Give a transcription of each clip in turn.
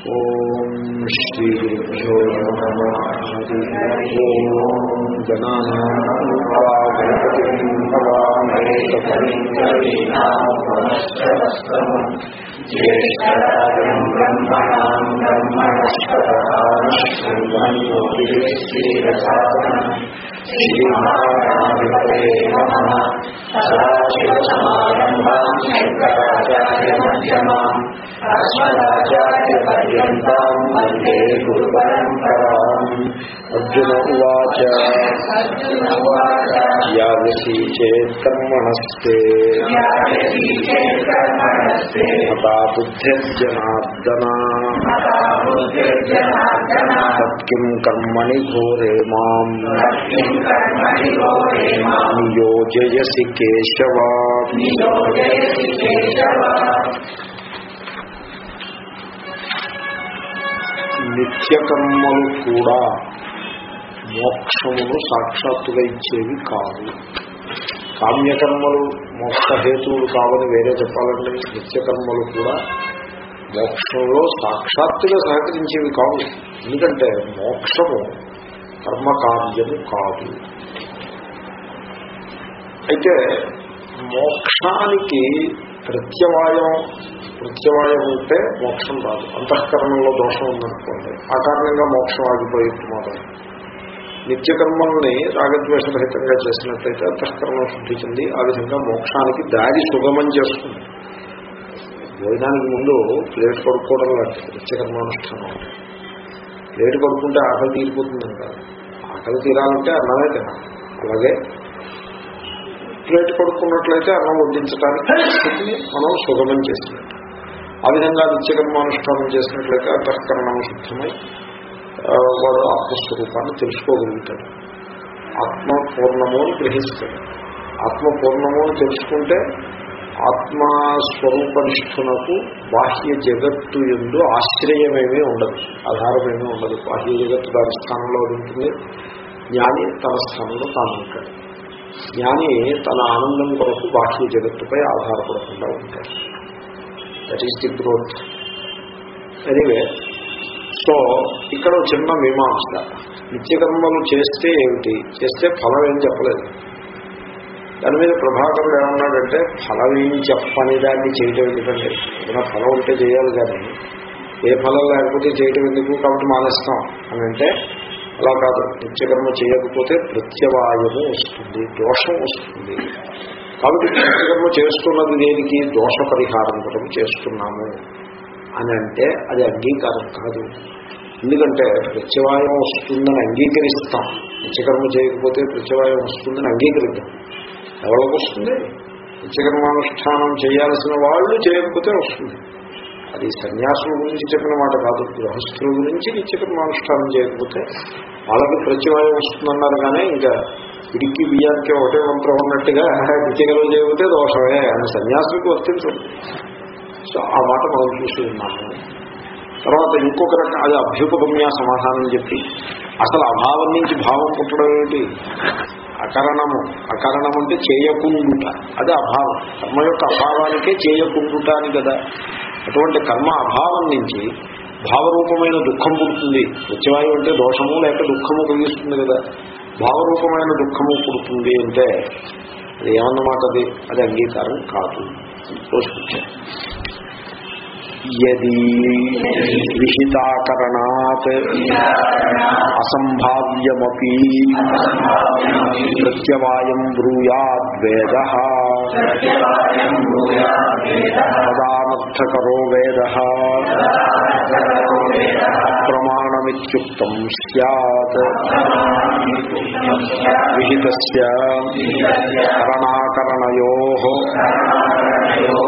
ॐ श्रीभ्यो नमः ॐ गणानागणपतिं भवामेकपरिणीनामश्चमस्तमम् ज्येष्ठराजम् ब्रह्मणाम् ब्रह्मणश्वरः श्रीरसासनम् श्रीमहाराधिपते नमः सदाशिवसमारम्भाम् शङ्कराचार्यमध्यमाम् چیت بجنا تبکی گو ریمسی کیشو నిత్యకర్మలు కూడా మోక్షమును సాక్షాత్తుగా ఇచ్చేవి కాదు కామ్యకర్మలు మోక్షహేతువులు కావని వేరే చెప్పాలండి. నిత్యకర్మలు కూడా మోక్షంలో సాక్షాత్తుగా సహకరించేవి కావు. ఎందుకంటే మోక్షము కర్మకార్యము కాదు. అయితే మోక్షానికి ప్రత్యవాయం ప్రత్యవాయం ఉంటే మోక్షం రాదు. అంతఃకరణంలో దోషం ఉందనుకోండి. ఆ కారణంగా మోక్షం ఆగిపోయేట్టు మొదలు నిత్యకర్మల్ని రాగద్వేషరహితంగా చేసినట్లయితే అంతఃకరణం శుద్ధి చెంది ఆ విధంగా మోక్షానికి దారి సుగమం చేస్తుంది. భోజనానికి ముందు ప్లేట్ కొడుకోవడం లాంటిది నిత్యకర్మానుష్ఠానం. అంటే ప్లేట్ కొడుకుంటే ఆకలి తీరిపోతుందని కాదు ఆకలి తీరాలంటే అన్నమే తినాలి. అలాగే ప్లేట్ కొడుకున్నట్లయితే అన్నం వడ్డించడానికి స్థితిని మనం సుగమం చేసినట్టు. ఆ విధంగా నిత్యకర్మానుష్ఠానం చేసినట్లయితే అంతఃకరణం శుద్ధమై వాడు ఆత్మస్వరూపాన్ని తెలుసుకోగలుగుతాడు ఆత్మ పూర్ణము అని గ్రహిస్తాడు ఆత్మ పూర్ణము అని తెలుసుకుంటే ఆత్మస్వరూపనిష్ఠునకు బాహ్య జగత్తు ఎందు ఆశ్రయమేమీ ఉండదు. ఆధారమేమీ ఉండదు. బాహ్య జగత్తు దాని స్థానంలో ఉంటుంది. జ్ఞాని తన స్థానంలో తాను ఉంటాడు. జ్ఞాని తన ఆనందం కొరకు బాహ్య జగత్తుపై ఆధారపడకుండా ఉంటాడు. That is the growth anyway so ఇక్కడ ఒక చిన్న మీమాంస. నిత్యకర్మలు చేస్తే ఏమిటి? చేస్తే ఫలం ఏం చెప్పలేదు. దాని మీద ప్రభాకరుడు ఏమన్నాడంటే ఫలం ఏం చెప్పని దాన్ని చేయటం ఎందుకంటే ఏదైనా ఫలం ఉంటే చేయాలి కానీ ఏ ఫలం లేకపోతే చేయటం ఎందుకు? కాబట్టి మానేస్తాం. అని అంటే అలా కాదు. నిత్యకర్మ చేయకపోతే ప్రత్యవాయము వస్తుంది దోషం వస్తుంది. కాబట్టి నిత్యకర్మ చేస్తున్నది దేనికి? దోష పరిహారం కొరకు చేస్తున్నాము. అని అంటే అది అంగీకారం కాదు. ఎందుకంటే ప్రత్యవాయం వస్తుందని అంగీకరిస్తాం. నిత్యకర్మ చేయకపోతే ప్రత్యవాయం వస్తుందని అంగీకరిద్దాం. ఎవరికి వస్తుంది? నిత్యకర్మానుష్ఠానం చేయాల్సిన వాళ్ళు చేయకపోతే వస్తుంది. అది సన్యాసుల గురించి చెప్పిన మాట కాదు గృహస్థుల గురించి నిత్యకర్మానుష్ఠానం చేయకపోతే వాళ్ళకి ప్రత్యవాయం వస్తుందన్నారు కానీ ఇంకా ఇడికి బియ్యానికి ఒకటే మంత్రం ఉన్నట్టుగా నిత్యకర్మ చేయకపోతే దోషమే అని సన్యాసులకు వర్తించదు సో ఆ మాట మనం చూసి ఉన్నాము. తర్వాత ఇంకొక రకం అది అభ్యుపగమ్య సమాధానం చెప్పి అసలు అభావం నుంచి భావం పుట్టడం ఏమిటి? అకరణము. అకరణం అంటే చేయకుండుట. అది అభావం కర్మ యొక్క అభావానికే చేయకుండుట అని కదా. అటువంటి కర్మ అభావం నుంచి భావరూపమైన దుఃఖం పుడుతుంది. నిత్యవాయువు అంటే దోషము లేక దుఃఖము కలిగిస్తుంది కదా. భావరూపమైన దుఃఖము పుడుతుంది అంటే అది ఏమన్నమాట అది? అది అంగీకారం కాదు. తోసుకొచ్చారు యది విహితాకరణాత్ అసంభావ్యమపి ప్రత్యవాయం బ్రూయాద్వేద పదానర్థకరో వేద అప్రమాణమిత్యుక్తం సత్ విహిత కరణాకరణయో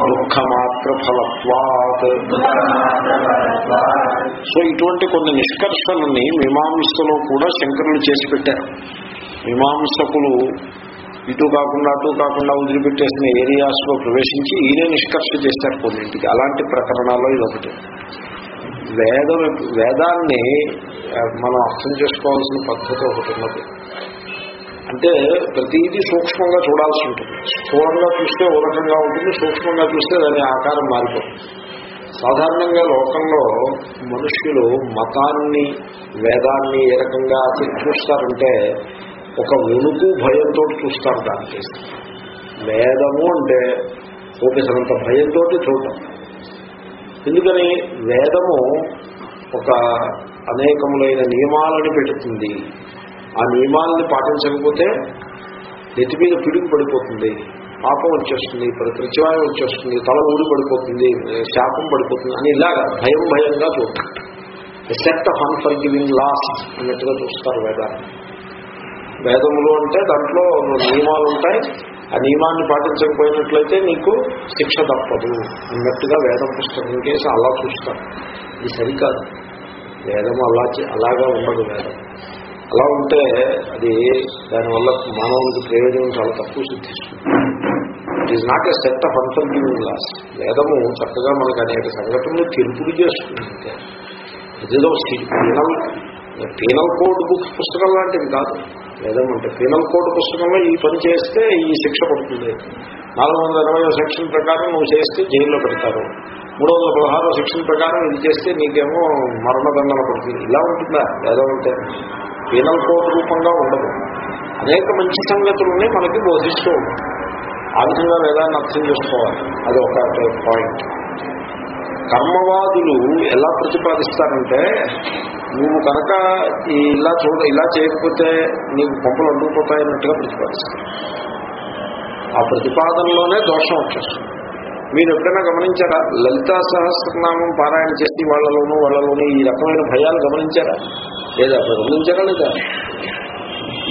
దుఃఖమాత్ర మాత్రఫలత్వాత్. సో ఇటువంటి కొన్ని నిష్కర్షలని మీమాంసలో కూడా శంకరులు చేసి పెట్టారు. మీమాంసకులు ఇటు కాకుండా అటు కాకుండా వదిలిపెట్టేసిన ఏరియాస్లో ప్రవేశించి ఈయనే నిష్కర్ష చేశారు కొన్నింటికి. అలాంటి ప్రకరణాల్లో ఇదొకటి. వేదం వేదాన్ని మనం అర్థం చేసుకోవాల్సిన పద్ధతి ఒకటి ఉన్నది. అంటే ప్రతిదీ సూక్ష్మంగా చూడాల్సి ఉంటుంది. స్థూలంగా చూస్తే ఓ రకంగా ఉంటుంది సూక్ష్మంగా చూస్తే దాని ఆకారం మారిపోతుంది. సాధారణంగా లోకంలో మనుష్యులు మతాన్ని వేదాన్ని ఏ రకంగా చూస్తారంటే ఒక వణుకు భయంతో చూస్తారు దానికి. వేదము అంటే ఓపెసరంత భయంతో చూడటం. ఎందుకని? వేదము ఒక అనేకములైన నియమాలను పెడుతుంది. ఆ నియమాలని పాటించకపోతే నెత్తి మీద పిడుగు పడిపోతుంది. పాపం వచ్చేస్తుంది ప్రత్యవాయం వచ్చేస్తుంది తల ఊడి పడిపోతుంది శాపం పడిపోతుంది అని ఇలాగా భయం భయంగా చూడటం సెట్ ఆఫ్ అన్ఫర్గివింగ్ లాస్ అన్నట్టుగా చూస్తారు వేదాన్ని వేదములు అంటే దాంట్లో నియమాలు ఉంటాయి. ఆ నియమాన్ని పాటించకపోయినట్లయితే నీకు శిక్ష తప్పదు అన్నట్టుగా వేదం పుస్తకం కేసి అలా చూస్తారు. ఇది సరికాదు. వేదం అలా చే- అలాగా ఉండదు వేదం. అలా ఉంటే అది దానివల్ల మానవునికి ప్రయోజనం చాలా తక్కువ సిద్ధిస్తుంది. It is not a set of unforgiving class వేదము చక్కగా మనకు అనేక సంఘటనలు తెలుపుడు చేస్తుంది అంతే. పీనల్ పీనల్ కోడ్ బుక్ పుస్తకం లాంటిది కాదు. వేదం అంటే పీనల్ కోడ్ పుస్తకంలో ఈ పని చేస్తే ఈ శిక్ష పడుతుంది. నాలుగు వందల ఇరవై సెక్షన్ ప్రకారం నువ్వు చేస్తే జైల్లో పెడతారు. మూడు వందల పదహారో సెక్షన్ ప్రకారం ఇది చేస్తే నీకేమో మరణదండన పడుతుంది. ఇలా ఉంటుందా? వేదం అంటే పీనల్ కోడ్ రూపంగా ఉండదు. అనేక మంచి సంగతులని మనకి బోధిస్తూ ఉంటాయి ఆ విధంగా వేదాన్ని అర్థం చేసుకోవాలి. అది ఒక పాయింట్ కర్మవాదులు ఎలా ప్రతిపాదిస్తారంటే నువ్వు కనుక ఇలా చూడ ఇలా చేయకపోతే నీకు పంపలు అడ్డుకుపోతాయన్నట్టుగా ప్రతిపాదిస్తారు. ఆ ప్రతిపాదనలోనే దోషం వచ్చేస్తుంది. మీరు ఎప్పుడైనా గమనించారా? లలితా సహస్రనామం పారాయణ చేసి వాళ్ళలోనూ వాళ్ళలోనూ ఈ రకమైన భయాలు గమనించారా? లేదా గమనించారా లేదా?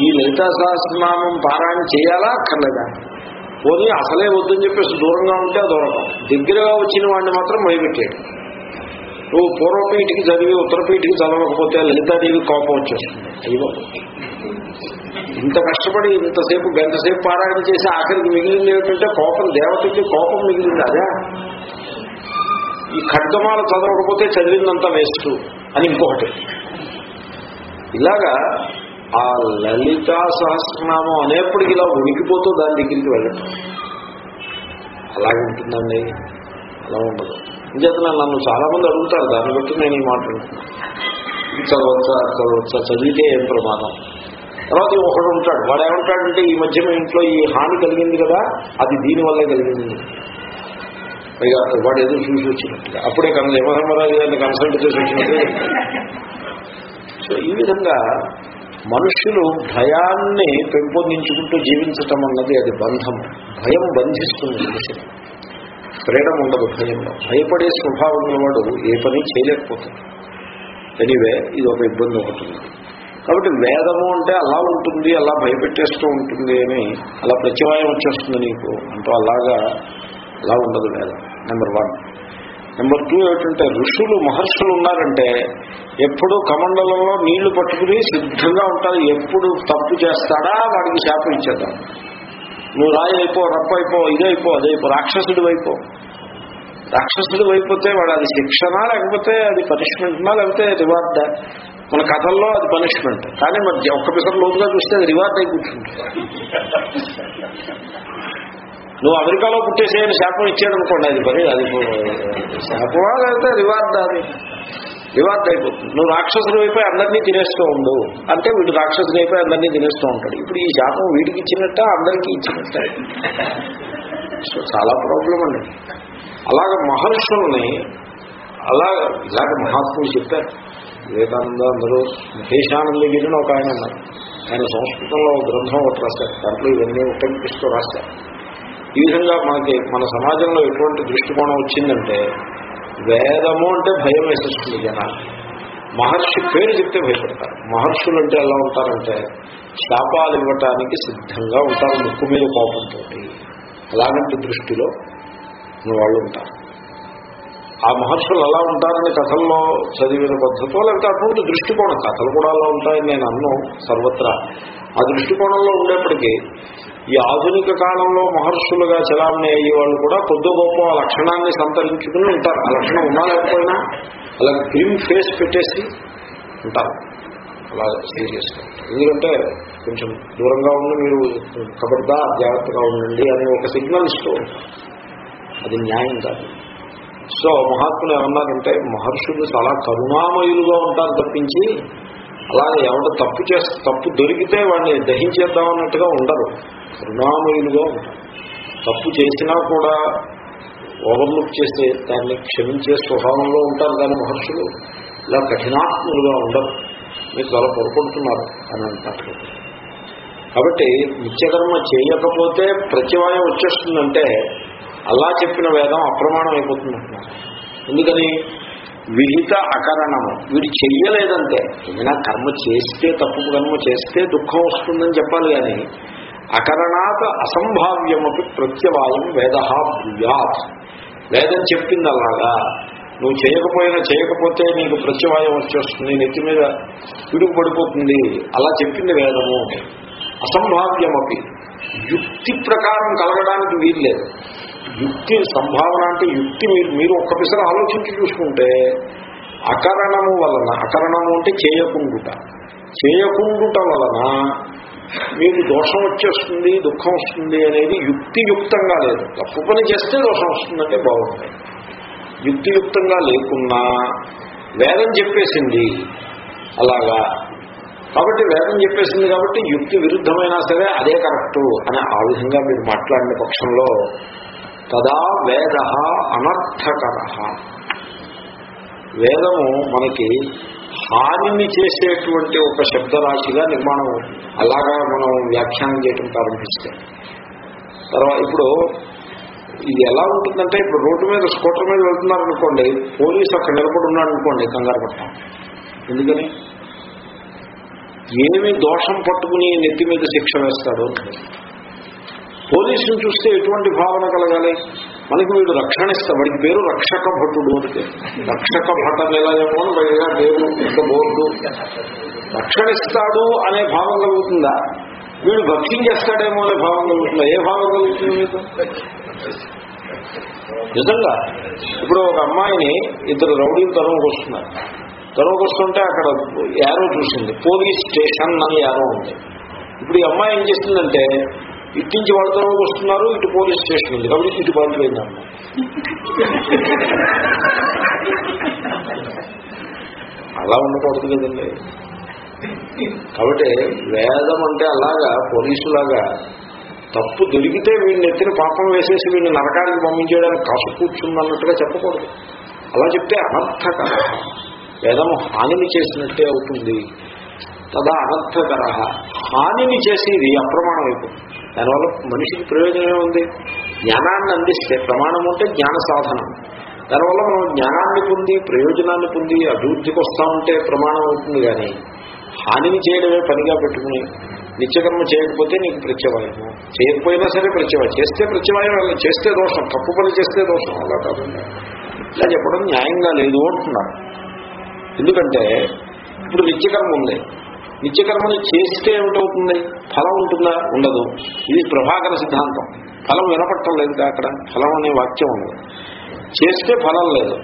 ఈ లలితా సహస్రనామం పారాయణ చేయాలా అక్కర్లేదా? పోనీ అసలే వద్దని చెప్పేసి దూరంగా ఉంటే దూరం. దగ్గరగా వచ్చిన వాడిని మాత్రం భయపెట్టాడు నువ్వు పూర్వపీఠికి చదివి ఉత్తరపీఠికి చదవకపోతే లలితాదేవి కోపం వచ్చేస్తుంది. అయ్యో. ఇంత కష్టపడి ఇంతసేపు గంటసేపు పారాయణ చేసి ఆఖరికి మిగిలింది ఏమిటంటే కోపం దేవతకి కోపం మిగిలింది అదే ఈ ఖడ్గమాల చదవకపోతే చదివిందంతా వేస్ట్ అని ఇంకొకటి. ఇలాగా ఆ లలితా సహస్రనామం అనేప్పటికీ ఇలా ఉనికిపోతూ దాని దగ్గరికి వెళ్ళటం. అలాగే ఉంటుందండి. అలా ఉండదు. ఇంచేతన నన్ను చాలా మంది అడుగుతారు దాన్ని బట్టి నేను ఈ మాట చదవచ్చా చదవచ్చా చదివితే ఏం ప్రమాదం? తర్వాత ఒకడు ఉంటాడు. వాడు ఏమంటాడంటే ఈ మధ్య మీ ఇంట్లో ఈ హాని కలిగింది కదా అది దీనివల్లే కలిగింది. పైగా వాడు ఏదో చూసి వచ్చినట్టుగా. అప్పుడే కన్నా యమధర్మరాజు గారిని కన్సల్ట్ చేసి వచ్చినట్టుగా సో ఈ విధంగా మనుష్యులు భయాన్ని పెంపొందించుకుంటూ జీవించటం అన్నది అది బంధం. భయం బంధిస్తుంది మనిషిని. ఫ్రీడమ్ ఉండదు భయంలో. భయపడే స్వభావం ఉన్నవాడు ఏ పని చేయలేకపోతుంది ఎనీవే ఇది ఒక ఇబ్బంది ఒకటి. ఉంది కాబట్టి వేదము అంటే అలా ఉంటుంది అలా భయపెట్టేస్తూ ఉంటుంది అని అలా ప్రత్యవాయం వచ్చేస్తుంది నీకు. అంటూ అలాగా అలా ఉండదు వేదం నెంబర్ వన్. నెంబర్ టూ ఏమిటంటే ఋషులు మహర్షులు ఉన్నారంటే ఎప్పుడు కమండలంలో నీళ్ళు పట్టుకుని సిద్ధంగా ఉంటారు. ఎప్పుడు తప్పు చేస్తాడా వాడికి శాపం ఇచ్చేద్దాం. నువ్వు రాయి అయిపో రప్ప అయిపో ఇదైపో అదైపో రాక్షసుడు అయిపో. రాక్షసుడు అయిపోతే వాడు అది శిక్షనా లేకపోతే అది పనిష్మెంట్నా లేకపోతే రివార్డా? మన కథల్లో అది పనిష్మెంట్ కానీ మరి ఒక్క పిసర్ లోతుగా చూస్తే అది రివార్డ్ అయి కూర్చుంటుంది. నువ్వు అమెరికాలో పుట్టేసేయని శాపం ఇచ్చాడు అనుకోండి అది పని అది శాపమా లేకపోతే రివార్డ్ అది? రివార్డ్ అయిపోతుంది. నువ్వు రాక్షసులు అయిపోయి అందరినీ తినేస్తూ ఉండు. అంటే వీడు రాక్షసులు అయిపోయి అందరినీ తినేస్తూ ఉంటాడు. ఇప్పుడు ఈ శాపం వీడికి ఇచ్చినట్ట అందరికీ ఇచ్చినట్ట? సో చాలా ప్రాబ్లం అండి. అలాగ మహర్షుల్ని అలా ఇలాగ మహాత్ములు చెప్పారు. వివేకానంద అందరూ మహేశానందగిరిని ఒక ఆయన అన్నారు ఆయన సంస్కృతంలో గ్రంథం ఒకటి రాశారు. దాంట్లో ఇవన్నీ ఉపయోగిస్తూ రాశారు. ఈ విధంగా మనకి మన సమాజంలో ఎటువంటి దృష్టికోణం వచ్చిందంటే వేదము అంటే భయం వేసేస్తుంది జనాలు. మహర్షి పేరు చెప్తే భయపడతారు. మహర్షులు అంటే ఎలా ఉంటారంటే శాపాలు ఇవ్వటానికి సిద్ధంగా ఉంటారు ముక్కు మీద కోపంతో అలాంటి దృష్టిలో వాళ్ళు ఉంటారు. ఆ మహర్షులు అలా ఉంటారని కథల్లో చదివిన పద్ధతిలో లేకపోతే అటువంటి దృష్టికోణం కథలు కూడా అలా ఉంటాయని నేను అన్ను సర్వత్రా. ఆ దృష్టికోణంలో ఉండేప్పటికీ ఈ ఆధునిక కాలంలో మహర్షులుగా చలామణి అయ్యే వాళ్ళు కూడా కొద్ది గొప్ప ఆ లక్షణాన్ని సంతరించుకుని ఉంటారు. ఆ లక్షణం ఉన్నా లేకపోయినా అలా క్రీమ్ ఫేస్ పెట్టేసి ఉంటారు. అలా సీరియస్గా ఎందుకంటే కొంచెం దూరంగా ఉండి మీరు కబడ్దా జాగ్రత్తగా ఉండండి అని ఒక సిగ్నల్ ఇస్తూ ఉంటారు. అది న్యాయం కాదు. సో మహాత్ములు ఏమన్నారంటే మహర్షులు చాలా కరుణామయులుగా ఉంటారు తప్పించి అలాగే ఎవడ తప్పు చేస్తే తప్పు దొరికితే వాడిని దహించేద్దాం అన్నట్టుగా ఉండరు. కరుణామయులుగా ఉంటారు. తప్పు చేసినా కూడా ఓవర్లుక్ చేస్తే దాన్ని క్షమించే స్వభావంలో ఉంటారు కానీ మహర్షులు. ఇలా కఠినాత్ములుగా ఉండరు. మీరు చాలా పొరపడుతున్నారు అని అంటారు. కాబట్టి నిత్యకర్మ చేయకపోతే ప్రత్యవాయం వచ్చేస్తుందంటే అలా చెప్పిన వేదం అప్రమాణం అయిపోతుంది అంటున్నారు ఎందుకని? విహిత అకరణము. వీడు చెయ్యలేదంటే. ఏదైనా కర్మ చేస్తే తప్పు కర్మ చేస్తే దుఃఖం వస్తుందని చెప్పాలి కానీ అకరణాత్ అసంభావ్యమపి ప్రత్యవాయం వేద బ్రూయాత్. వేదం చెప్పింది అలాగా. నువ్వు చేయకపోయినా చేయకపోతే నీకు ప్రత్యవాయం వచ్చేస్తుంది నెత్తి మీద విడుగు పడిపోతుంది. అలా చెప్పింది వేదము. అసంభావ్యమపి. యుక్తి ప్రకారం కలగడానికి వీల్లేదు యుక్తి సంభావన అంటే యుక్తి మీరు మీరు ఒక్క ఆలోచించి చూసుకుంటే అకరణము వలన అకరణము అంటే చేయకుండుట. చేయకుండుట వలన మీకు దోషం వచ్చేస్తుంది దుఃఖం వస్తుంది అనేది యుక్తియుక్తంగా లేదు. తప్పు పని చేస్తే దోషం వస్తుందంటే బాగుంటుంది. యుక్తియుక్తంగా లేకున్నా వేదం చెప్పేసింది అలాగా. కాబట్టి వేదం చెప్పేసింది కాబట్టి యుక్తి విరుద్ధమైనా సరే అదే కరెక్టు అని ఆ విధంగా మీరు మాట్లాడిన పక్షంలో తదా వేద అనర్థకర. వేదము మనకి హానిని చేసేటువంటి ఒక శబ్దరాశిగా నిర్మాణం అలాగా మనం వ్యాఖ్యానం చేయటం ప్రారంభిస్తే. తర్వాత ఇప్పుడు ఇది ఎలా ఉంటుందంటే ఇప్పుడు రోడ్డు మీద స్కూటర్ మీద వెళ్తున్నారనుకోండి పోలీసు అక్కడ నిలబడి ఉన్నాడు అనుకోండి కంగారు పడతాం. ఎందుకని? ఏమి దోషం పట్టుకుని నెత్తి మీద శిక్ష వేస్తాడు పోలీసును చూస్తే ఎటువంటి భావన కలగాలి? మనకి వీడు రక్షణ ఇస్తా వాడికి పేరు రక్షక భటుడు అంటే రక్షక భట నిలయము అని పైగా పేరు ఇంత బోర్డు. రక్షణ ఇస్తాడు అనే భావం కలుగుతుందా? వీడు భక్షించేస్తాడేమో అనే భావం కలుగుతుందా? ఏ భావం కలుగుతుంది మీకు? నిజంగా. ఇప్పుడు ఒక అమ్మాయిని ఇద్దరు రౌడీలు తరువుకు వస్తున్నారు. తరువుకు వస్తుంటే అక్కడ యారో చూసింది. పోలీస్ స్టేషన్ అని యారో ఉంది. ఇప్పుడు ఈ అమ్మాయి ఏం చేస్తుందంటే ఇటు నుంచి వాళ్ళ వస్తున్నారు ఇటు పోలీస్ స్టేషన్ ఉంది. కాబట్టి ఇటు పారిపోయింది అలా ఉండకూడదు కదండి. కాబట్టి వేదం అంటే అలాగా పోలీసులాగా తప్పు దొరికితే వీడిని ఎత్తిన పాపం వేసేసి వీడిని నరకానికి పంపించేయడానికి కాసు కూర్చుందన్నట్టుగా చెప్పకూడదు. అలా చెప్తే అనర్థకర వేదము హానిని చేసినట్టే అవుతుంది. తదా అనర్థకర హానిని చేసేది అప్రమాణం అయిపోతుంది దానివల్ల మనిషికి ప్రయోజనమే ఉంది. జ్ఞానాన్ని అందిస్తే ప్రమాణం ఉంటే జ్ఞాన సాధనం. దానివల్ల మనం జ్ఞానాన్ని పొంది ప్రయోజనాన్ని పొంది అభివృద్ధికి వస్తూ ఉంటే ప్రమాణం అవుతుంది కానీ హానిని చేయడమే పనిగా పెట్టుకుని నిత్యకర్మ చేయకపోతే నీకు ప్రత్యవాయము చేయకపోయినా సరే ప్రత్యవాయం చేస్తే ప్రత్యవాయం చేస్తే దోషం. తప్పు పని చేస్తే దోషం. అలా కాకుండా ఇలా చెప్పడం న్యాయంగా లేదు అంటున్నారు. ఎందుకంటే ఇప్పుడు నిత్యకర్మ ఉంది. నిత్యకర్మను చేస్తే ఏమిటవుతుంది? ఫలం ఉంటుందా? ఉండదు. ఇది ప్రభాకర సిద్ధాంతం. ఫలం వినపట్టం లేదు అక్కడ. ఫలం అనే వాక్యం ఉంది. చేస్తే ఫలం లేదు.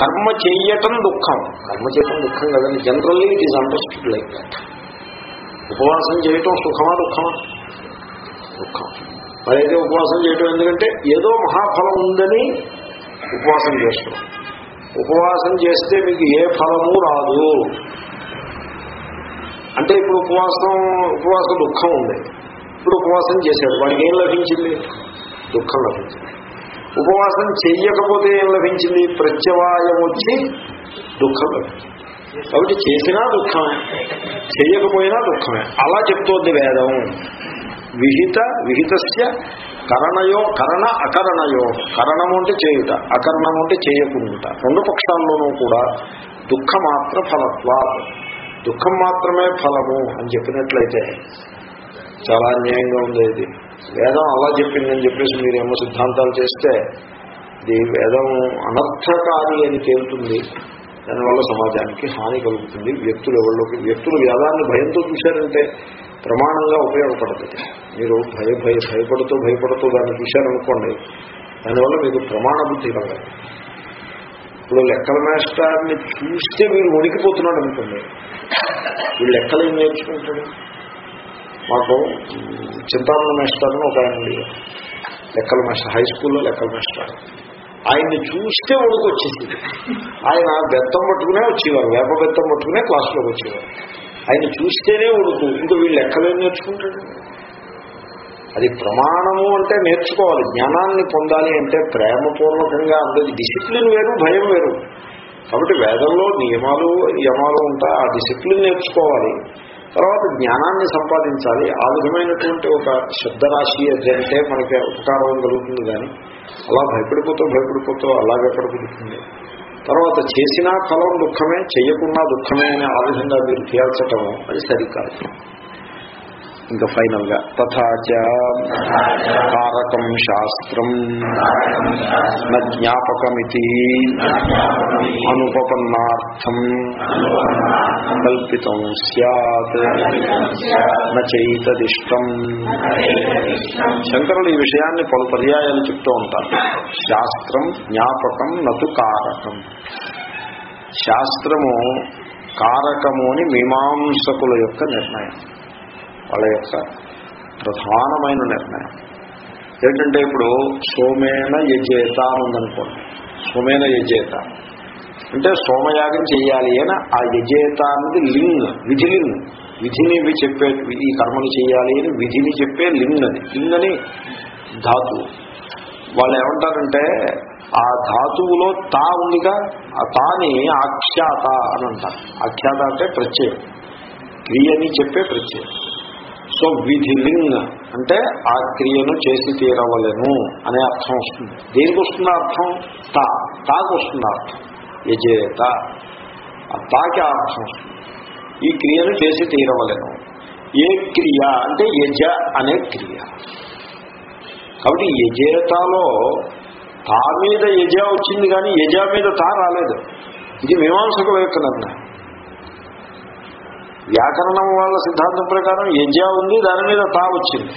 కర్మ చెయ్యటం దుఃఖం. కర్మ చేయటం దుఃఖం కదండి. Generally it is understood like that ఉపవాసం చేయటం సుఖమా దుఃఖమా? దుఃఖం. మరి అయితే ఉపవాసం చేయటం ఎందుకంటే ఏదో మహాఫలం ఉందని ఉపవాసం చేస్తున్నాం. ఉపవాసం చేస్తే మీకు ఏ ఫలము రాదు. అంటే ఇప్పుడు ఉపవాసం ఉపవాస దుఃఖం ఉంది. ఇప్పుడు ఉపవాసం చేశాడు. వాడికి ఏం లభించింది? దుఃఖం లభించింది. ఉపవాసం చెయ్యకపోతే ఏం లభించింది? ప్రత్యవాయం వచ్చి దుఃఖం లభించింది. కాబట్టి చేసినా దుఃఖమే చేయకపోయినా దుఃఖమే. అలా చెప్తోంది వేదం. విహిత విహితస్య కరణయో కరణ అకరణయో. కరణము అంటే చేయుట అకరణము అంటే చేయకుండా రెండు పక్షాల్లోనూ కూడా దుఃఖమాత్ర ఫలత్వా దుఃఖం మాత్రమే ఫలము అని చెప్పినట్లయితే చాలా అన్యాయంగా ఉంది ఇది. వేదం అలా చెప్పిందని చెప్పేసి మీరేమో సిద్ధాంతాలు చేస్తే ఇది వేదం అనర్థకారి అని తేలుతుంది. దానివల్ల సమాజానికి హాని కలుగుతుంది. వ్యక్తులు ఎవరిలోకి వ్యక్తులు వేదాన్ని భయంతో చూశారంటే ప్రమాణంగా ఉపయోగపడుతుంది మీరు భయ భయ భయపడుతూ భయపడుతూ దాన్ని చూశారనుకోండి దానివల్ల మీకు ప్రమాణ బుద్ధి కలగాలి ఇప్పుడు లెక్కల మేస్టార్ని చూస్తే మీరు వణికిపోతున్నాడు అనుకోండి వీళ్ళు లెక్కలు ఏం నేర్చుకుంటాడు మాకు చింతామణ మాస్టర్ అని ఒక ఆయన లెక్కల మాస్టర్ హై స్కూల్లో లెక్కల మాస్టర్. ఆయన్ని చూస్తే వణుకొచ్చేసింది ఆయన బెత్తం పట్టుకునే వచ్చేవారు వేప బెత్తం పట్టుకునే క్లాసులోకి వచ్చేవారు. ఆయన చూస్తేనే ఉడుకు. ఇంకా వీళ్ళు ఎక్కలేని నేర్చుకుంటాడు అది ప్రమాణము అంటే నేర్చుకోవాలి. జ్ఞానాన్ని పొందాలి అంటే ప్రేమపూర్వకంగా అందరి డిసిప్లిన్ వేరు భయం వేరు. కాబట్టి వేదంలో నియమాలు యమాలు ఉంటాయి ఆ డిసిప్లిన్ నేర్చుకోవాలి. తర్వాత జ్ఞానాన్ని సంపాదించాలి. ఆ విధమైనటువంటి ఒక శబ్దరాశి అంటే మనకి ఉపకారం కలుగుతుంది కానీ అలా భయపడిపోతూ భయపడిపోతూ అలాగెక్కడ కుదురుతుంది తర్వాత చేసినా ఫలం దుఃఖమే చేయకున్నా దుఃఖమే అని ఆ విధంగా మీరు తేల్చటము అది సరికాదు. ఇంకా ఫైనల్గా తథాచ కారకం శాస్త్రం జ్ఞాపకమితి అనుపపన్నార్థం కల్పితం సత్ నైతదిష్టం శంకరులు ఈ విషయాన్ని పలు పర్యాయాలు చెప్తూ ఉంటారు. శాస్త్రం జ్ఞాపకం నటు కారకం. శాస్త్రము కారకము అని మీమాంసకుల యొక్క నిర్ణయం. వాళ్ళ యొక్క ప్రధానమైన నిర్ణయం. ఏంటంటే ఇప్పుడు సోమేన యజేత ఉందనుకోండి సోమేన యజేత. అంటే సోమయాగం చేయాలి అని ఆ యజేత అన్నది లింగ్ విధి లింగ్. విధిని చెప్పే ఈ కర్మలు చేయాలి అని విధిని చెప్పే లింగ్ అది. లింగ్ అని ధాతువు. వాళ్ళు ఏమంటారంటే ఆ ధాతువులో తా ఉందిగా ఆ తాని ఆఖ్యాత అని అంటారు. ఆఖ్యాత అంటే ప్రత్యయం. క్రియని చెప్పే ప్రత్యయం. సో విధిలింగ్ అంటే ఆ క్రియను చేసి తీరవలను అనే అర్థం వస్తుంది. దేనికి వస్తుంది అర్థం? తా. తాకు వస్తుంది అర్థం. యజేత. ఆ తాకి ఆ అర్థం వస్తుంది. ఈ క్రియను చేసి తీరవలను. ఏ క్రియ అంటే యజ అనే క్రియ. కాబట్టి యజేతలో తా మీద యజ వచ్చింది కానీ యజ మీద తా రాలేదు. ఇది మీమాంసకుల యొక్క నిర్ణయం వ్యాకరణం వాళ్ళ సిద్ధాంతం ప్రకారం యజ ఉంది దాని మీద తా వచ్చింది.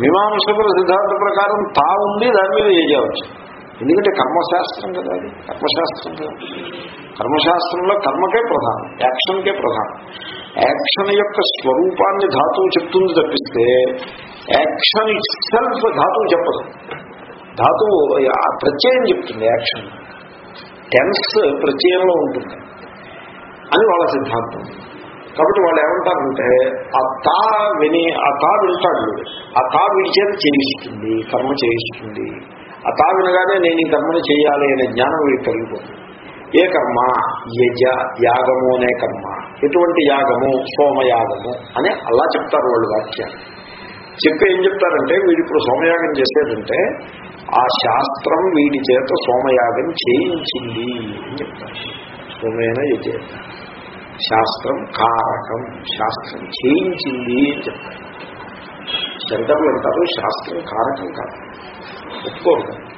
మీమాంసకుల సిద్ధాంతం ప్రకారం తా ఉంది దాని మీద యజ వచ్చింది. ఎందుకంటే కర్మశాస్త్రం కదా అది. కర్మశాస్త్రం కదా. కర్మశాస్త్రంలో కర్మకే ప్రధానం యాక్షన్కే ప్రధానం. యాక్షన్ యొక్క స్వరూపాన్ని ధాతువు చెప్తుంది తప్పిస్తే యాక్షన్ ఇట్ సెల్ఫ్ ధాతువు చెప్పదు. ధాతువు ఆ ప్రత్యయం చెప్తుంది యాక్షన్. టెన్స్ ప్రత్యయంలో ఉంటుంది. అని వాళ్ళ సిద్ధాంతం. కాబట్టి వాళ్ళు ఏమంటారంటే ఆ తా విని ఆ తా వింటాడు ఆ తా వీడి చేత చేయిస్తుంది కర్మ చేయిస్తుంది. ఆ తా వినగానే నేను ఈ కర్మను చేయాలి అనే జ్ఞానం వీడికి కలిగిపోతుంది. ఏ కర్మ? యజ యాగము అనే కర్మ. ఎటువంటి యాగము? సోమయాగము. అని అలా చెప్తారు వాళ్ళు వాక్యాన్ని చెప్పి ఏం చెప్తారంటే వీడు ఇప్పుడు సోమయాగం చేసేదంటే ఆ శాస్త్రం వీడి చేత సోమయాగం చేయించింది అని చెప్తారు. సోమేన యజేత. శాస్త్రం కారకం శాస్త్రం చేయించింది అని చెప్తారు. శంకర్లు అంటారు శాస్త్రం కారకం కాదు. ఒప్పుకోరు.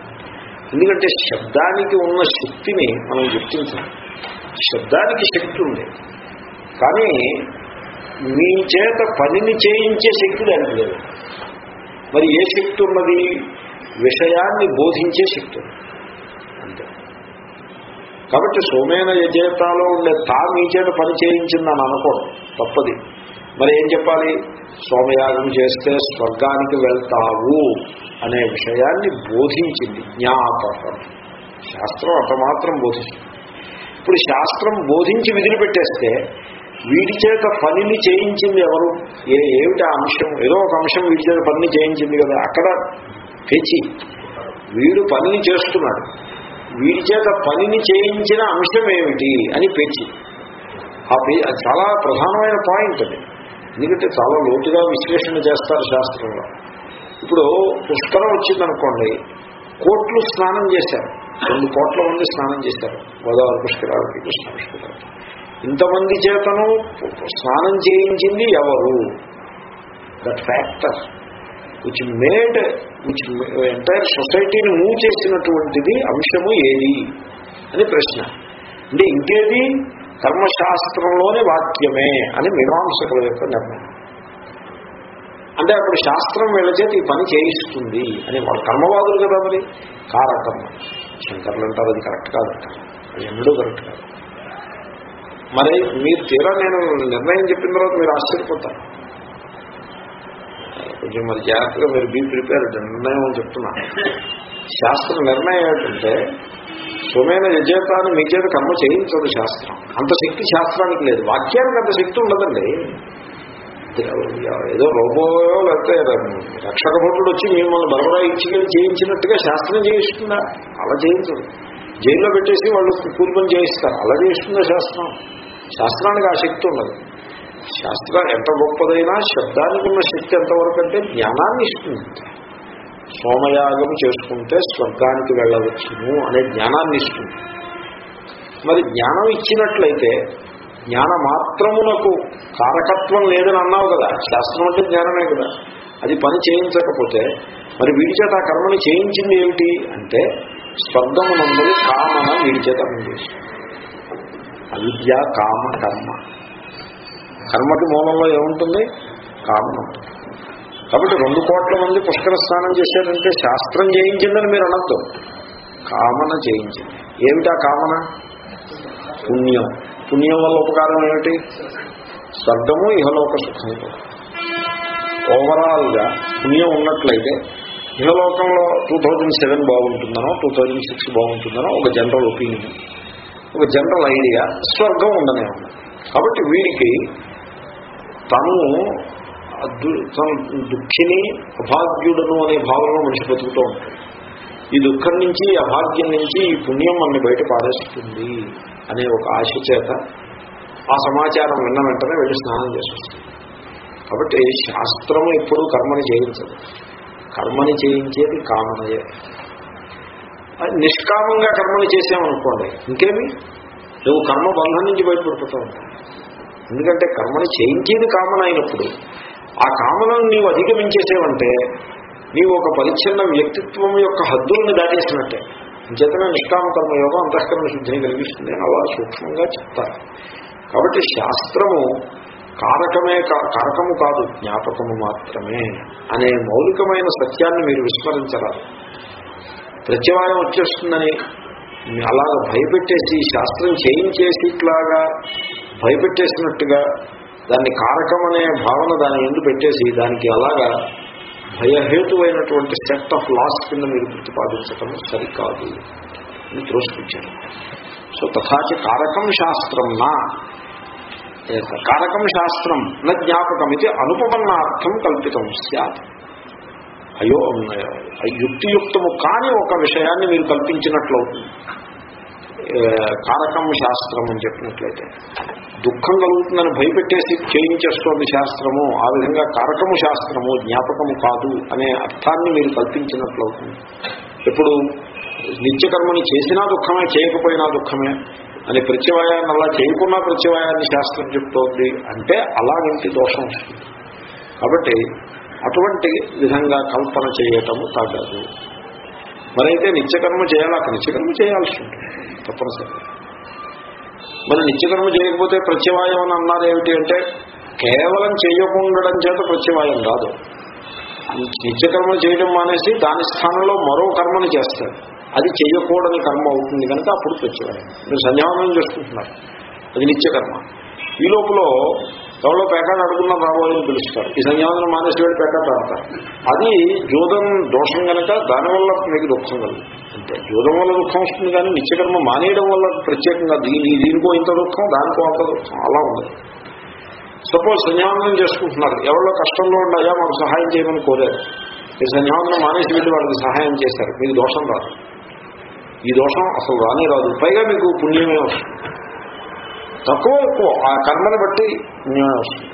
ఎందుకంటే శబ్దానికి ఉన్న శక్తిని మనం గుర్తించాలి. శబ్దానికి శక్తి ఉంది. కానీ మీ చేత పనిని చేయించే శక్తి దానికి లేదు. మరి ఏ శక్తి ఉన్నది? విషయాన్ని బోధించే శక్తి ఉంది. కాబట్టి సోమేన యజేతాలో ఉండే తా మీ చేత పని చేయించిందని అనుకోవడం తప్పది. మరి ఏం చెప్పాలి? సోమయాగం చేస్తే స్వర్గానికి వెళ్తావు అనే విషయాన్ని బోధించింది జ్ఞాపకం. శాస్త్రం అంత మాత్రం బోధిస్తుంది ఇప్పుడు శాస్త్రం బోధించి విధులు పెట్టేస్తే వీటి చేత పనిని చేయించింది ఎవరు? ఏ ఏమిటి ఆ అంశం? ఏదో ఒక అంశం వీటి చేత పనిని చేయించింది కదా. అక్కడ తెచ్చి వీడు పనిని చేస్తున్నాడు. వీడి చేత పనిని చేయించిన అంశం ఏమిటి అని పేచి ఆ పే చాలా ప్రధానమైన పాయింట్ అది. ఎందుకంటే చాలా లోతుగా విశ్లేషణ చేస్తారు శాస్త్రంలో. ఇప్పుడు పుష్కరం వచ్చిందనుకోండి కోట్లు స్నానం చేశారు. రెండు కోట్ల మంది స్నానం చేశారు. గోదావరి పుష్కరాలకి కృష్ణ పుష్కరాలకి ఇంతమంది చేతను స్నానం చేయించింది ఎవరు? That factor. Which made which entire సొసైటీని మూవ్ చేసినటువంటిది అంశము ఏది అని ప్రశ్న. అంటే ఇంకేది? కర్మశాస్త్రంలోని వాక్యమే అని మీమాంసకుల యొక్క నిర్ణయం. అంటే అప్పుడు శాస్త్రం వీళ్ళ చేత ఈ పని చేయిస్తుంది అని వాళ్ళు కర్మవాదులు కదా మరి? కారకర్మ. శంకర్లు అంటారు అది కరెక్ట్ కాదంటారు అది ఎన్నడూ కరెక్ట్ కాదు. మరి మీరు తీరా నేను నిర్ణయం చెప్పిన తర్వాత మీరు ఆశ్చర్యపోతారు. కొంచెం మరి జాగ్రత్తగా మీరు బీ ప్రిపేర్డ్ నిర్ణయం అని చెప్తున్నా. శాస్త్ర నిర్ణయం ఏమిటంటే సోమేన యజేతాన్ని మీ చేత కర్మ చేయించదు శాస్త్రం. అంత శక్తి శాస్త్రానికి లేదు. వాక్యానికి అంత శక్తి ఉండదండి. ఏదో రోబోయో లేకపోతే రక్షక భటుడు వచ్చి మిమ్మల్ని బలవరా ఇచ్చి చేయించినట్టుగా శాస్త్రం చేయిస్తుందా? అలా చేయించదు జైల్లో పెట్టేసి వాళ్ళు కూర్పని చేయిస్తారు. అలా చేయిస్తుందా శాస్త్రం? శాస్త్రానికి ఆ శక్తి ఉండదు. శాస్త్రం ఎంత గొప్పదైనా శబ్దానికి ఉన్న శక్తి ఎంతవరకు అంటే జ్ఞానాన్ని ఇస్తుంది. సోమయాగం చేసుకుంటే స్వర్గానికి వెళ్ళవచ్చును అనే జ్ఞానాన్ని ఇస్తుంది. మరి జ్ఞానం ఇచ్చినట్లయితే జ్ఞాన మాత్రమునకు కారకత్వం లేదని అన్నావు కదా. శాస్త్రం అంటే జ్ఞానమే కదా. అది పని చేయించకపోతే మరి వీడి చేత ఆ కర్మని చేయించింది ఏమిటి అంటే స్వర్గమునందరి కామన వీడి చేత అవిద్య కామ కర్మ. కర్మకి మూలంలో ఏముంటుంది? కామన కాబట్టి రెండు కోట్ల మంది పుష్కర స్నానం చేశారంటే శాస్త్రం చేయించిందని మీరు అనద్దు. కామన చేయించింది ఏమిటా కామన? పుణ్యం. పుణ్యం వల్ల ఉపకారం ఏమిటి? స్వర్గము ఇహలోక సుఖం ఓవరాల్గా పుణ్యం ఉన్నట్లయితే ఇహలోకంలో టూ థౌజండ్ సెవెన్ బాగుంటుందనో టూ థౌజండ్ సిక్స్ బాగుంటుందనో ఒక జనరల్ ఒపీనియన్ ఒక జనరల్ ఐడియా స్వర్గం ఉండనే ఉంది కాబట్టి వీడికి తను తను దుఃఖిని అభాగ్యుడను అనే భావనలో మనిషి బతుకుతూ ఉంటాడు. ఈ దుఃఖం నుంచి అభాగ్యం నుంచి ఈ పుణ్యం మనని బయట పారేస్తుంది అనే ఒక ఆశ చేత ఆ సమాచారం విన్న వెంటనే వెళ్ళి స్నానం చేసేస్తుంది. కాబట్టి శాస్త్రము ఎప్పుడూ కర్మని చేయించదు. కర్మని చేయించేది కామనయే. అది నిష్కామంగా కర్మని చేసామనుకోండి ఇంకేమి? నువ్వు కర్మ బంధం నుంచి బయటపడిపోతూ ఉంటావు ఎందుకంటే కర్మని చేయించేది కామన అయినప్పుడు. ఆ కామనను నీవు అధిగమించేసేవంటే నీవు ఒక పరిచ్ఛిన్న వ్యక్తిత్వం యొక్క హద్దుల్ని దాటేసినట్టే. చేతనే నిష్కామ కర్మయోగం అంతఃకరణ శుద్ధిని కలిగిస్తుంది అని అలా సూక్ష్మంగా చెప్తారు. కాబట్టి శాస్త్రము కారకమే కా- కారకము కాదు జ్ఞాపకము మాత్రమే అనే మౌలికమైన సత్యాన్ని మీరు విస్మరించరాదు. ప్రత్యవాయం వచ్చేస్తుందని అలాగ భయపెట్టేసి శాస్త్రం చేయించేసి ఇట్లాగా భయపెట్టేసినట్టుగా దాన్ని కారకమనే భావన దాని ఎందు పెట్టేసి దానికి అలాగా భయహేతువైనటువంటి సెట్ ఆఫ్ లాస్ కింద మీరు ప్రతిపాదించటం సరికాదు అని త్రోసిపించారు సో తథాచ కారకం శాస్త్రం నా కారకం శాస్త్రం న జ్ఞాపకం ఇది అనుపమన్నార్థం కల్పితం సత్ అయ్యో యుక్తియుక్తము కాని ఒక విషయాన్ని మీరు కల్పించినట్లవుతుంది. అవుతుంది కారకం శాస్త్రం అని చెప్పినట్లయితే దుఃఖం కలుగుతుందని భయపెట్టేసి చేయించేస్తోంది శాస్త్రము ఆ విధంగా కారకము శాస్త్రము జ్ఞాపకము కాదు అనే అర్థాన్ని మీరు కల్పించినట్లవుతుంది ఇప్పుడు నిత్యకర్మని చేసినా దుఃఖమే చేయకపోయినా దుఃఖమే అని ప్రత్యవాయాన్ని అలా చేయకున్నా ప్రత్యవాయాన్ని శాస్త్రం చెప్తోంది అంటే అలాగంటి దోషం వస్తుంది. కాబట్టి అటువంటి విధంగా కల్పన చేయటము తగదు. మరైతే నిత్యకర్మ చేయాలి అక్కడ నిత్యకర్మ చేయాల్సి ఉంటుంది. తప్పనిసరి. మరి నిత్యకర్మ చేయకపోతే ప్రత్యవాయం అని అన్నారు ఏమిటి అంటే కేవలం చేయకుండడం చేత ప్రత్యవాయం రాదు నిత్యకర్మ చేయడం మానేసి దాని స్థానంలో మరో కర్మని చేస్తాడు అది చేయకూడని కర్మ అవుతుంది కనుక అప్పుడు ప్రత్యవాయం. మీరు సంధ్యావనం చేసుకుంటున్నారు అది నిత్యకర్మ. ఈ లోపల ఎవరో పేకాట అడుగున్నా రాబోయని పిలుస్తారు. ఈ సంధ్యావనం మానేసి వెళ్ళి పేకాట ఆడతారు. అది జూదం దోషం కనుక దానివల్ల మీకు దుఃఖం కలదు అంటే జూదం వల్ల దుఃఖం వస్తుంది కానీ నిత్యకర్మ మానేయడం వల్ల ప్రత్యేకంగా దీని దీనికో ఇంత దుఃఖం దానికో అంత దుఃఖం అలా ఉండదు సపోజ్ సంధ్యావందనం చేసుకుంటున్నారు. ఎవరో కష్టంలో ఉండయా మాకు సహాయం చేయమని కోరారు. మీరు సంధ్యావందనం మానేసి వెళ్ళి వాళ్ళకి సహాయం చేశారు. మీకు దోషం రాదు. ఈ దోషం అసలు రానే రాదు. పైగా మీకు పుణ్యమే వస్తుంది. తక్కువ ఎక్కువ ఆ కర్మని బట్టి పుణ్యమే వస్తుంది.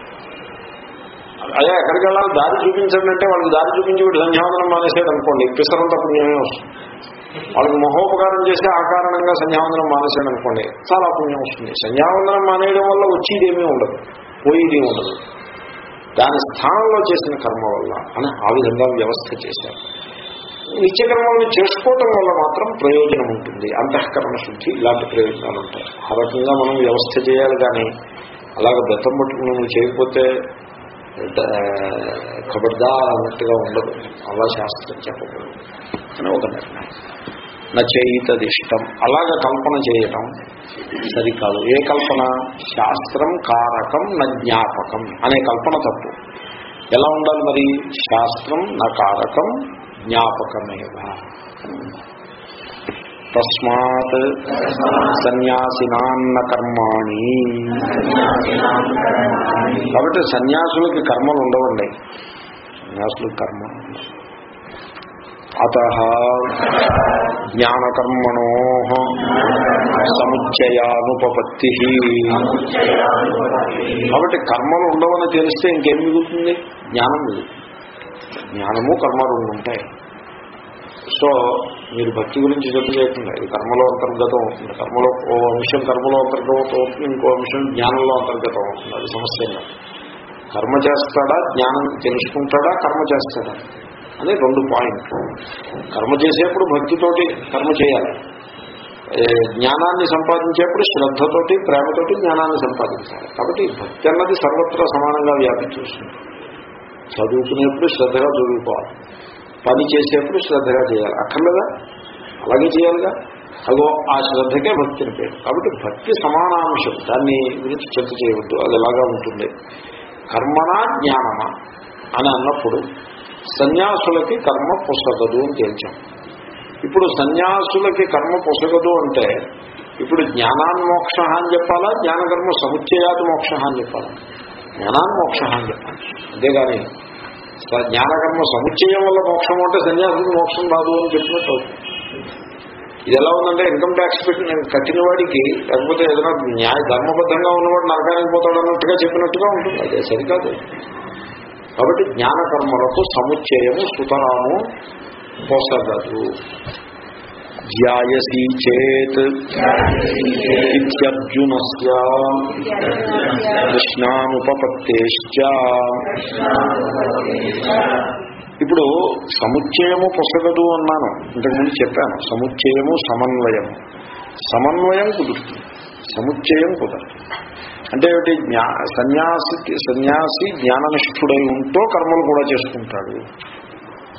అయ్యా ఎక్కడికి వెళ్ళాలి? దారి చూపించండి అంటే వాళ్ళకి దారి చూపించి వీడు సంధ్యావందనం మానేసాడు అనుకోండి. పిసరంత పుణ్యమే వస్తుంది. వాళ్ళకి మహోపకారం చేస్తే ఆ కారణంగా సంధ్యావందనం మానేసాడు అనుకోండి చాలా పుణ్యం వస్తుంది. సంధ్యావందనం మానేయడం వల్ల వచ్చేది ఏమీ ఉండదు పోయేది ఉండదు. దాని స్థానంలో చేసిన కర్మ వల్ల అని ఆ విధంగా వ్యవస్థ చేశారు. నిత్యకర్మల్ని చేసుకోవటం వల్ల మాత్రం ప్రయోజనం ఉంటుంది. అంతఃకరణ శుద్ధి ఇలాంటి ప్రయోజనాలు ఉంటాయి. ఆ రకంగా మనం వ్యవస్థ చేయాలి కానీ అలాగ బెత్తం పట్టుకుని నువ్వు చేయకపోతే కబడ్దా అన్నట్టుగా ఉండదు. అలా శాస్త్రం చెప్పకూడదు. అని ఒక నిర్ణయం. నచయితదిష్టం. అలాగ కల్పన చేయటం సరికాదు. ఏ కల్పన? శాస్త్రం కారకం న జ్ఞాపకం అనే కల్పన తప్పు. ఎలా ఉండాలి మరి? శాస్త్రం నా కారకం జ్ఞాపకమేవ తస్మాత్ సన్యాసినాన్న కర్మాణి కాబట్టి సన్యాసులకి కర్మలు ఉండవండి. సన్యాసులకు కర్మ అత జ్ఞానకర్మణో సముచ్చయానుపపత్తి. కాబట్టి కర్మలు ఉండవని తెలిస్తే ఇంకేం మిగులుతుంది? జ్ఞానం మిగులుతుంది. జ్ఞానము కర్మ రెండు ఉంటాయి. సో మీరు భక్తి గురించి చెప్పు చేయకుండా. ఇది కర్మలో అంతర్గతం అవుతుంది. కర్మలో ఓ అంశం కర్మలో అంతర్గతం అవుతుంది ఇంకో అంశం జ్ఞానంలో అంతర్గతం అవుతుంది. అది సమస్య కర్మ చేస్తాడా? జ్ఞానం తెలుసుకుంటాడా? కర్మ చేస్తాడా? అని రెండు పాయింట్. కర్మ చేసేప్పుడు భక్తితోటి కర్మ చేయాలి. జ్ఞానాన్ని సంపాదించేప్పుడు శ్రద్ధతోటి ప్రేమతోటి జ్ఞానాన్ని సంపాదించాలి. కాబట్టి భక్తి అన్నది సర్వత్రా సమానంగా వ్యాపించేస్తుంది చదువుకునేప్పుడు శ్రద్ధగా చదువుకోవాలి. పని చేసేప్పుడు శ్రద్ధగా చేయాలి. అక్కర్లేదా? అలాగే చేయాలిగా? అగో ఆ శ్రద్ధకే భక్తిని పేరు. కాబట్టి భక్తి సమానాంశం. దాన్ని గురించి చర్చ చేయవద్దు. అది ఎలాగా ఉంటుంది? కర్మనా జ్ఞానమా? అని అన్నప్పుడు సన్యాసులకి కర్మ పొసగదు అని తేల్చాం. ఇప్పుడు సన్యాసులకి కర్మ పొసగదు అంటే ఇప్పుడు జ్ఞానాన్ మోక్ష అని చెప్పాలా? జ్ఞానకర్మ సముచ్చయాది మోక్ష అని చెప్పాలా? జ్ఞానాన్ని మోక్ష అని చెప్పండి అంతేగాని జ్ఞానకర్మ సముచ్చయం వల్ల మోక్షం అంటే సన్యాసులకు మోక్షం రాదు అని చెప్పినట్టు ఇది ఎలా ఉందంటే ఇన్కమ్ ట్యాక్స్ పెట్టి నేను కట్టిన వాడికి లేకపోతే ఏదైనా న్యాయ ధర్మబద్ధంగా ఉన్నవాడు నరకానికి పోతాడు అన్నట్టుగా చెప్పినట్టుగా ఉంటుంది. అదే సరికాదు. కాబట్టి జ్ఞానకర్మలకు సముచ్చయము సుతరాము పోసగదు. ధ్యాయసీ చేత్ ఇత్యర్జునస్య కృష్ణానుపపత్తేశ్చ. ఇప్పుడు సముచ్చయము పొసగదు అన్నాను. ఇంతకుముందు చెప్పాను సముచ్చయము సమన్వయము సమన్వయం కుదురుతుంది. సముచ్చయం కుదరదు. అంటే ఏమిటి? జ్ఞా సన్యాసికి సన్యాసి జ్ఞాననిష్ఠుడై ఉంటూ కర్మలు కూడా చేసుకుంటాడు.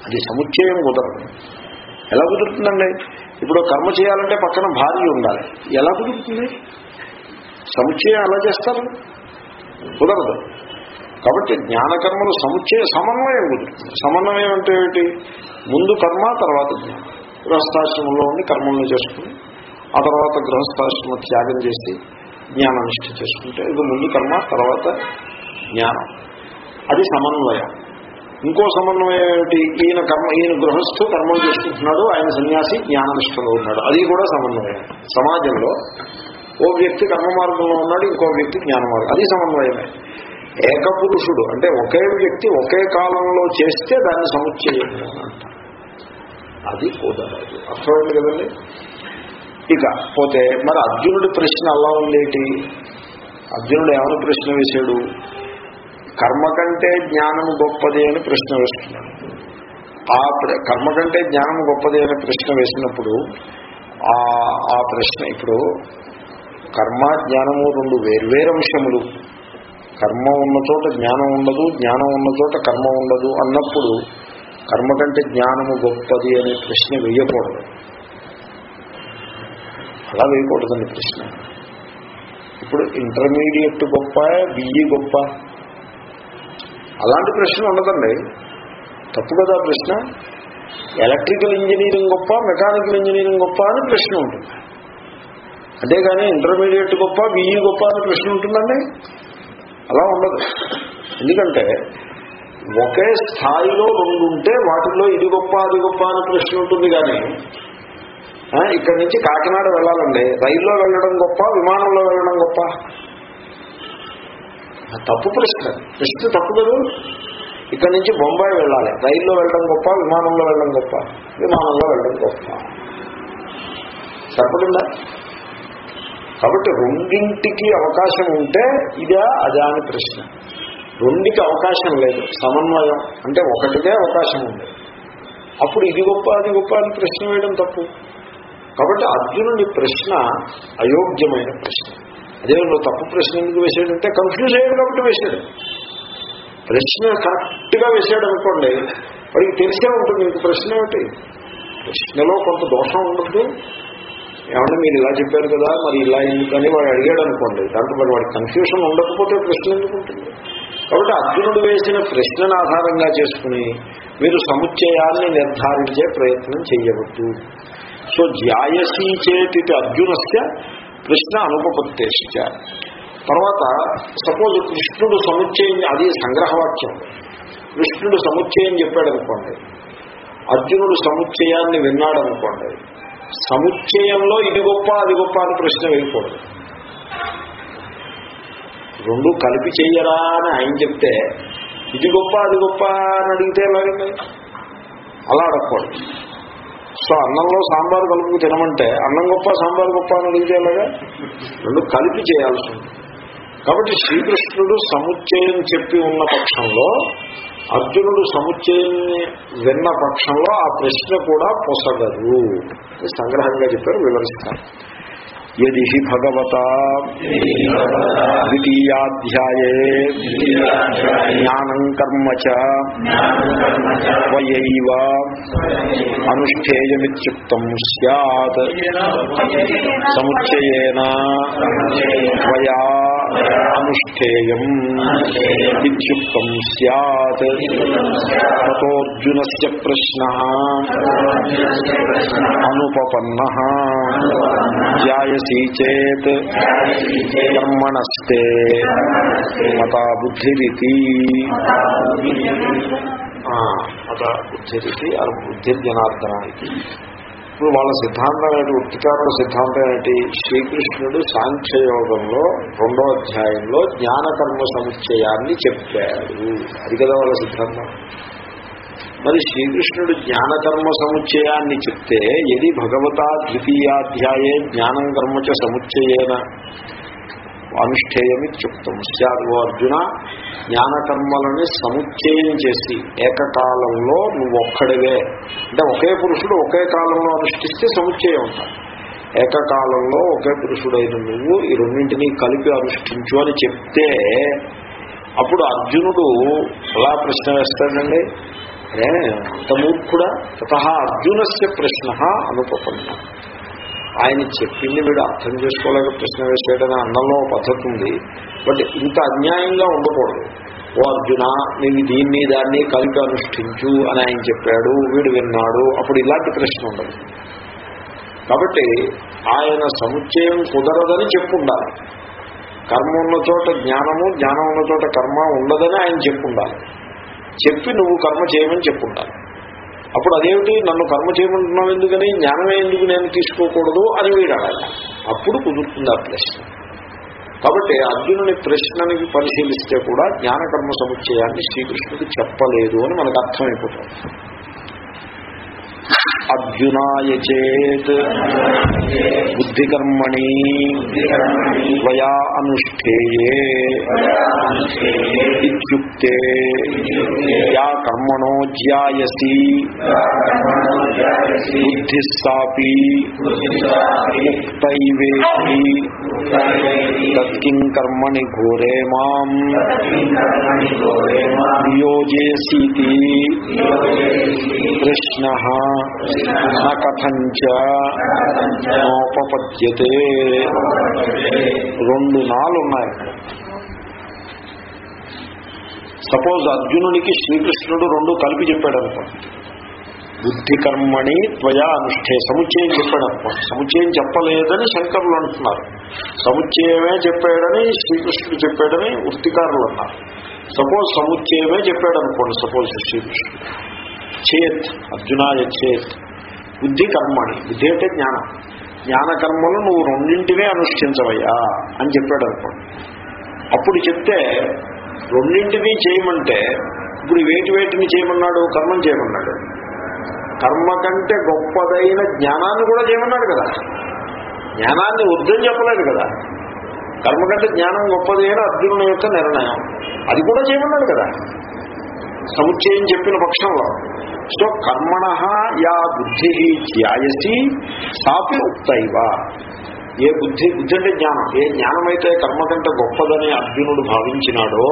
అది సముచ్చయం కుదరదు. ఎలా కుదురుతుందండి? ఇప్పుడు కర్మ చేయాలంటే పక్కన భార్య ఉండాలి. ఎలా కుదురుతుంది? సముచ్చయం ఎలా చేస్తారు? కుదరదు. కాబట్టి జ్ఞానకర్మలు సముచ్చయ సమన్వయం కుదురుతుంది. సమన్వయం అంటే ఏమిటి? ముందు కర్మ తర్వాత జ్ఞానం. గృహస్థాశ్రమంలో ఉండి కర్మలను చేసుకుని ఆ తర్వాత గృహస్థాశ్రమ త్యాగం చేసి జ్ఞాననిష్ట చేసుకుంటే ఇది ముందు కర్మ తర్వాత జ్ఞానం. అది సమన్వయం. ఇంకో సమన్వయం ఏమిటి? ఈయన కర్మ ఈయన గృహస్థు కర్మలు చేసుకుంటున్నాడు ఆయన సన్యాసి జ్ఞాననిష్టలో ఉన్నాడు. అది కూడా సమన్వయం సమాజంలో ఓ వ్యక్తి కర్మ మార్గంలో ఉన్నాడు ఇంకో వ్యక్తి జ్ఞాన మార్గం. అది సమన్వయమే ఏకపురుషుడు అంటే ఒకే వ్యక్తి ఒకే కాలంలో చేస్తే దాన్ని సముచ్చయం అది కుదరదు అర్థమైంది కదండి? ఇక పోతే మరి అర్జునుడి ప్రశ్న అలా ఉండేటి? అర్జునుడు ఏమైనా ప్రశ్న వేశాడు? కర్మ కంటే జ్ఞానము గొప్పది అని ప్రశ్న వేస్తున్నాడు. ఆ ప్ర- కర్మ కంటే జ్ఞానము గొప్పది అని ప్రశ్న వేసినప్పుడు ఆ ఆ ప్రశ్న ఇప్పుడు కర్మ జ్ఞానము రెండు వేర్వేరు అంశములు. కర్మ ఉన్న చోట జ్ఞానం ఉండదు జ్ఞానం ఉన్న చోట కర్మ ఉండదు అన్నప్పుడు కర్మ కంటే జ్ఞానము గొప్పది అనే ప్రశ్న వేయకూడదు. అలా వేయకూడదండి ప్రశ్న. ఇప్పుడు ఇంటర్మీడియట్ గొప్ప బిఈ గొప్ప. అలాంటి ప్రశ్న ఉండదండి. తప్పు కదా ప్రశ్న? ఎలక్ట్రికల్ ఇంజనీరింగ్ గొప్ప మెకానికల్ ఇంజనీరింగ్ గొప్ప అని ప్రశ్న ఉంటుంది. అంతేగాని ఇంటర్మీడియట్ గొప్ప బిఈ గొప్ప అని ప్రశ్న ఉంటుందండి? అలా ఉండదు. ఎందుకంటే ఒకే స్థాయిలో రెండు ఉంటే వాటిల్లో ఇది గొప్ప అది గొప్ప అని ప్రశ్న ఉంటుంది కానీ ఇక్కడి నుంచి కాకినాడ వెళ్ళాలండి. రైల్లో వెళ్ళడం గొప్ప విమానంలో వెళ్ళడం గొప్ప. తప్పు ప్రశ్న. ప్రశ్న తప్పు కదా. ఇక్కడి నుంచి బొంబాయి వెళ్ళాలి. రైల్లో వెళ్ళడం గొప్ప విమానంలో వెళ్ళడం గొప్ప. విమానంలో వెళ్ళడం గొప్ప. సరిపడిందా? కాబట్టి రెండింటికి అవకాశం ఉంటే ఇదే అదా అని ప్రశ్న. రెండికి అవకాశం లేదు. సమన్వయం. అంటే ఒకటికే అవకాశం ఉంది. అప్పుడు ఇది గొప్ప అది గొప్ప అని ప్రశ్న వేయడం తప్పు. కాబట్టి అర్జునుడి ప్రశ్న అయోగ్యమైన ప్రశ్న. అదే నువ్వు తప్పు ప్రశ్న ఎందుకు వేసాడంటే కన్ఫ్యూజ్ అయ్యాడు కాబట్టి వేశాడు. ప్రశ్న కరెక్ట్గా వేశాడు అనుకోండి వాడికి తెలిసే ఉంటుంది మీకు ప్రశ్న ఏమిటి? ప్రశ్నలో కొంత దోషం ఉండదు ఏమంటే మీరు ఇలా చెప్పారు కదా మరి ఇలా ఎందుకని వాడు అడిగాడు అనుకోండి దాంట్లో మరి వాడి కన్ఫ్యూషన్ ఉండకపోతే ప్రశ్న ఎందుకు ఉంటుంది? కాబట్టి అర్జునుడు వేసిన ప్రశ్నను ఆధారంగా చేసుకుని మీరు సముచ్చయాన్ని నిర్ధారించే ప్రయత్నం చేయవద్దు. సో జాయసీ చేతి అర్జునస్య కృష్ణ అనుపపత్తేశ్చ తర్వాత సపోజ్ కృష్ణుడు సముచ్చయం అది సంగ్రహవాక్యం. కృష్ణుడు సముచ్చయం చెప్పాడు అనుకోండి అర్జునుడు సముచ్చయాన్ని విన్నాడనుకోండి. సముచ్చయంలో ఇది గొప్ప అది గొప్ప అని ప్రశ్న వేయకూడదు. రెండు కలిపి చెయ్యరా అని ఆయన చెప్తే ఇది గొప్ప అది గొప్ప అని అడిగితే ఎలాగండి? అలా అడగకూడదు. సో అన్నంలో సాంబార్ కలుపు తినమంటే అన్నం గొప్ప సాంబార్ గొప్ప అని అడిగితేలాగా రెండు కలిపి చేయాల్సి ఉంది కాబట్టి శ్రీకృష్ణుడు సముచ్చయం చెప్పి ఉన్న పక్షంలో అర్జునుడు సముచ్చయాన్ని విన్న పక్షంలో ఆ ప్రశ్న కూడా పొసగదు. అని సంగ్రహంగా చెప్పారు వివరిస్తారు. యది హి భగవత ద్వితీయాధ్యాయే జ్ఞానం కర్మ చ త్వయైవ అనుష్ఠేయమిత్యుక్తం స్యాత్. సముచ్చయేన. త్వయా అనుష్ఠేయం ఇత్యుక్తం స్యాత్. తతోర్జునస్య ప్రశ్న. అనుపపన్న. ధ్యాయసీ చేత్. కర్మణస్తే మతా బుద్ధిరితి. మత బుద్ధిరితి. బుద్ధిర్జనార్దన ఇది ఇప్పుడు వాళ్ళ సిద్ధాంతం ఏంటి? ఉత్తికారుల సిద్ధాంతం ఏంటి? శ్రీకృష్ణుడు సాంఖ్యయోగంలో రెండో అధ్యాయంలో జ్ఞానకర్మ సముచ్చయాన్ని చెప్పాడు. అది కదా వాళ్ళ సిద్ధాంతం. మరి శ్రీకృష్ణుడు జ్ఞానకర్మ సముచ్చయాన్ని చెప్తే ఎది భగవతా ద్వితీయాధ్యాయే జ్ఞానం కర్మ చ సముచ్చయేన. అనుష్ఠేయమి చెప్తాం ఓ అర్జున జ్ఞానకర్మలని సముచ్చయం చేసి ఏకకాలంలో నువ్వు ఒక్కడివే అంటే ఒకే పురుషుడు ఒకే కాలంలో అనుష్ఠిస్తే సముచ్చయం ఉంటాడు ఏకకాలంలో ఒకే పురుషుడైన నువ్వు ఈ రెండింటినీ కలిపి అనుష్ఠించు అని చెప్తే అప్పుడు అర్జునుడు ఎలా ప్రశ్న వేస్తాడండి. అరే అంత మూర్ఖుడా? తత అర్జునస్య ప్రశ్న అనుపపన్న. ఆయన చెప్పింది వీడు అర్థం చేసుకోలేక ప్రశ్న వేసేయడని అన్నంలో పద్ధతి ఉంది. బట్ ఇంత అన్యాయంగా ఉండకూడదు. ఓ అర్జున నీవు దీన్ని దాన్ని కలిపి అనుష్ఠించు అని ఆయన చెప్పాడు వీడు విన్నాడు అప్పుడు ఇలాంటి ప్రశ్న ఉండదు. కాబట్టి ఆయన సముచ్చయం కుదరదని చెప్పుండాలి. కర్మ ఉన్న చోట జ్ఞానము జ్ఞానం ఉన్న చోట కర్మ ఉండదని ఆయన చెప్పుండాలి. చెప్పి నువ్వు కర్మ చేయమని చెప్పుండాలి. అప్పుడు అదేమిటి? నన్ను కర్మ చేయమంటున్నావు ఎందుకని? జ్ఞానమే ఎందుకు నేను తీసుకోకూడదు అని వీడు అడగాలి అప్పుడు కుదురుతుంది ఆ ప్రశ్న. కాబట్టి అర్జునుని ప్రశ్నని పరిశీలిస్తే కూడా జ్ఞానకర్మ సముచ్చయాన్ని శ్రీకృష్ణుడు చెప్పలేదు అని మనకు అర్థమైపోతుంది. అర్జునాయ చేత్ బుద్ధికర్మణి త్వయా అనుష్ఠేయే ఇత్యుక్తే యా కర్మణో జ్యాయసి బుద్ధి సాపి ముక్తైవేతి తత్కిం కర్మణి ఘోరే మాం నియోజేసీతి కృష్ణ కథంచ నోపపద్యతే. రెండు నాలు ఉన్నాయి సపోజ్ అర్జునునికి శ్రీకృష్ణుడు రెండు కలిపి చెప్పాడు అనుకోండి బుద్ధి కర్మణి త్వయా అనుష్ఠే సముచ్చయం చెప్పాడు అనుకోండి సముచ్చయం చెప్పలేదని శంకరులు అంటున్నారు. సముచ్చయమే చెప్పాడని శ్రీకృష్ణుడు చెప్పాడని వృత్తికారులు అన్నారు. సపోజ్ సముచ్చయమే చెప్పాడు అనుకోండి సపోజ్ శ్రీకృష్ణుడు. చేత్ అర్జునాయ చేత్. బుద్ధి కర్మని బుద్ధి అంటే జ్ఞానం. జ్ఞానకర్మలు నువ్వు రెండింటినే అనుష్ఠించవయ్యా అని చెప్పాడు అనుకోండి అప్పుడు చెప్తే రెండింటినీ చేయమంటే ఇప్పుడు వేటి వేటిని చేయమన్నాడు కర్మం చేయమన్నాడు. కర్మ కంటే గొప్పదైన జ్ఞానాన్ని కూడా చేయమన్నాడు కదా. జ్ఞానాన్ని వద్దని చెప్పలేదు కదా. కర్మ కంటే జ్ఞానం గొప్పది అయిన అర్జునుని యొక్క నిర్ణయం. అది కూడా చేయమన్నాడు కదా. సముచ్చయం చెప్పిన పక్షంలో. సో కర్మణ యా బుద్ధి ధ్యాయసి సాపి ఉక్తైవ ఏ బుద్ధి బుద్ధి అంటే జ్ఞానం. ఏ జ్ఞానమైతే కర్మ కంటే గొప్పదని అర్జునుడు భావించినాడో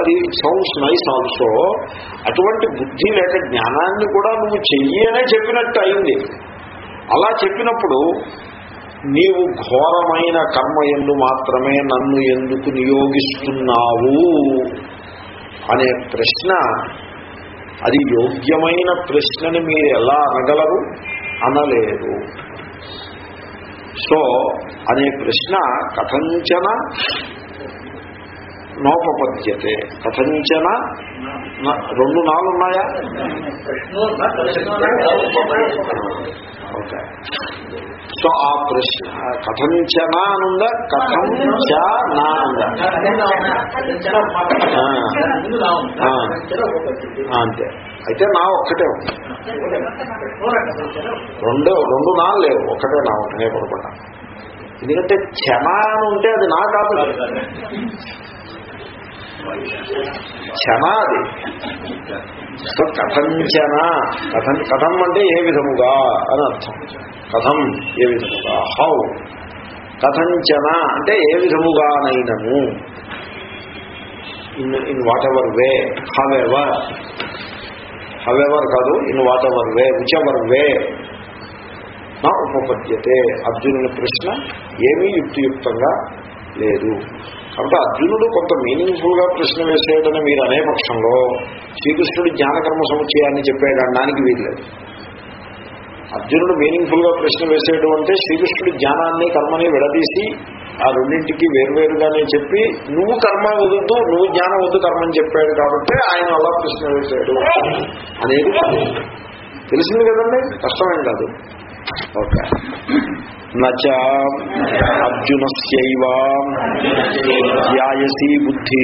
అది సౌండ్స్ నైస్ ఆల్సో అటువంటి బుద్ధి లేక జ్ఞానాన్ని కూడా నువ్వు చెయ్యనే చెప్పినట్టు అయింది. అలా చెప్పినప్పుడు నీవు ఘోరమైన కర్మ ఎందు మాత్రమే నన్ను ఎందుకు నియోగిస్తున్నావు? అనే ప్రశ్న అది యోగ్యమైన ప్రశ్నని మీరు ఎలా అనగలరు? అనలేరు సో అనే ప్రశ్న కథంచన నోపపద్యతే. కథంచన రెండు నాలుగు ఉన్నాయా ఓకే. సో ఆ ప్రశ్న కథంచన అనుందా కథం అంతే. అయితే నా ఒక్కటే ఉంది. రెండు రెండు నా లేవు. ఒకటే నా ఒకటే పొరపడ్డా ఎందుకంటే క్షమ అని ఉంటే అది నా కాదు. క్షణాది సో కథంచన కథం కథం అంటే ఏ విధముగా అని అర్థం. కథం ఏ విధముగా? హౌ. కథంచన అంటే ఏ విధముగానైనను. In in whatever way however. However కాదు in whatever way whichever way. నా ఉపపద్యతే. అర్జునుని ప్రశ్న ఏమీ యుక్తియుక్తంగా లేదు. కాబట్టి అర్జునుడు కొంత మీనింగ్ఫుల్గా ప్రశ్న వేసేయడని మీరు అనే పక్షంలో శ్రీకృష్ణుడు జ్ఞానకర్మ సముచ్చయాన్ని చెప్పాడు అనడానికి వీల్లేదు. అర్జునుడు మీనింగ్ఫుల్గా ప్రశ్న వేసేయడం అంటే శ్రీకృష్ణుడు జ్ఞానాన్ని కర్మని విడదీసి ఆ రెండింటికి వేరువేరుగానే చెప్పి నువ్వు కర్మ వద్దు నువ్వు జ్ఞానం వద్దు కర్మని చెప్పాడు కాబట్టి ఆయన అలా ప్రశ్న వేశాడు అనేది తెలిసింది కదండి? కష్టమేం కాదు. ఓకే. నచ అర్జునస్యైవ బుద్ధి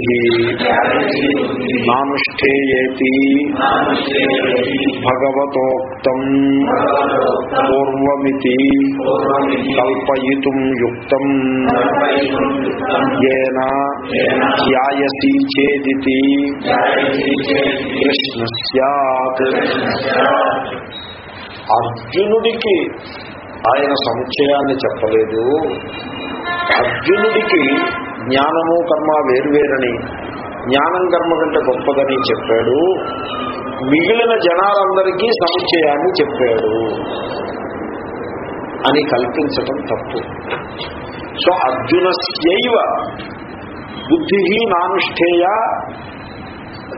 నానుష్ఠేయేతి భగవతోక్తం పూర్వమితి కల్పయితుం యుక్తం ఏన ధ్యాయసీ చేదితి కృష్ణ సత్ అర్జునుడికి ఆయన సముచ్చయాన్ని చెప్పలేదు. అర్జునుడికి జ్ఞానము కర్మ వేరువేరని జ్ఞానం కర్మ కంటే గొప్పదని చెప్పాడు. మిగిలిన జనాలందరికీ సముచ్చయాన్ని చెప్పాడు అని కల్పించటం తప్పు. సో అర్జునస్యవ బుద్ధి నానుష్ఠేయ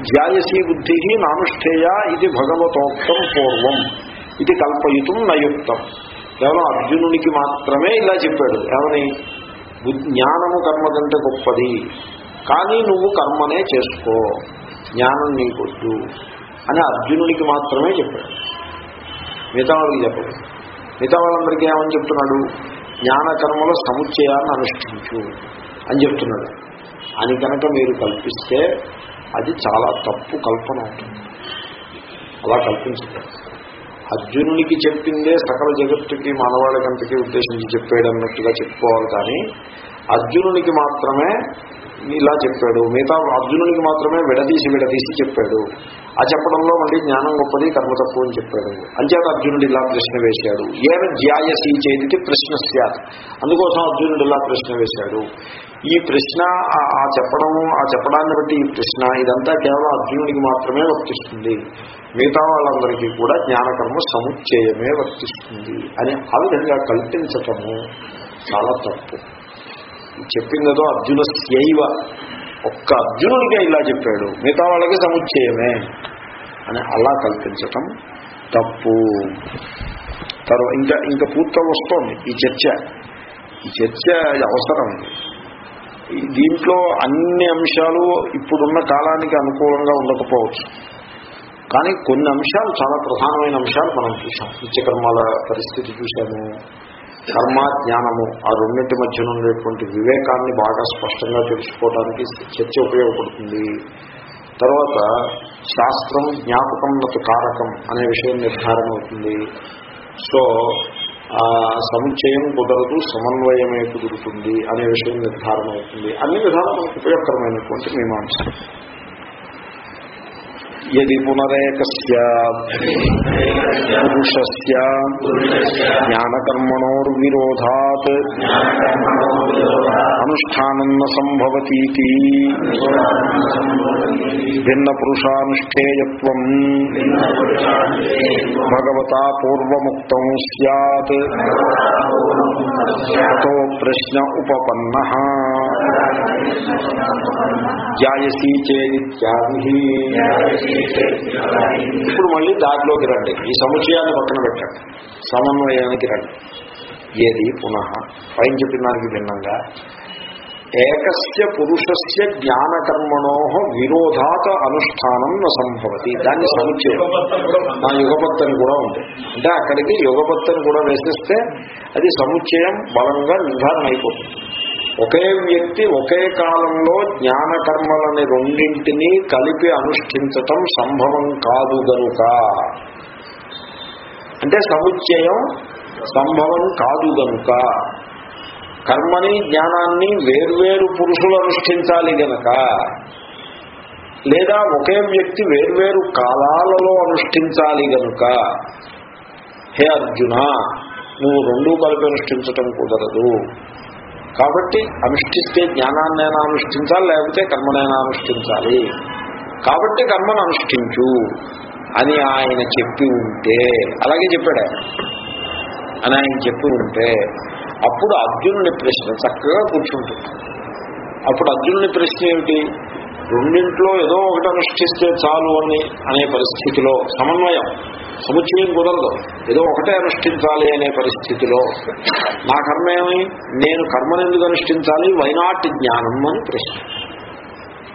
జాయసీ బుద్ధి నానుష్ఠేయ ఇది భగవతోక్తం పూర్వం. ఇది కల్పయుతం నయుక్తం. కేవలం అర్జునునికి మాత్రమే ఇలా చెప్పాడు. ఏమని? జ్ఞానము కర్మ కంటే గొప్పది. కానీ నువ్వు కర్మనే చేసుకో. జ్ఞానం నీకొద్దు అని అర్జునునికి మాత్రమే చెప్పాడు. మిగతా వాళ్ళకి చెప్పడు. మిగతా వాళ్ళందరికీ ఏమని చెప్తున్నాడు? జ్ఞాన కర్మల సముచ్చయాన్ని అనుష్ఠించు అని చెప్తున్నాడు. అని కనుక మీరు కల్పిస్తే అది చాలా తప్పు కల్పన అవుతుంది. అలా కల్పించారు అర్జునునికి చెప్పిందే సకల జగత్తుకి మానవాళికంతకి ఉద్దేశించి చెప్పాడన్నట్టుగా చెప్పుకోవాలి కానీ అర్జునునికి మాత్రమే ఇలా చెప్పాడు. మిగతా అర్జునునికి మాత్రమే విడదీసి విడదీసి చెప్పాడు. ఆ చెప్పడంలో మళ్ళీ జ్ఞానం గొప్పది కర్మ తక్కువ అని చెప్పాడు. అంచేత అర్జునుడు ఇలా ప్రశ్న వేశాడు. ఏన ధ్యాయసీ చేతికి ప్రశ్న సత్ అందుకోసం అర్జునుడు ఇలా ప్రశ్న వేశాడు. ఈ ప్రశ్న ఆ- ఆ చెప్పడము ఆ చెప్పడాన్ని బట్టి ఈ ప్రశ్న ఇదంతా కేవలం అర్జునుడికి మాత్రమే వర్తిస్తుంది. మిగతా వాళ్ళందరికీ కూడా జ్ఞానకర్మ సముచ్చయమే వర్తిస్తుంది అని ఆ విధంగా కల్పించటము చాలా తప్పు. చెప్పిందేదో అర్జున శైవ ఒక్క అర్జునుడిగా ఇలా చెప్పాడు. మిగతా వాళ్ళకి సముచ్చయమే అని అలా కల్పించటం తప్పు. తర్వాత ఇంకా ఇంకా పూర్తి వస్తోంది ఈ చర్చ. ఈ చర్చ అవసరం. దీంట్లో అన్ని అంశాలు ఇప్పుడున్న కాలానికి అనుకూలంగా ఉండకపోవచ్చు. కానీ కొన్ని అంశాలు చాలా ప్రధానమైన అంశాలు మనం చూసాం నిత్యకర్మాల పరిస్థితి చూశాము. ధర్మ జ్ఞానము ఆ రెండింటి మధ్యన ఉండేటువంటి వివేకాన్ని బాగా స్పష్టంగా తెలుసుకోవడానికి చర్చ ఉపయోగపడుతుంది. తర్వాత శాస్త్రం జ్ఞాపకం కారకం అనే విషయం నిర్ధారణ అవుతుంది. సో ఆ సముచ్చయం కుదరదు సమన్వయమే కుదురుతుంది అనే విషయం నిర్ధారణ అవుతుంది. అన్ని విధాలు మనకు ఉపయోగకరమైనటువంటి మీమాంస. యది పునరేకస్య పురుషస్య జ్ఞానకర్మణోర్విరోధాత్ అనుష్ఠానం న సంభవతీతి భిన్న పురుషానుష్ఠేయత్వం భగవతా పూర్వముక్తం సత్తో ప్రశ్న ఉపపన్న జాయసీ చేదిత్యాది ఇప్పుడు మళ్ళీ దాటిలోకి రండి. ఈ సముచయాన్ని పక్కన పెట్టండి. సమన్వయానికి రండి. ఏది పునః? పైన చెప్పిన దానికి భిన్నంగా ఏకస్య పురుషస్య జ్ఞానకర్మణో విరోధాత అనుష్ఠానం న సంభవతి. దాన్ని సముచ్చయం. నా యుగపత్తని కూడా ఉంది. అంటే అక్కడికి యుగపత్తని కూడా వేసేస్తే అది సముచ్చయం బలంగా నిర్ధారణ అయిపోతుంది ఒకే వ్యక్తి ఒకే కాలంలో జ్ఞానకర్మలని రెండింటినీ కలిపి అనుష్ఠించటం సంభవం కాదు గనుక. అంటే సముచ్చయం సంభవం కాదు గనుక. కర్మని జ్ఞానాన్ని వేర్వేరు పురుషులు అనుష్ఠించాలి గనక. లేదా ఒకే వ్యక్తి వేర్వేరు కాలాలలో అనుష్ఠించాలి గనుక. హే అర్జున నువ్వు రెండూ కలిపి అనుష్ఠించటం కుదరదు. కాబట్టి అనుష్ఠిస్తే జ్ఞానాన్నైనా అనుష్ఠించాలి లేకపోతే కర్మనైనా అనుష్ఠించాలి. కాబట్టి కర్మను అనుష్ఠించు అని ఆయన చెప్పి ఉంటే అలాగే చెప్పాడు ఆయన. అని ఆయన చెప్పి ఉంటే అప్పుడు అర్జునుని ప్రశ్న చక్కగా కూర్చుంటుంది. అప్పుడు అర్జునుని ప్రశ్న ఏమిటి? రెండింట్లో ఏదో ఒకటి అనుష్ఠిస్తే చాలు అని అనే పరిస్థితిలో సమన్వయం సముచ్చయం కుదరదు. ఏదో ఒకటే అనుష్ఠించాలి అనే పరిస్థితిలో నా కర్మ ఏమి నేను కర్మను ఎందుకు అనుష్ఠించాలి? వైనాటి జ్ఞానం అని ప్రశ్న.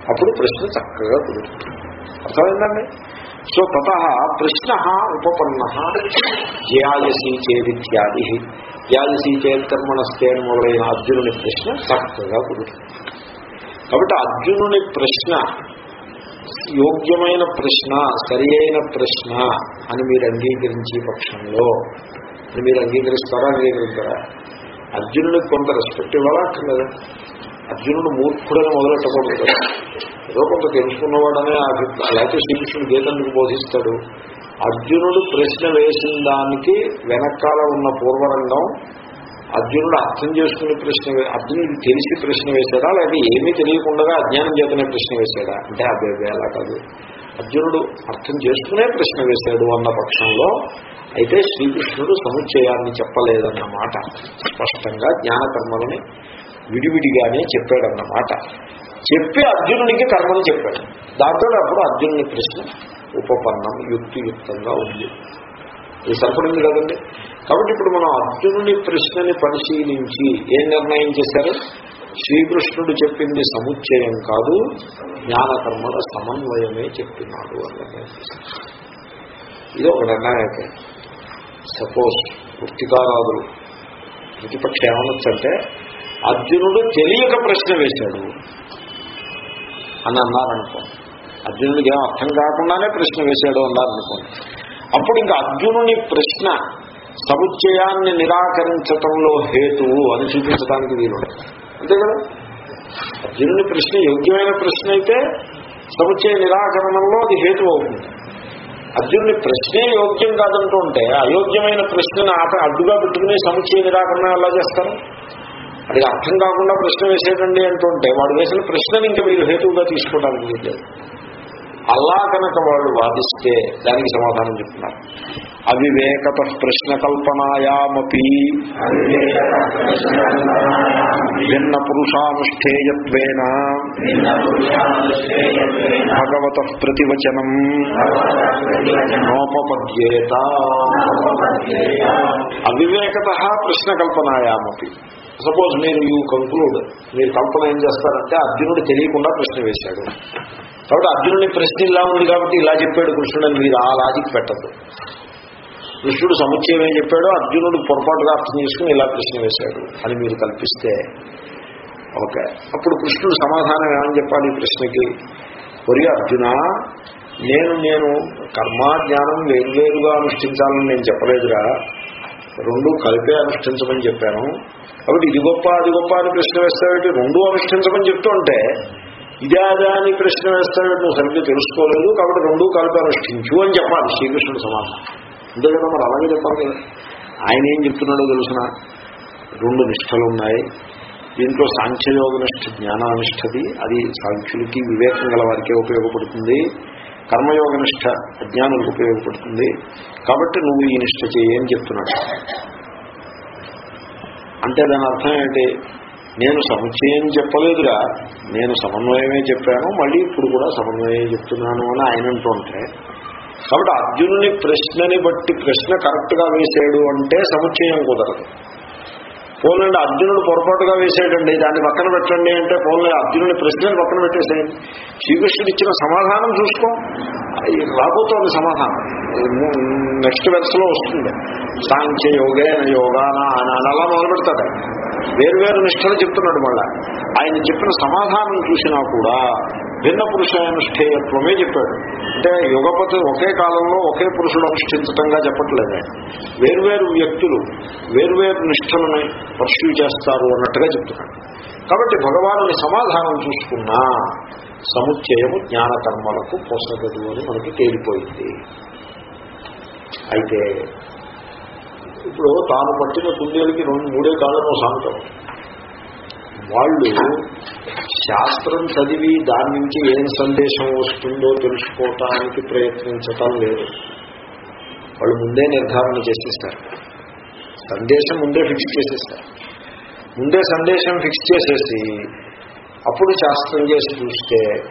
అప్పుడు ప్రశ్న చక్కగా కుదురుతుంది. అర్థమైందండి? సో తత ప్రశ్న ఉపపన్న జ్యాయసీ చేదిత్యాది. జ్యాయసీ చేత్కర్మణస్తే అని మొదలైన అర్జునుని ప్రశ్న చక్కగా కుదురుతుంది. కాబట్టి అర్జునుని ప్రశ్న యోగ్యమైన ప్రశ్న సరి అయిన ప్రశ్న అని మీరు అంగీకరించే పక్షంలో అని మీరు అంగీకరిస్తారా అంగీకరిస్తారా అర్జునుడికి కొంత రెస్పెక్ట్ ఇవ్వాలా? అక్కర్లేదా? అర్జునుడు మూర్ఖుడని మొదలెట్టకూడదు కదా. ఏదో కొంత తెలుసుకున్నవాడనే లేకపోతే శ్రీకృష్ణుడు గీతను బోధిస్తాడు. అర్జునుడు ప్రశ్న వేసిన దానికి వెనకాల ఉన్న పూర్వరంగం అర్జునుడు అర్థం చేసుకునే ప్రశ్న అర్జునుడు తెలిసి ప్రశ్న వేశాడా? లేకపోతే ఏమీ తెలియకుండా అజ్ఞానం చేతనే ప్రశ్న వేశాడా? అంటే అదే అలా కాదు. అర్జునుడు అర్థం చేసుకునే ప్రశ్న వేశాడు అన్న పక్షంలో అయితే శ్రీకృష్ణుడు సముచ్చయాన్ని చెప్పలేదన్నమాట. స్పష్టంగా జ్ఞానకర్మలని విడివిడిగానే చెప్పాడన్నమాట. చెప్పి అర్జునుడికి కర్మలు చెప్పాడు. దాంతో అప్పుడు అర్జునుని ప్రశ్న ఉపపన్నం యుక్తియుక్తంగా ఉంది. ఇది సరిపడింది కదండి. కాబట్టి ఇప్పుడు మనం అర్జునుని ప్రశ్నని పరిశీలించి ఏం నిర్ణయం చేశారు? శ్రీకృష్ణుడు చెప్పింది సముచ్చయం కాదు జ్ఞానకర్మల సమన్వయమే చెప్తున్నాడు అని ఇది ఒక నిర్ణయం సపోజ్ వృత్తికారాదులు ప్రతిపక్ష ఏమనొచ్చంటే అర్జునుడు తెలియక ప్రశ్న వేశాడు అని అన్నారనుకోండి. అర్జునుడికి ఏం అర్థం కాకుండానే ప్రశ్న వేశాడు అన్నారనుకోండి. అప్పుడు ఇంకా అర్జునుని ప్రశ్న సముచ్చయాన్ని నిరాకరించటంలో హేతువు అని చూపించడానికి వీలు అంతే కదా? అర్జునుని ప్రశ్న యోగ్యమైన ప్రశ్న అయితే సముచ్చయ నిరాకరణంలో అది హేతు అవుతుంది అర్జునుని ప్రశ్నే యోగ్యం కాదంటూ ఉంటే అయోగ్యమైన ప్రశ్నను ఆట అడ్డుగా పెట్టుకుని సముచ్చయ నిరాకరణ ఎలా చేస్తారు? అది అర్థం కాకుండా ప్రశ్న వేసేటండి అంటుంటే వాడు వేసిన ప్రశ్నని ఇంకా మీరు హేతువుగా తీసుకోవడానికి లేదు అలా కనుక వాళ్ళు వాదిస్తే దానికి సమాధానం చెప్తున్నారు. అవివేకత ప్రశ్న కల్పనాయామపి భిన్న పురుషానుష్ఠేయత్వేన. భగవత ప్రతివచనం. నోపపద్యేత. అవివేకత ప్రశ్న కల్పనాయామపి సపోజ్ మీరు యూ కంక్లూడ్ మీరు కల్పన ఏం చేస్తారంటే అర్జునుడు తెలియకుండా ప్రశ్న వేశాడు. కాబట్టి అర్జునుడి ప్రశ్న ఇలా ఉంది కాబట్టి ఇలా చెప్పాడు కృష్ణుడు అని మీరు ఆ లాజిక్ పెట్టద్దు. కృష్ణుడు సముచ్చయం ఏం చెప్పాడో అర్జునుడు పొరపాటుగా అర్థం చేసుకుని ఇలా ప్రశ్న వేశాడు అని మీరు కల్పిస్తే ఓకే. అప్పుడు కృష్ణుడు సమాధానం ఏమని చెప్పాలి ఈ ప్రశ్నకి? ఒరి అర్జున నేను నేను కర్మ జ్ఞానం వేరువేరుగా అనుష్ఠించాలని నేను చెప్పలేదురా. రెండు కలిపే అనుష్ఠించమని చెప్పాను. కాబట్టి ఇది గొప్ప అది గొప్ప అని ప్రశ్న వేస్తావేంటి రెండు అనుష్ఠించమని చెప్తుంటే ఇదే అదే అని ప్రశ్న వేస్తావేంటి నువ్వు సరిగ్గా తెలుసుకోలేదు కాబట్టి రెండు కలిపి అనుష్ఠించు అని చెప్పాలి శ్రీకృష్ణుడు సమాధానం అంతే కదా మరి అలాగే చెప్పాలి కదా. ఆయన ఏం చెప్తున్నాడో తెలుసిన? రెండు నిష్టలు ఉన్నాయి దీంట్లో సాంఖ్యయోగ నిష్ఠ జ్ఞానానిష్టది. అది సాంఖ్యులకి వివేకం గల వారికే ఉపయోగపడుతుంది. కర్మయోగ నిష్ఠ అజ్ఞానులకు ఉపయోగపడుతుంది. కాబట్టి నువ్వు ఈ నిష్ఠ చేయని చెప్తున్నాడు. అంటే దాని అర్థం ఏంటి? నేను సముచ్చయం చెప్పలేదుగా నేను సమన్వయమే చెప్పాను. మళ్ళీ ఇప్పుడు కూడా సమన్వయం చెప్తున్నాను అని ఆయన అంటుంటే కాబట్టి అర్జునుని ప్రశ్నని బట్టి ప్రశ్న కరెక్ట్గా వేసాడు అంటే సముచ్చయం కుదరదు. పోలండి అర్జునుడు పొరపాటుగా వేసేయండి దాన్ని పక్కన పెట్టండి అంటే పోలే అర్జునుడి ప్రశ్నలు పక్కన పెట్టేసేయండి. శ్రీకృష్ణుడు ఇచ్చిన సమాధానం చూసుకో. రాబోతోంది సమాధానం. నెక్స్ట్ వెర్స్లో వస్తుంది. సాంఖ్య యోగే యోగాన అని అలా మొదలు పెడతాడు. వేరు వేరు నిష్ఠలు చెప్తున్నాడు మళ్ళా. ఆయన చెప్పిన సమాధానం చూసినా కూడా భిన్న పురుషానుష్ఠేయత్వమే చెప్పాడు. అంటే యుగపతి ఒకే కాలంలో ఒకే పురుషుడు అనుష్ఠించటంగా చెప్పట్లేదు. వేర్వేరు వ్యక్తులు వేర్వేరు నిష్ఠలని పర్స్యూ చేస్తారు అన్నట్టుగా చెప్తున్నాడు. కాబట్టి భగవానుని సమాధానం చూసుకున్నా సముచ్చయము జ్ఞాన కర్మలకు పోసగదు అని మనకి తేలిపోయింది. అయితే ఇప్పుడు తాను పట్టిన కుందేలకి రెండు మూడే కాలంలో సాగుతాం వాళ్ళు శాస్త్రం చదివి దాని నుంచి ఏం సందేశం వస్తుందో తెలుసుకోవటానికి ప్రయత్నించటం లేదు. వాళ్ళు ముందే నిర్ధారణ చేసేస్తారు. సందేశం ముందే ఫిక్స్ చేసేస్తారు. ముందే సందేశం ఫిక్స్ చేసేసి అప్పుడు శాస్త్రం చేసి చూస్తే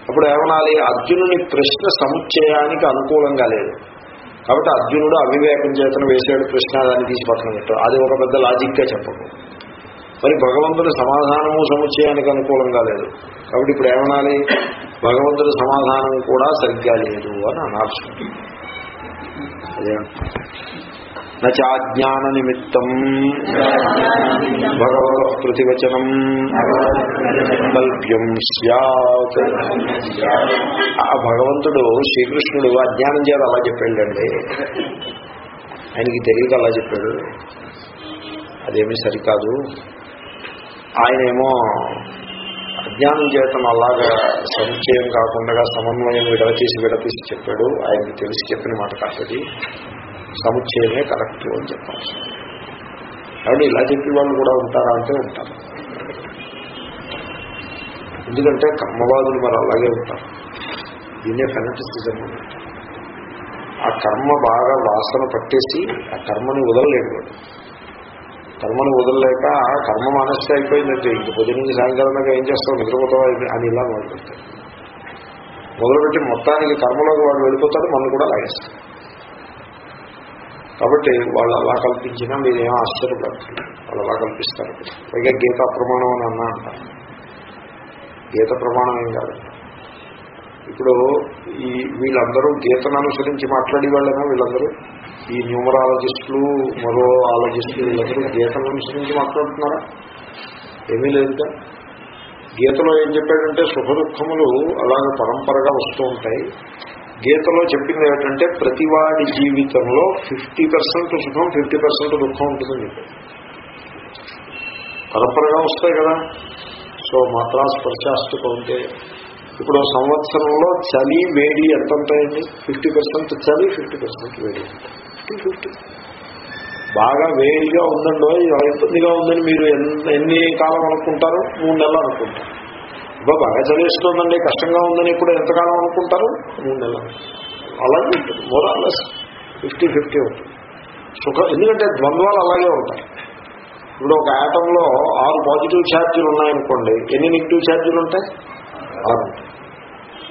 అప్పుడు ఏమనాలి? అర్జునుని ప్రశ్న సముచ్చయానికి అనుకూలంగా లేదు. కాబట్టి అర్జునుడు అవివేకం చేతను వేసాడు ప్రశ్న దాన్ని తీసి పక్కన పెట్టాడు. అది ఒక పెద్ద లాజిక్గా చెప్పకూడదు. మరి భగవంతుడి సమాధానము సముచ్చయానికి అనుకూలంగా లేదు. కాబట్టి ఇప్పుడు ఏమనాలి? భగవంతుడి సమాధానం కూడా సరిగ్గా లేదు అని అనాల్సి ఉంటుంది. నచాజ్ఞాన నిమిత్తం. భగవత ప్రతివచనం. కల్ప్యం సత్ ఆ భగవంతుడు శ్రీకృష్ణుడు అజ్ఞానం చేత అలా చెప్పాడండి. ఆయనకి తెలియక అలా చెప్పాడు. అదేమీ సరికాదు. ఆయనేమో అజ్ఞానం చేతను అలాగా సముచ్చయం కాకుండా సమన్వయం విడవతీసి విడతీసి చెప్పాడు. ఆయనకి తెలిసి చెప్పిన మాట కాదు సముచ్చయమే కరెక్ట్ అని చెప్పాల్సి కాబట్టి ఇలా చెప్పి వాళ్ళు కూడా ఉంటారా అంటే ఉంటారు. ఎందుకంటే కర్మవాదులు మరి అలాగే ఉంటారు. దీన్నే ఫెనటిసిజం అన్నమాట ఆ కర్మ బాగా వాసన పట్టేసి ఆ కర్మని వదలలేడు వాడు. కర్మను వదలలేక కర్మ మానస్తే అయిపోయిందంటే ఇంక పొద్దున్నీ సాయంకాలంగా ఏం చేస్తావు? నిద్రపోతావా? అని ఇలా మొదలుపెడతాడు మొదలుపెట్టి మొత్తానికి కర్మలోకి వాడు వెళ్ళిపోతాడు మనం కూడా లాగేస్తాడు. కాబట్టి వాళ్ళు అలా కల్పించినా మీరేం ఆశ్చర్యపడుతుంది వాళ్ళు అలా కల్పిస్తారు. పైగా గీత ప్రమాణం అని అన్నా అంటారు. గీత ప్రమాణం ఏం కాదు. ఇప్పుడు ఈ వీళ్ళందరూ గీతను అనుసరించి మాట్లాడి వాళ్ళేనా వీళ్ళందరూ? ఈ న్యూమరాలజిస్టులు మరో ఆలజిస్టులు వీళ్ళందరూ గీతల గురించి మాట్లాడుతున్నారా? ఏమీ లేదుగా గీతలో ఏం చెప్పాడంటే సుఖ దుఃఖములు అలాగే పరంపరగా వస్తూ ఉంటాయి. గీతలో చెప్పింది ఏమిటంటే ప్రతివాడి జీవితంలో ఫిఫ్టీ పర్సెంట్ సుఖం ఫిఫ్టీ పర్సెంట్ దుఃఖం ఉంటుందని చెప్పారు పరంపరగా వస్తాయి కదా. సో మాత్రా స్పర్శాస్తుక ఉంటే ఇప్పుడు సంవత్సరంలో చలి వేడి ఎంత ఉంటాయండి ఫిఫ్టీ పర్సెంట్ చలి ఫిఫ్టీ పర్సెంట్ వేడి. ఫిఫ్టీ ఫిఫ్టీ బాగా వేడిగా ఉందండో ఇబ్బందిగా ఉందని మీరు ఎన్ని ఎన్ని కాలం అనుకుంటారు? మూడు నెలలు అనుకుంటారు ఇప్పుడు బాగా చదివిస్తుందండి కష్టంగా ఉందని ఇప్పుడు ఎంతకాలం అనుకుంటారు? మూడు నెలలు. అలాగే ఉంటుంది మోరాలెస్ ఫిఫ్టీ ఫిఫ్టీ ఉంటుంది. సుఖం ఎందుకంటే ద్వంద్వాలు అలాగే ఉంటాయి. ఇప్పుడు ఒక యాటంలో ఆరు పాజిటివ్ ఛార్జీలు ఉన్నాయనుకోండి ఎన్ని నెగిటివ్ ఛార్జీలు ఉంటాయి? ఆరు.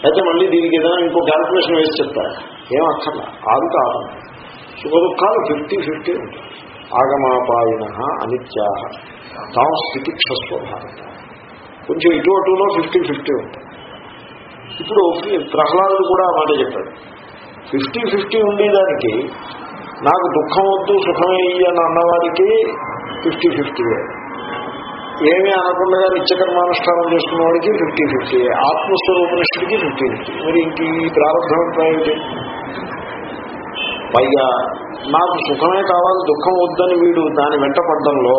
అయితే మళ్ళీ దీనికి ఏదైనా ఇంకో క్యాల్కులేషన్ వేసి చెప్తారు? ఏం అక్కర్లా. ఆరు కాదు. సుఖ దుఃఖాలు ఫిఫ్టీ ఫిఫ్టీ ఉంటాయి. ఆగమాపాయన అనిత్యా. తాం స్థితి భారత కొంచెం ఇటు అటులో ఫిఫ్టీ ఫిఫ్టీ ఉంటాయి. ఇప్పుడు ప్రహ్లాదుడు కూడా ఆ మాట చెప్పాడు. ఫిఫ్టీ ఫిఫ్టీ ఉండేదానికి నాకు దుఃఖం వద్దు సుఖమే అని అన్నవారికి ఫిఫ్టీ ఫిఫ్టీ ఏమీ అనకుండా నిత్యకర్మానుష్ఠానం చేసుకున్న వాడికి ఫిఫ్టీ ఫిఫ్టీ ఆత్మస్వరూపనిష్ఠుడికి ఫిఫ్టీ ఫిఫ్టీ మరి ఇంక ఈ ప్రారంభం ఏమిటి పైగా నాకు సుఖమే కావాలి దుఃఖం వద్దని వీడు దాని వెంట పడడంలో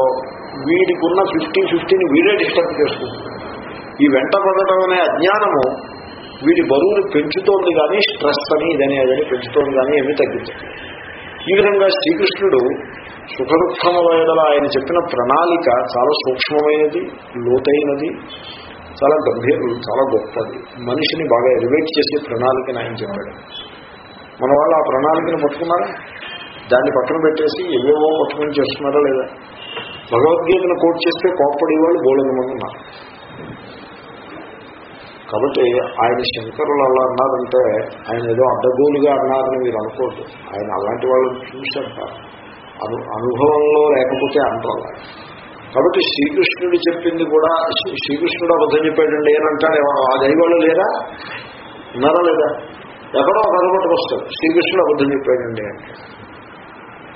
వీడికి ఉన్న ఫిఫ్టీ ఫిఫ్టీని వీడే డిస్టర్బ్ చేస్తుంది. ఈ వెంట పడటం అనే అజ్ఞానము వీడి బరువుని పెంచుతోంది కానీ స్ట్రెస్ అని ఇదని అదని పెంచుతోంది కానీ ఏమీ తగ్గించదు. ఈ విధంగా శ్రీకృష్ణుడు సుఖ దుఃఖముల ఎడల ఆయన చెప్పిన ప్రణాళిక చాలా సూక్ష్మమైనది లోతైనది చాలా గంభీర చాలా గొప్పది. మనిషిని బాగా ఎలివేట్ చేసే ప్రణాళికని ఆయన చెప్పాడు. మన వాళ్ళు ఆ ప్రణాళికను పట్టుకున్నారా? దాన్ని పక్కన పెట్టేసి ఏవేవో పట్టుకుని చేస్తున్నారా లేదా? భగవద్గీతను కోట్ చేస్తే కోప్పడి వాళ్ళు బోళన మంది ఉన్నారు. కాబట్టి ఆయన శంకరులు అలా అన్నారంటే ఆయన ఏదో అడ్డగోలుగా అన్నారని మీరు అనుకోవద్దు. ఆయన అలాంటి వాళ్ళని చూశారు అను అనుభవంలో లేకపోతే అంటారు కాబట్టి శ్రీకృష్ణుడు చెప్పింది కూడా శ్రీకృష్ణుడు అబద్ధం చెప్పాడండి ఏనంటాడు ఆ దైవాలు లేరా? ఉన్నారా లేదా? ఎక్కడో ఒక అదొకటి వస్తాడు శ్రీకృష్ణుడు అబద్ధం చెప్పాడండి అంటే.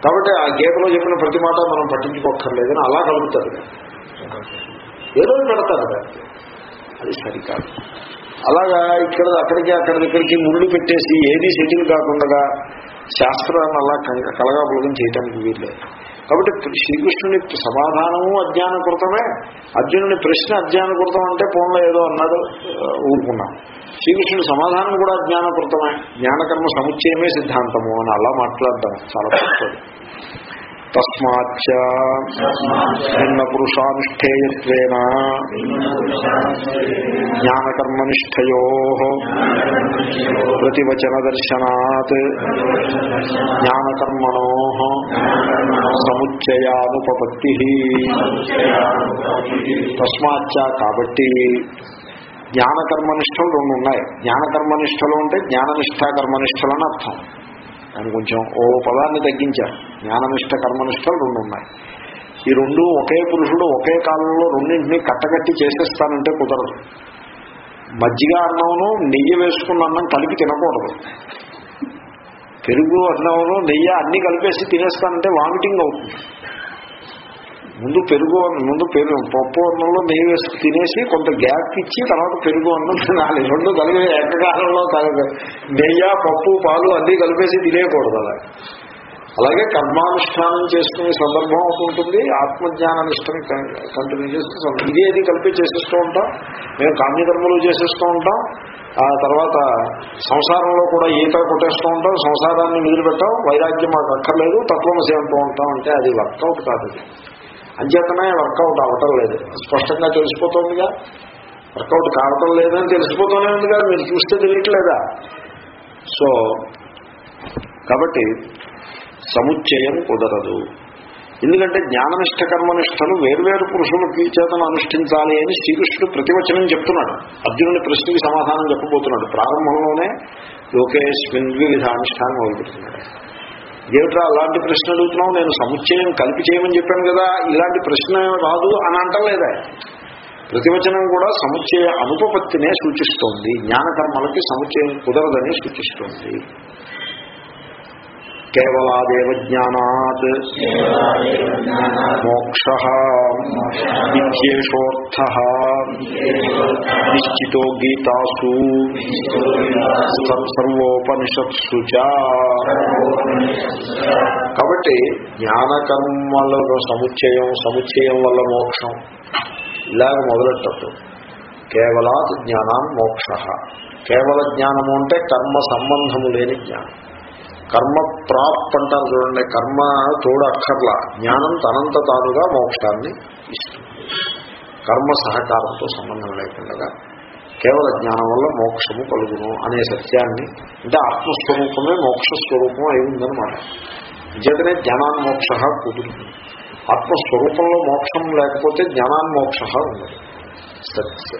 కాబట్టి ఆ గీతలో చెప్పిన ప్రతి మాట మనం పట్టించుకోక్కర్లేదని అలా కలుగుతారు ఏదో పెడతారు దానికి అది సరికాదు. అలాగా ఇక్కడ అక్కడికి అక్కడ దగ్గరికి ముళ్ళు పెట్టేసి ఏది సెటిల్ కాకుండా శాస్త్రాన్ని అలా కలగా కలగాపులగం చేయడానికి వీల్లేదు. కాబట్టి శ్రీకృష్ణుని సమాధానము అజ్ఞానకృతమే. అర్జునుని ప్రశ్న అజ్ఞానకృతం అంటే పోన్లో ఏదో అన్నాడు ఊరుకున్నాం. శ్రీకృష్ణుడి సమాధానం కూడా అజ్ఞానకృతమే. జ్ఞానకర్మ సముచ్చయమే సిద్ధాంతము అని అలా మాట్లాడడం చాలా తప్పదు తస్మాచ్చ. భిన్న పురుషానుష్ఠేయత్వేన జ్ఞానకర్మనిష్టయో ప్రతివచనదర్శనాత్. జ్ఞానకర్మణో. సముచ్చయానుపపత్తి. తస్మాచ్చ కాబట్టి జ్ఞానకర్మనిష్టలు రెండు ఉన్నాయి జ్ఞానకర్మనిష్టలు అంటే జ్ఞాననిష్ట కర్మనిష్టలు అని అర్థం. అని కొంచెం ఓ పదాన్ని తగ్గించారు జ్ఞాననిష్ట కర్మనిష్టలు రెండు ఉన్నాయి. ఈ రెండు ఒకే పురుషుడు ఒకే కాలంలో రెండింటినీ కట్టగట్టి చేసేస్తానంటే కుదరదు. మజ్జిగ అన్నమును నెయ్యి వేసుకున్న అన్నం కలిపి తినకూడదు. పెరుగు అన్నమును నెయ్యి అన్ని కలిపేసి తినేస్తానంటే వామిటింగ్ అవుతుంది. ముందు పెరుగు ముందు పెరుగు పప్పు అన్నంలో నెయ్యి వేసి తినేసి కొంత గ్యాప్ ఇచ్చి తర్వాత పెరుగు అన్నం తినాలి. రెండు కలిపి ఏకకాలంలో కలిపి నెయ్యి పప్పు పాలు అన్నీ కలిపేసి తినేయకూడదు అలా. అలాగే కర్మానుష్ఠానం చేసుకునే సందర్భం ఒకటి ఉంటుంది. ఆత్మజ్ఞాన నిష్టని కంటిన్యూ చేస్తూ సం- ఇది కలిపి చేసేస్తూ ఉంటాం. మేము కామ్యకర్మలు చేసేస్తూ ఉంటాం. ఆ తర్వాత సంసారంలో కూడా ఈత కొట్టేస్తూ ఉంటాం. సంసారాన్ని నిలబెట్టాం వైరాగ్యం మాకు అక్కర్లేదు. తత్వం సేవంతో ఉంటాం అంటే అది వర్కౌట్ కాదు అంచేతనే వర్కౌట్ అవ్వటం లేదు. స్పష్టంగా తెలిసిపోతుందిగా. వర్కౌట్ కావటం లేదని తెలిసిపోతూనే ఉందిగా. మీరు చూస్తే తెలియట్లేదా? సో కాబట్టి సముచ్చయం కుదరదు. ఎందుకంటే జ్ఞాననిష్ట కర్మనిష్టలు వేర్వేరు పురుషులకి చేతను అనుష్ఠించాలి అని శ్రీకృష్ణుడు ప్రతివచనం చెప్తున్నాడు. అర్జునుడి ప్రశ్నకి సమాధానం చెప్పబోతున్నాడు. ప్రారంభంలోనే లోకేష్మిన్ వివిధ అనుష్ఠానం మొదలుపెడుతున్నాడు. ఏమిట్రా అలాంటి ప్రశ్న అడుగుతున్నావు? నేను సముచ్చయం కలిపి చేయమని చెప్పాను కదా ఇలాంటి ప్రశ్న రాదు అని అంటలేదా. ప్రతివచనం కూడా సముచ్చయ అనుపపత్తినే సూచిస్తోంది. జ్ఞానకర్మలకి సముచ్చయం కుదరదని సూచిస్తోంది. కేవలాదేవ జ్ఞానాత్ మోక్ష విద్యేషోర్థ నిశ్చితో గీతాసు సర్వోపనిషత్సు కాబట్టి జ్ఞానకర్మల సముచ్చయం సముచ్చయం వల్ల మోక్షం. ఇలాగ మొదలెట్టద్దు. కేవలాత్ జ్ఞానాన్ మోక్ష. కేవల జ్ఞానము అంటే కర్మ సంబంధము లేని జ్ఞానం. కర్మ ప్రాప్ అంటారు చూడండి. కర్మ తోడు అక్కర్లా. జ్ఞానం తనంత తానుగా మోక్షాన్ని ఇస్తుంది. కర్మ సహకారంతో సంబంధం లేకుండా కేవల జ్ఞానం వల్ల మోక్షము కలుగును అనే సత్యాన్ని అంటే ఆత్మస్వరూపమే మోక్ష స్వరూపం అయి ఉందన్నమాట. నిజతనే జ్ఞానాన్మోక్ష కుదురుతుంది. ఆత్మస్వరూపంలో మోక్షం లేకపోతే జ్ఞానాన్మోక్ష ఉండదు. సత్య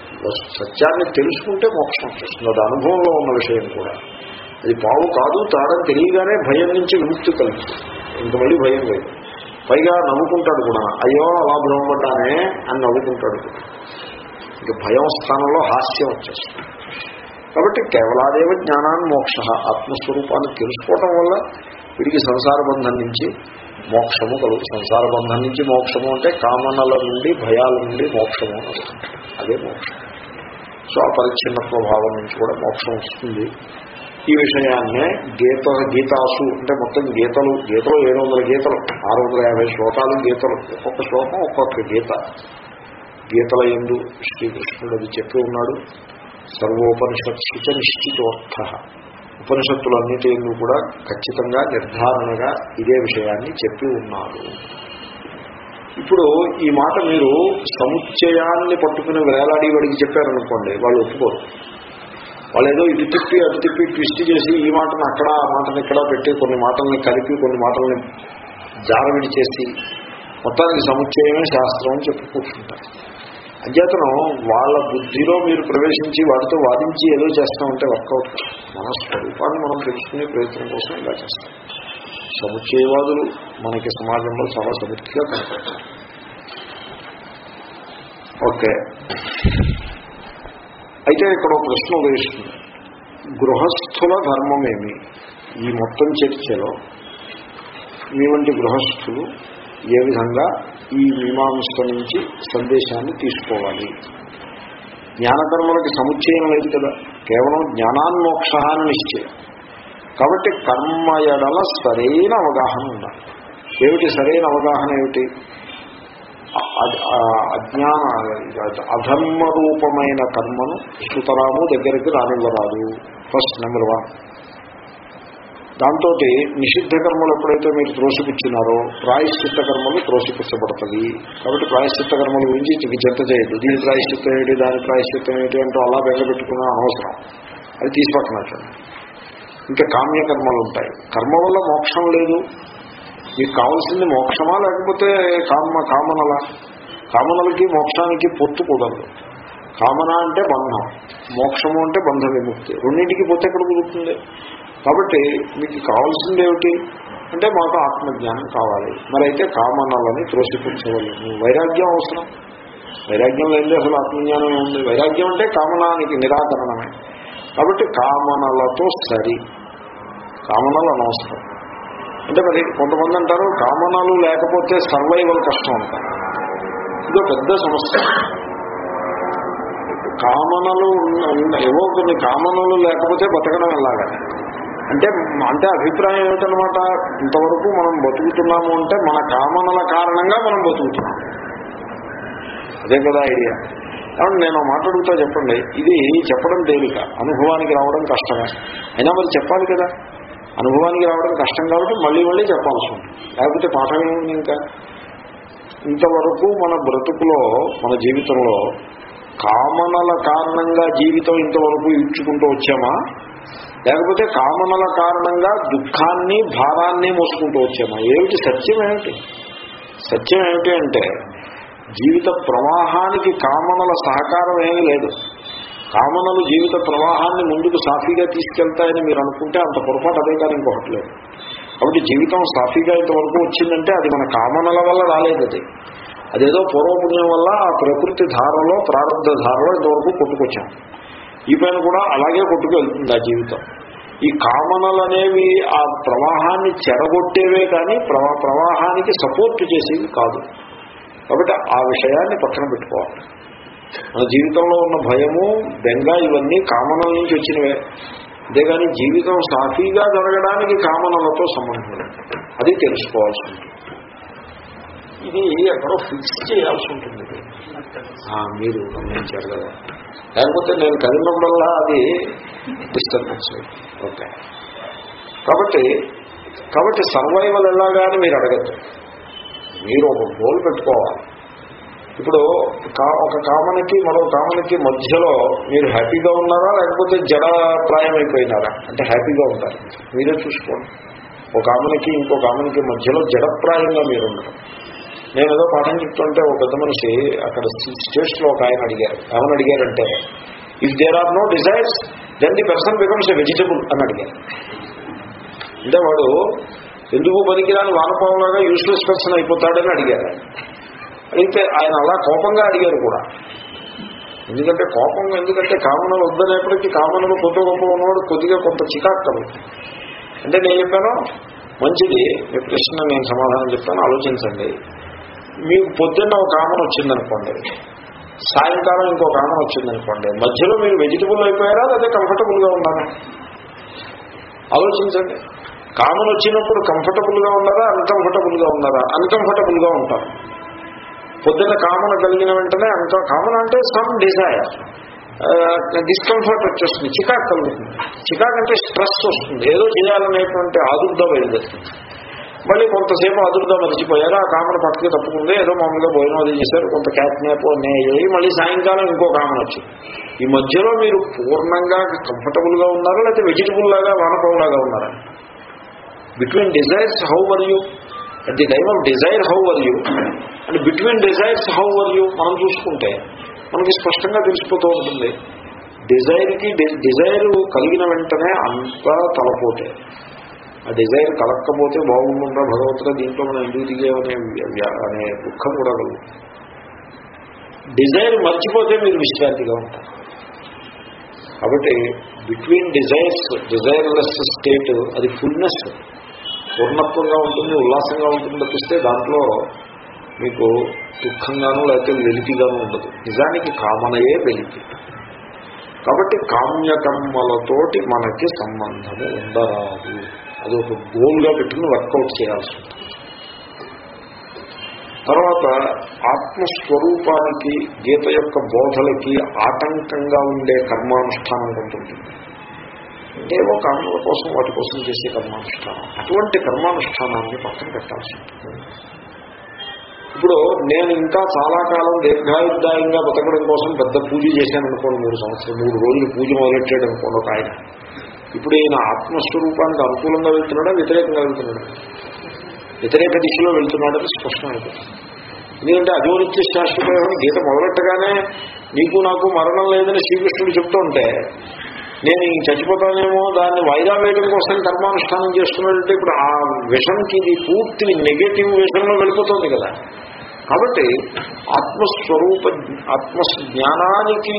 సత్యాన్ని తెలుసుకుంటే మోక్షం వచ్చేస్తుంది. అది అనుభవంలో ఉన్న విషయం కూడా. అది పావు కాదు తాడని తెలియగానే భయం నుంచి విముక్తి కలుగుతుంది. ఇంక మళ్ళీ భయం లేదు. పైగా నవ్వుకుంటాడు కూడా. అయ్యో అలా భ్రమపడ్డానే అని నవ్వుకుంటాడు కూడా. ఇక భయం స్థానంలో హాస్యం వచ్చేస్తుంది. కాబట్టి కేవలాదేవ జ్ఞానాన్ని మోక్ష ఆత్మస్వరూపాన్ని తెలుసుకోవటం వల్ల వీడికి సంసార బంధం నుంచి మోక్షము కలుగు సంసార బంధం నుంచి మోక్షము అంటే కామనల నుండి భయాల నుండి మోక్షము అదే మోక్షం. సో ఆ పరిచ్ఛిన్నత్వ భావం నుంచి కూడా మోక్షం వస్తుంది. ఈ విషయాన్నే గీత గీతాసు అంటే మొత్తం గీతలు గీతలు ఏడు వందల గీతలు ఆరు వందల యాభై శ్లోకాలు గీతలు. ఒక్కొక్క శ్లోకం ఒక్కొక్క గీత. గీతల ఎందు శ్రీకృష్ణుడు అది చెప్పి ఉన్నాడు. సర్వోపనిషత్సుచ నిశ్చితోర్థ. ఉపనిషత్తులన్నిటి ఎందు కూడా ఖచ్చితంగా నిర్ధారణగా ఇదే విషయాన్ని చెప్పి ఉన్నారు ఇప్పుడు ఈ మాట మీరు సముచ్చయాన్ని పట్టుకుని వేలాడి వాడికి చెప్పారనుకోండి వాళ్ళు ఒప్పుకోరు. వాళ్ళు ఏదో ఇటు తిప్పి అటు తిప్పి ట్విస్ట్ చేసి ఈ మాటను అక్కడ ఆ మాటను ఇక్కడ పెట్టి కొన్ని మాటల్ని కలిపి కొన్ని మాటల్ని జారవిడి చేసి మొత్తానికి సముచ్చయమే శాస్త్రం అని చెప్పి కూర్చుంటారు. వాళ్ళ బుద్ధిలో మీరు ప్రవేశించి వాటితో వాదించి ఏదో చేస్తామంటే వర్కౌట్ మన స్వరూపాన్ని మనం తెలుసుకునే ప్రయత్నం కోసం ఇలా చేస్తాం. సముచ్చయవాదులు మనకి సమాజంలో చాలా సమృద్ధిగా కనపడతారు. ఓకే. అయితే ఇక్కడ ఒక ప్రశ్న ఉదయిస్తుంది. గృహస్థుల ధర్మమేమి? ఈ మొత్తం చర్చలో మీ వంటి గృహస్థులు ఏ విధంగా ఈ మీమాంస నుంచి సందేశాన్ని తీసుకోవాలి? జ్ఞానకర్మలకి సముచ్చయం లేదు కదా. కేవలం జ్ఞానాన్మోక్ష అని నిశ్చయం. కాబట్టి కర్మ ఎడల సరైన అవగాహన ఉండాలి. ఏమిటి సరైన అవగాహన ఏమిటి? అజ్ఞాన అధర్మ రూపమైన కర్మను సుతరాము దగ్గరికి రానివ్వరాదు. ఫస్ట్ నెంబర్ వన్ దాంతో నిషిద్ధ కర్మలు ఎప్పుడైతే మీరు త్రోసిపుచ్చినారో ప్రాయశ్చిత్త కర్మలు త్రోసిపుచ్చబడుతుంది. కాబట్టి ప్రాయశ్చిత్త కర్మల గురించి ఇది చెత్త చేయదు దీని ప్రాయశ్చిత్తం ఏంటి దాని ప్రాయశ్చిత్తం ఏంటి అంటూ అలా బెంగపెట్టుకున్న అవసరం అది తీసి పక్కన ఇంకా కామ్య కర్మలు ఉంటాయి. కర్మ వల్ల మోక్షం లేదు. మీకు కావాల్సింది మోక్షమా లేకపోతే కామ కామనలా? కామనలకి మోక్షానికి పొత్తు కుదరదు. కామన అంటే బంధం. మోక్షము అంటే బంధ విముక్తి. రెండింటికి పొత్తు ఎక్కడ కుదురుతుంది? కాబట్టి మీకు కావాల్సింది ఏమిటి? అంటే మాకు ఆత్మజ్ఞానం కావాలి. మరి అయితే కామనలని త్రోసిపుచ్చవలను వైరాగ్యం అవసరం. వైరాగ్యం లేనిదే అసలు ఆత్మజ్ఞానం ఉంది వైరాగ్యం అంటే కామనానికి నిరాకరణమే. కాబట్టి కామనలతో సరి. కామనలు అనవసరం. అంటే మరి కొంతమంది అంటారు కామనలు లేకపోతే సర్వైవల్ కష్టం అంటారు. ఇదో పెద్ద సమస్య. కామనలు ఏవో కొన్ని కామనలు లేకపోతే బతకడం ఎలాగా? అంటే అంటే అభిప్రాయం ఏమిటనమాట ఇంతవరకు మనం బతుకుతున్నాము అంటే మన కామనల కారణంగా మనం బతుకుతున్నాం. అదే కదా ఐడియా. కాబట్టి నేను ఒక చెప్పండి. ఇది చెప్పడం తేలిక. అనుభవానికి రావడం కష్టమే. అయినా మరి చెప్పాలి కదా? అనుభవానికి రావడం కష్టం కాబట్టి మళ్ళీ మళ్ళీ చెప్పాల్సి ఉంటుంది. లేకపోతే పాఠం ఏముంది ఇంకా? ఇంతవరకు మన బ్రతుకులో మన జీవితంలో కామనల కారణంగా జీవితం ఇంతవరకు ఇచ్చుకుంటూ వచ్చామా? లేకపోతే కామనల కారణంగా దుఃఖాన్ని భారాన్ని మోసుకుంటూ వచ్చామా? ఏమిటి సత్యం ఏమిటి? సత్యం ఏమిటి అంటే జీవిత ప్రవాహానికి కామనల సహకారం ఏమీ లేదు. కామనలు జీవిత ప్రవాహాన్ని ముందుకు సాఫీగా తీసుకెళ్తాయని మీరు అనుకుంటే అంత పొరపాటు అదే కానీ ఇంకొకటి లేదు. కాబట్టి జీవితం సాఫీగా ఇంతవరకు వచ్చిందంటే అది మన కామనల వల్ల రాలేదు అది. అదేదో పూర్వపుణ్యం వల్ల ఆ ప్రకృతి ధారలో ప్రారంభ ధారలో ఇంతవరకు కొట్టుకొచ్చాం. ఈ పైన కూడా అలాగే కొట్టుకు వెళ్తుంది ఆ జీవితం. ఈ కామనలు అనేవి ఆ ప్రవాహాన్ని చెడగొట్టేవే కానీ ప్రవా ప్రవాహానికి సపోర్ట్ చేసేవి కాదు. కాబట్టి ఆ విషయాన్ని పక్కన పెట్టుకోవాలి. మన జీవితంలో ఉన్న భయము బెంగ ఇవన్నీ కామనల నుంచి వచ్చినవే. అంతేగాని జీవితం సాఫీగా జరగడానికి కామనలతో సంబంధం అది తెలుసుకోవాల్సి ఉంటుంది. ఇది ఎక్కడో ఫిక్స్ చేయాల్సి ఉంటుంది. మీరు గమనించారు కదా. లేకపోతే నేను కదిలినప్పుడల్లా అది డిస్టర్బెన్స్ ఓకే. కాబట్టి కాబట్టి సర్వైవల్ ఎలాగాని మీరు అడగద్దు. మీరు ఒక గోల్ పెట్టుకోవాలి. ఇప్పుడు కా- ఒక కామనకి మరో కామనకి మధ్యలో మీరు హ్యాపీగా ఉన్నారా లేకపోతే జడప్రాయం అయిపోయినారా అంటే హ్యాపీగా ఉంటారు. మీరే చూసుకోండి. ఒక కామనకి ఇంకో కామనకి మధ్యలో జడప్రాయంగా మీరు ఉన్నారు నేను ఏదో పాఠం చెప్తుంటే ఒక పెద్ద మనిషి అక్కడ స్టేట్స్లో ఒక ఆయన అడిగారు. ఏమని అడిగారంటే if there are no desires then the person becomes a vegetable అని అడిగారు. అంటే వాడు ఎందుకు పనికిరాని వానపావులాగా యూస్లెస్ పర్సన్ అయిపోతాడని అడిగారు. అయితే ఆయన అలా కోపంగా అడిగారు కూడా. ఎందుకంటే కోపం ఎందుకంటే కామనలు వద్దనేప్పటికీ కామనలు కొద్ది గొప్ప ఉన్నవాడు కొద్దిగా కొంత చికాక్కలు అంటే నేను చెప్పాను మంచిది మీ ప్రశ్న నేను సమాధానం చెప్తాను ఆలోచించండి. మీకు పొద్దున్న ఒక కామన్ వచ్చిందనుకోండి సాయంకాలం ఇంకో కామన్ వచ్చిందనుకోండి మధ్యలో మీరు వెజిటబుల్ అయిపోయారా లేదా కంఫర్టబుల్గా ఉన్నారా? ఆలోచించండి. కామన్ వచ్చినప్పుడు కంఫర్టబుల్గా ఉన్నారా అన్కంఫర్టబుల్గా ఉన్నారా? అన్కంఫర్టబుల్గా ఉంటారు. పొద్దున్న కామన కలిగిన వెంటనే అంత కామన అంటే సమ్ డిజైర్ డిస్కంఫర్ట్ వచ్చేస్తుంది. చికాకు కలుగుతుంది. చికాకు అంటే స్ట్రెస్ వస్తుంది. ఏదో చేయాలనేటువంటి ఆదుర్ద బయలుదేరుతుంది మళ్ళీ కొంతసేపు ఆదుర్ద మర్చిపోయారు. ఆ కామన పక్కకి తప్పుకుంది. ఏదో మామూలుగా భోజనం అది చేశారు. కొంత క్యాట్ నేపో అయ్యి మళ్ళీ సాయంకాలం ఇంకో కామన్ వచ్చింది. ఈ మధ్యలో మీరు పూర్ణంగా కంఫర్టబుల్గా ఉన్నారా? లేకపోతే వెజిటబుల్ లాగా వానపం లాగా ఉన్నారా? Between desires how were you at the time of desire how were you and between desires how were you మనం చూసుకుంటే మనకి స్పష్టంగా తెలిసిపోతూ ఉంటుంది. డిజైర్కి డిజైర్ కలిగిన వెంటనే అంతా తలపోతే. ఆ డిజైర్ కలక్కపోతే బాగుంటుందా? భగవంతుడా దీంట్లో మనం ఎందుకు దిగామనే అనే దుఃఖం కూడా కలుగు డిజైర్ మర్చిపోతే మీరు విశ్రాంతిగా ఉంటారు. కాబట్టి బిట్వీన్ డిజైర్స్ డిజైర్లెస్ స్టేట్ అది ఫుల్నెస్ పూర్ణత్వంగా ఉంటుంది ఉల్లాసంగా ఉంటుంది తప్పిస్తే దాంట్లో మీకు దుఃఖంగానూ లేకపోతే వెలితిగానూ ఉండదు. నిజానికి కామనయే వెలితి. కాబట్టి కామ్యకర్మలతోటి మనకి సంబంధము ఉండరాదు అది ఒక గోల్గా పెట్టుకుని వర్కౌట్ చేయాల్సి ఉంటుంది. తర్వాత ఆత్మస్వరూపానికి గీత యొక్క బోధలకి ఆటంకంగా ఉండే కర్మానుష్ఠానం ఉంటుంది. ఏవో కారణాల కోసం వాటి కోసం చేసే కర్మానుష్ఠానం. అటువంటి కర్మానుష్ఠానాన్ని పక్కన పెట్టాల్సి ఉంటుంది. ఇప్పుడు నేను ఇంకా చాలా కాలం దీర్ఘాయుద్ధాయంగా బతకడం కోసం పెద్ద పూజ చేశాను అనుకోండి మూడు సంవత్సరం మూడు రోజులు పూజ మొదలెట్టాడు అనుకోండి ఒక ఆయన. ఇప్పుడు ఈయన ఆత్మస్వరూపానికి అనుకూలంగా వెళ్తున్నాడా వ్యతిరేకంగా వెళ్తున్నాడా? వ్యతిరేక దిశలో వెళ్తున్నాడని స్పష్టమైపోతుంది ఎందుకంటే అజోనిత్య శాశ్వతమైన గీత మొదలెట్టగానే నీకు నాకు మరణం లేదని శ్రీకృష్ణుడు చెప్తూ ఉంటే నేను ఇంక చచ్చిపోతానేమో దాన్ని వాయిదా వేయడం కోసం కర్మానుష్ఠానం చేస్తున్నాడంటే ఇప్పుడు ఆ విషంకి ఇది పూర్తి నెగటివ్ విషంలో వెళ్ళిపోతుంది కదా. కాబట్టి ఆత్మస్వరూప ఆత్మజ్ఞానానికి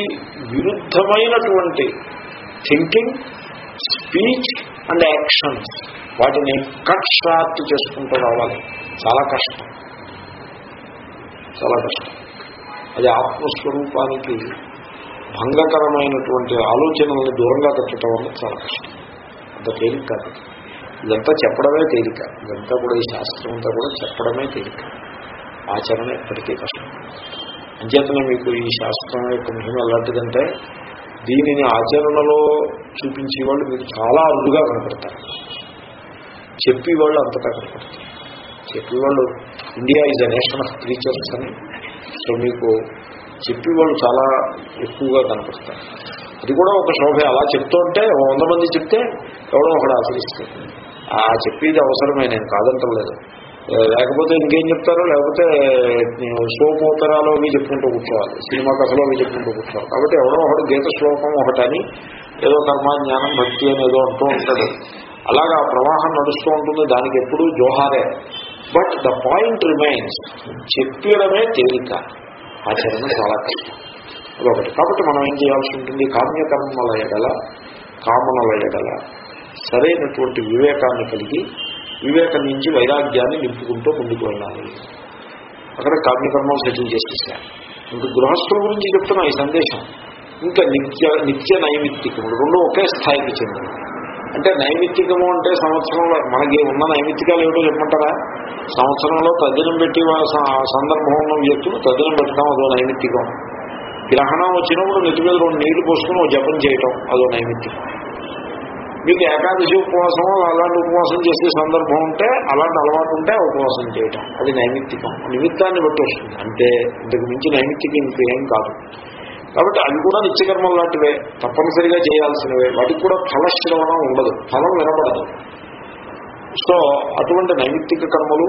విరుద్ధమైనటువంటి థింకింగ్ స్పీచ్ అండ్ యాక్షన్స్ వాటిని కట్ షార్ట్ చేసుకుంటూ రావాలి. చాలా కష్టం. చాలా కష్టం. అది ఆత్మస్వరూపానికి భంగకరమైనటువంటి ఆలోచనల్ని దూరంగా పెట్టడం వల్ల చాలా కష్టం. అంత తేలిక కాదు. ఇదంతా చెప్పడమే తేలిక. ఇదంతా కూడా ఈ శాస్త్రం అంతా కూడా చెప్పడమే తేలిక. ఆచరణ ఎప్పటికీ కష్టం. అంచేతనే మీకు ఈ శాస్త్రం యొక్క మహిమ ఎలాంటిదంటే దీనిని ఆచరణలో చూపించే వాళ్ళు మీకు చాలా అరుదుగా కనపడతారు. చెప్పేవాళ్ళు అంతటా కనపడతారు. చెప్పేవాళ్ళు India is a nation of creatures అని. సో మీకు చెప్పేవాళ్ళు చాలా ఎక్కువగా కనపడతారు. అది కూడా ఒక శోభ. అలా చెప్తూ ఉంటే వంద మంది చెప్తే ఎవడో ఒకడు ఆచరిస్తారు ఆ చెప్పేది అవసరమే నేను కాదంటలేదు. లేకపోతే ఇంకేం చెప్తారో లేకపోతే సోప్ ఉత్తరాలు అవి చెప్పుకుంటూ కూర్చోవాలి. సినిమా కథలో అవి చెప్పుకుంటూ కూర్చోవాలి. కాబట్టి ఎవడో ఒకడు గీత శ్లోకం ఒకటని ఏదో కర్మ జ్ఞానం భక్తి అని ఏదో అంటూ ఉంటాడు. అలాగా ఆ ప్రవాహం నడుస్తూ ఉంటుంది. దానికి ఎప్పుడూ జోహారే. But the point remains. చెప్పడమే తేలిక. ఆచరణ చాలా కష్టం. అదొకటి. కాబట్టి మనం ఏం చేయాల్సి ఉంటుంది? కామ్యకర్మల ఎడల కామనల ఎడల సరైనటువంటి వివేకాన్ని కలిగి వివేకం నుంచి వైరాగ్యాన్ని నింపుకుంటూ ముందుకు వెళ్ళాలి. అక్కడ కామ్యకర్మలు సెటిల్ చేసేసారు. ఇంకా గృహస్థుల గురించి చెప్తున్నా ఈ సందేశం. ఇంకా నిత్య నిత్య నైమిత్తికములు రెండు ఒకే స్థాయికి చెందినవి. అంటే నైమిత్తికము అంటే సంవత్సరంలో మనకి ఉన్న నైమిత్తికాలు ఏమిటో చెప్పమంటారా? సంవత్సరంలో తద్దినం పెట్టి వాళ్ళ స- సందర్భం ఉన్న వ్యక్తులు తద్దినం పెట్టడం అదో నైమిత్తికం. గ్రహణం వచ్చినప్పుడు నెత్తి మీద రెండు నీళ్ళు పోసుకుని జపం చేయటం అదో నైమిత్తికం. మీకు ఏకాదశి ఉపవాసం అలాంటి ఉపవాసం చేసే సందర్భం ఉంటే అలాంటి అలవాటు ఉంటే ఉపవాసం చేయటం. అది నైమిత్తికం. నిమిత్తాన్ని బట్టి వస్తుంది. అంటే ఇంతకు మించి నైమిత్తికం ఇంకేం కాదు. కాబట్టి అవి కూడా నిత్యకర్మం లాంటివే తప్పనిసరిగా చేయాల్సినవే. వాటికి కూడా ఫలశ్రవణం ఉండదు. ఫలం వినపడదు. సో అటువంటి నైమిత్తిక కర్మలు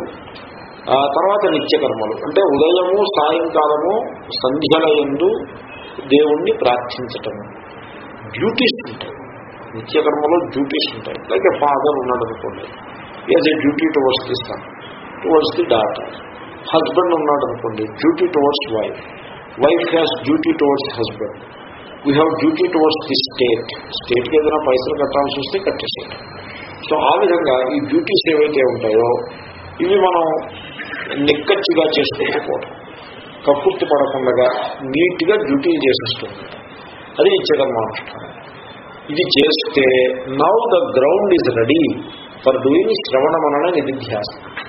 తర్వాత నిత్యకర్మలు. అంటే ఉదయము సాయంకాలము సంధ్యల ఎందు దేవుణ్ణి ప్రార్థించటము. డ్యూటీస్ ఉంటాయి. నిత్యకర్మలో డ్యూటీస్ ఉంటాయి. లైక్ ఫాదర్ ఉన్నాడు అనుకోండి. Has a duty towards the son towards the daughter husband ఉన్నాడు అనుకోండి duty towards wife wife has duty towards husband we have duty towards the state స్టేట్కి ఏదైనా పైసలు కట్టాల్సి వస్తే కట్టేసేయటం సో ఆ విధంగా ఈ డ్యూటీస్ ఏవైతే ఉంటాయో ఇవి మనం నిక్కచ్చిగా చేసుకుంటూ పోవడం కక్కుర్తి పడకుండా నీట్గా డ్యూటీలు చేసేస్తుంది అది నిత్యకర్మానుష్ఠానం ఇది చేస్తే now the ground is ready for doing శ్రవణ మనన నిధిధ్యాసనం.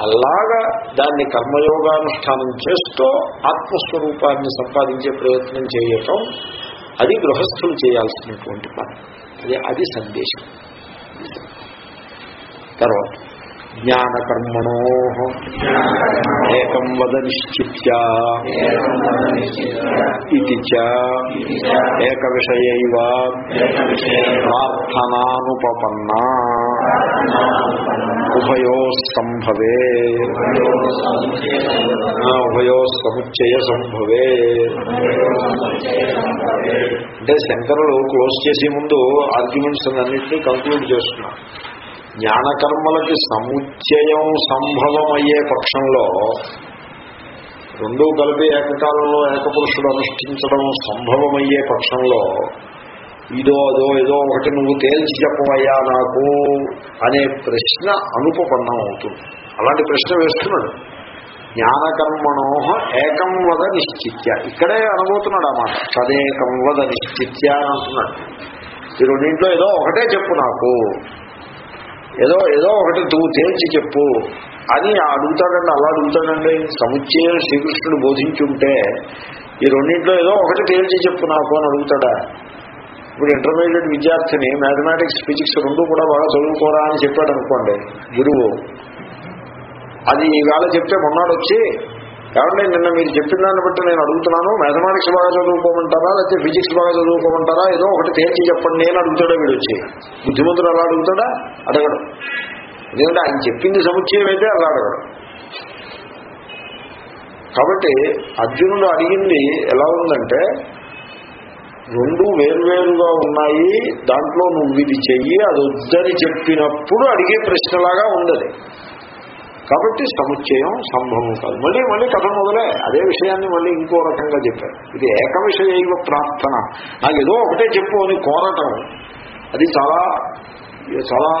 అలాగా దాన్ని కర్మయోగానుష్ఠానం చేస్తూ ఆత్మస్వరూపాన్ని సంపాదించే ప్రయత్నం చేయటం అది గృహస్థులు చేయాల్సినటువంటి పని. అది అది సందేశం. తర్వాత జ్ఞానకర్మణో ఏకం వద నిశ్చిత్య ఇది చ ఏక విషయైవ ప్రార్థనానుపపన్నా ఉభయో సంభవే ఉభయో సముచ్చయ సంభవే అంటే శంకరులు క్లోజ్ చేసే ముందు ఆర్గ్యుమెంట్స్ అన్నింటినీ కంక్లూడ్ చేస్తున్నారు జ్ఞానకర్మలకి సముచ్చయం సంభవం అయ్యే పక్షంలో రెండూ కలిపి ఏకకాలంలో ఏకపురుషుడు అనుష్ఠించడం సంభవమయ్యే పక్షంలో ఇదో అదో ఏదో ఒకటి నువ్వు తేల్చి చెప్పవయ్యా నాకు అనే ప్రశ్న అనుపపన్నం అవుతుంది. అలాంటి ప్రశ్న వేస్తున్నాడు. జ్ఞానకర్మణోహ ఏకం వద నిశ్చిత్య. ఇక్కడే అనబోతున్నాడు అన్నమాట తదేకం వద నిశ్చిత్య అని అంటున్నాడు. ఈ రెండింట్లో ఏదో ఒకటే చెప్పు నాకు. ఏదో ఏదో ఒకటి నువ్వు తేల్చి చెప్పు. అని అడుగుతాడండి అలా అడుగుతాడండి. సముచ్చయం శ్రీకృష్ణుడు బోధించుంటే ఈ రెండింట్లో ఏదో ఒకటి తేల్చి చెప్పు నాకు అని అడుగుతాడా? ఇప్పుడు ఇంటర్మీడియట్ విద్యార్థిని మ్యాథమెటిక్స్ ఫిజిక్స్ రెండు కూడా బాగా చదువుకోరా అని చెప్పాడు అనుకోండి గురువు. అది ఈవేళ చెప్తే మొన్నాడు వచ్చి కాబట్టి నిన్న మీరు చెప్పిన దాన్ని బట్టి నేను అడుగుతున్నాను. మ్యాథమెటిక్స్ బాగా చదువుకోమంటారా? లేకపోతే ఫిజిక్స్ బాగా చదువుకోమంటారా? ఏదో ఒకటి తేల్చి చెప్పండి. నేను అడుగుతాడా వీడు వచ్చి? బుద్ధిమంతుడు అలా అడుగుతాడా? అడగడు. ఎందుకంటే ఆయన చెప్పింది సముచ్చయం అయితే అలా అడగడు. కాబట్టి అర్జునుడు అడిగింది ఎలా ఉందంటే రెండు వేరువేరుగా ఉన్నాయి. దాంట్లో నువ్వు ఇది చెయ్యి అది వద్దని చెప్పినప్పుడు అడిగే ప్రశ్నలాగా ఉండదు. కాబట్టి సముచ్చయం సంభవం కాదు. మళ్ళీ మళ్ళీ కథ మొదలే. అదే విషయాన్ని మళ్ళీ ఇంకో రకంగా చెప్పారు. ఇది ఏక విషయైవ ప్రార్థన. నాకు ఏదో ఒకటే చెప్పు అని కోరటం అది చాలా చాలా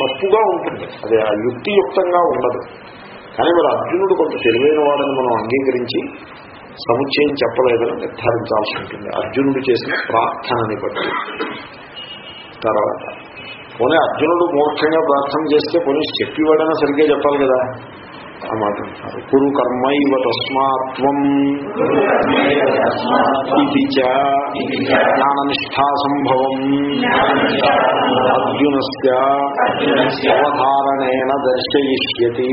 తప్పుగా ఉంటుంది. అది ఆ యుక్తియుక్తంగా ఉండదు. కానీ మరి అర్జునుడు కొంత తెలివైన వాడని మనం అంగీకరించి సముచ్చయం చెప్పలేదని నిర్ధారించాల్సి ఉంటుంది. అర్జునుడు చేసిన ప్రార్థనని బట్టి. తర్వాత పోనీ అర్జునుడు మూర్ఖంగా ప్రార్థన చేస్తే పోనీ చెప్పివాడైనా సరిగ్గా చెప్పాలి కదా. ఆ మాట అంటారు కురు కర్మైవ తస్మాత్వం ఇది జ్ఞాననిష్టా సంభవం అర్జునస్య అవధారణేన దర్శయిష్యతి.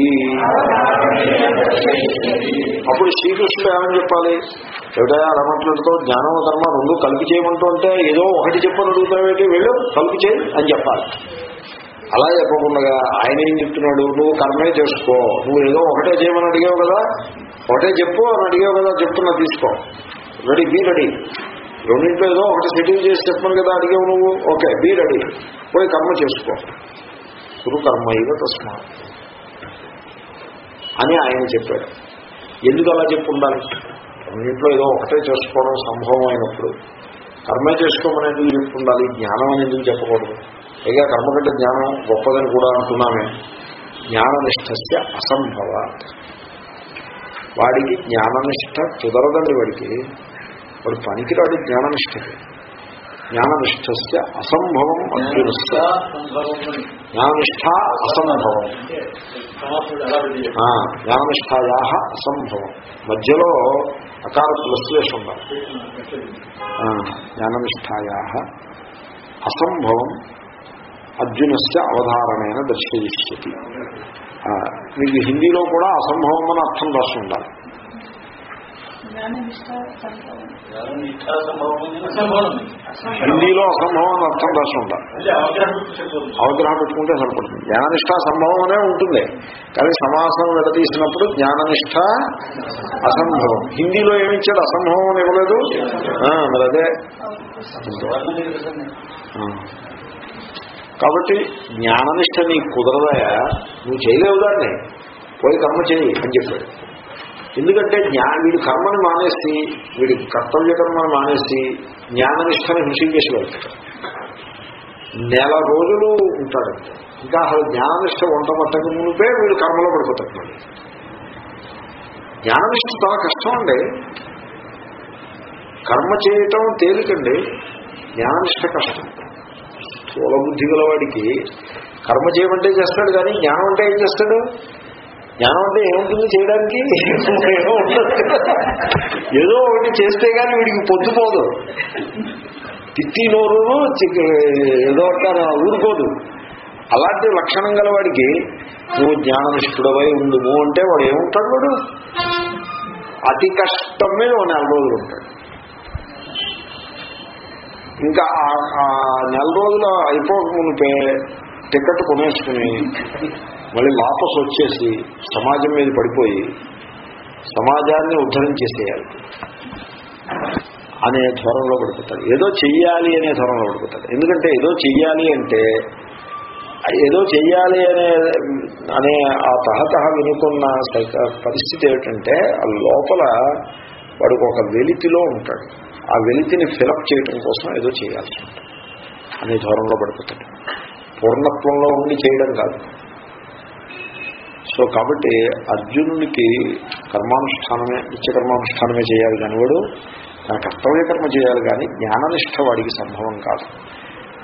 అప్పుడు శ్రీకృష్ణుడు ఏమని చెప్పాలి? ఏమిటా అరమట్లతో జ్ఞానం కర్మ రెండు కలిపి చేయమంటూ అంటే ఏదో ఒకటి చెప్పని అడుగుతావేంటి? వెళ్ళు కలిపి చేయి అని చెప్పాలి. అలా చెప్పకుండా ఆయన ఏం చెప్తున్నాడు? నువ్వు కర్మే చేసుకో. నువ్వు ఏదో ఒకటే చేయమని అడిగావు కదా? ఒకటే చెప్పు అని అడిగావు కదా? చెప్తున్నా తీసుకో. రెడీ బీ రెడీ రెండింటిలో ఏదో ఒకటి సెటిల్ చేసి చెప్పను కదా అడిగావు నువ్వు? ఓకే బీ రెడీ పోయి కర్మ చేసుకో. గురు కర్మ ఇవ తస్మా అని ఆయన చెప్పాడు. ఎందుకు అలా చెప్పు ఉండాలి? రెండింట్లో ఏదో ఒకటే చేసుకోవడం సంభవం అయినప్పుడు. కర్మ చేసుకోమని ఎందుకు ఉండాలి జ్ఞానం అని ఎందుకు చెప్పకూడదు? పైగా కర్మ జ్ఞానం గొప్పదని కూడా అంటున్నామే. జ్ఞాననిష్టస్య అసంభవ. వాడికి జ్ఞాననిష్ట కుదరదండి వాడికి. వాడు పనికిరాడు జ్ఞాననిష్టకి. జ్ఞాననిష్టస్య అసంభవం అర్జునస్య జ్ఞాననిష్ట అసంభవం. జ్ఞాననిష్టాయా అసంభవం. మధ్యలో అకార ప్లస్లేష్ ఉండాలి. జ్ఞాననిష్టాయా అసంభవం. అర్జునస్య అవధారణైన దర్శయిష్యతి. మీకు హిందీలో కూడా అసంభవం అని అర్థం రాసి ఉండాలి హిందీలో అసంభవం అని అర్థం రాసి ఉండాలి అవగ్రహం పెట్టుకుంటే సరిపడుతుంది. జ్ఞాననిష్ట సంభవం అనే ఉంటుంది. కానీ సమాసం విడదీసినప్పుడు జ్ఞాననిష్ట అసంభవం. హిందీలో ఏమిచ్చాడు? అసంభవం అని ఇవ్వలేదు? మరి అదే. కాబట్టి జ్ఞాననిష్ట నీకు కుదరదాయా? నువ్వు చేయలేవు దాన్ని. పోయి కర్మ చేయి అని చెప్పాడు. ఎందుకంటే జ్ఞా వీడి కర్మని మానేసి వీడి కర్తవ్య కర్మని మానేసి జ్ఞాననిష్టని హృషికేసి వెళ్తాడు నెల రోజులు ఉంటాడు. ఇంకా అసలు జ్ఞాననిష్ట వంట పట్టక మునిపే వీడు కర్మలో పడిపోతాడు. మళ్ళీ జ్ఞాననిష్ట చాలా కష్టం అండి. కర్మ చేయటం తేలికండి. జ్ఞాననిష్ట కష్టం. స్థూల బుద్ధి గలవాడికి కర్మ చేయమంటే చేస్తాడు కానీ జ్ఞానం అంటే ఏం చేస్తాడు? జ్ఞానం అంటే ఏముంటుంది చేయడానికి? ఏమో ఉంటుంది. ఏదో ఒకటి చేస్తే కానీ వీడికి పొద్దుపోదు తిత్తి నోరు ఏదో అంటారు ఊరుకోదు. అలాంటి లక్షణం గలవాడికి నువ్వు జ్ఞాననిష్ఠుడవై ఉండుము అంటే వాడు ఏముంటాడు వాడు? అతి కష్టం మీద ఓ నెల రోజులు ఉంటాడు. ఇంకా ఆ- నెల రోజులు అయిపోక మునిపే టికెట్ కొనేసుకుని మళ్ళీ వాపస్ వచ్చేసి సమాజం మీద పడిపోయి సమాజాన్ని ఉద్ధరించేసేయాలి అనే ధోరణిలో పడిపోతాడు. ఏదో చెయ్యాలి అనే ధోరణిలో పడిపోతాడు. ఎందుకంటే ఏదో చెయ్యాలి అంటే ఏదో చెయ్యాలి అనే అనే ఆ తహతహ వినుకున్న పరిస్థితి ఏమిటంటే ఆ లోపల వాడికి ఒక వెలితిలో ఉంటాడు. ఆ వెలితిని ఫిలప్ చేయటం కోసం ఏదో చేయాల్సి ఉంటుంది. అనే ధోరణిలో పడిపోతాడు. పూర్ణత్వంలో ఉండి చేయడం కాదు. సో కాబట్టి అర్జునుడికి కర్మానుష్ఠానమే నిత్య కర్మానుష్ఠానమే చేయాలి కానీ వాడు తన కర్తవ్య కర్మ చేయాలి కానీ జ్ఞాననిష్ట వాడికి సంభవం కాదు.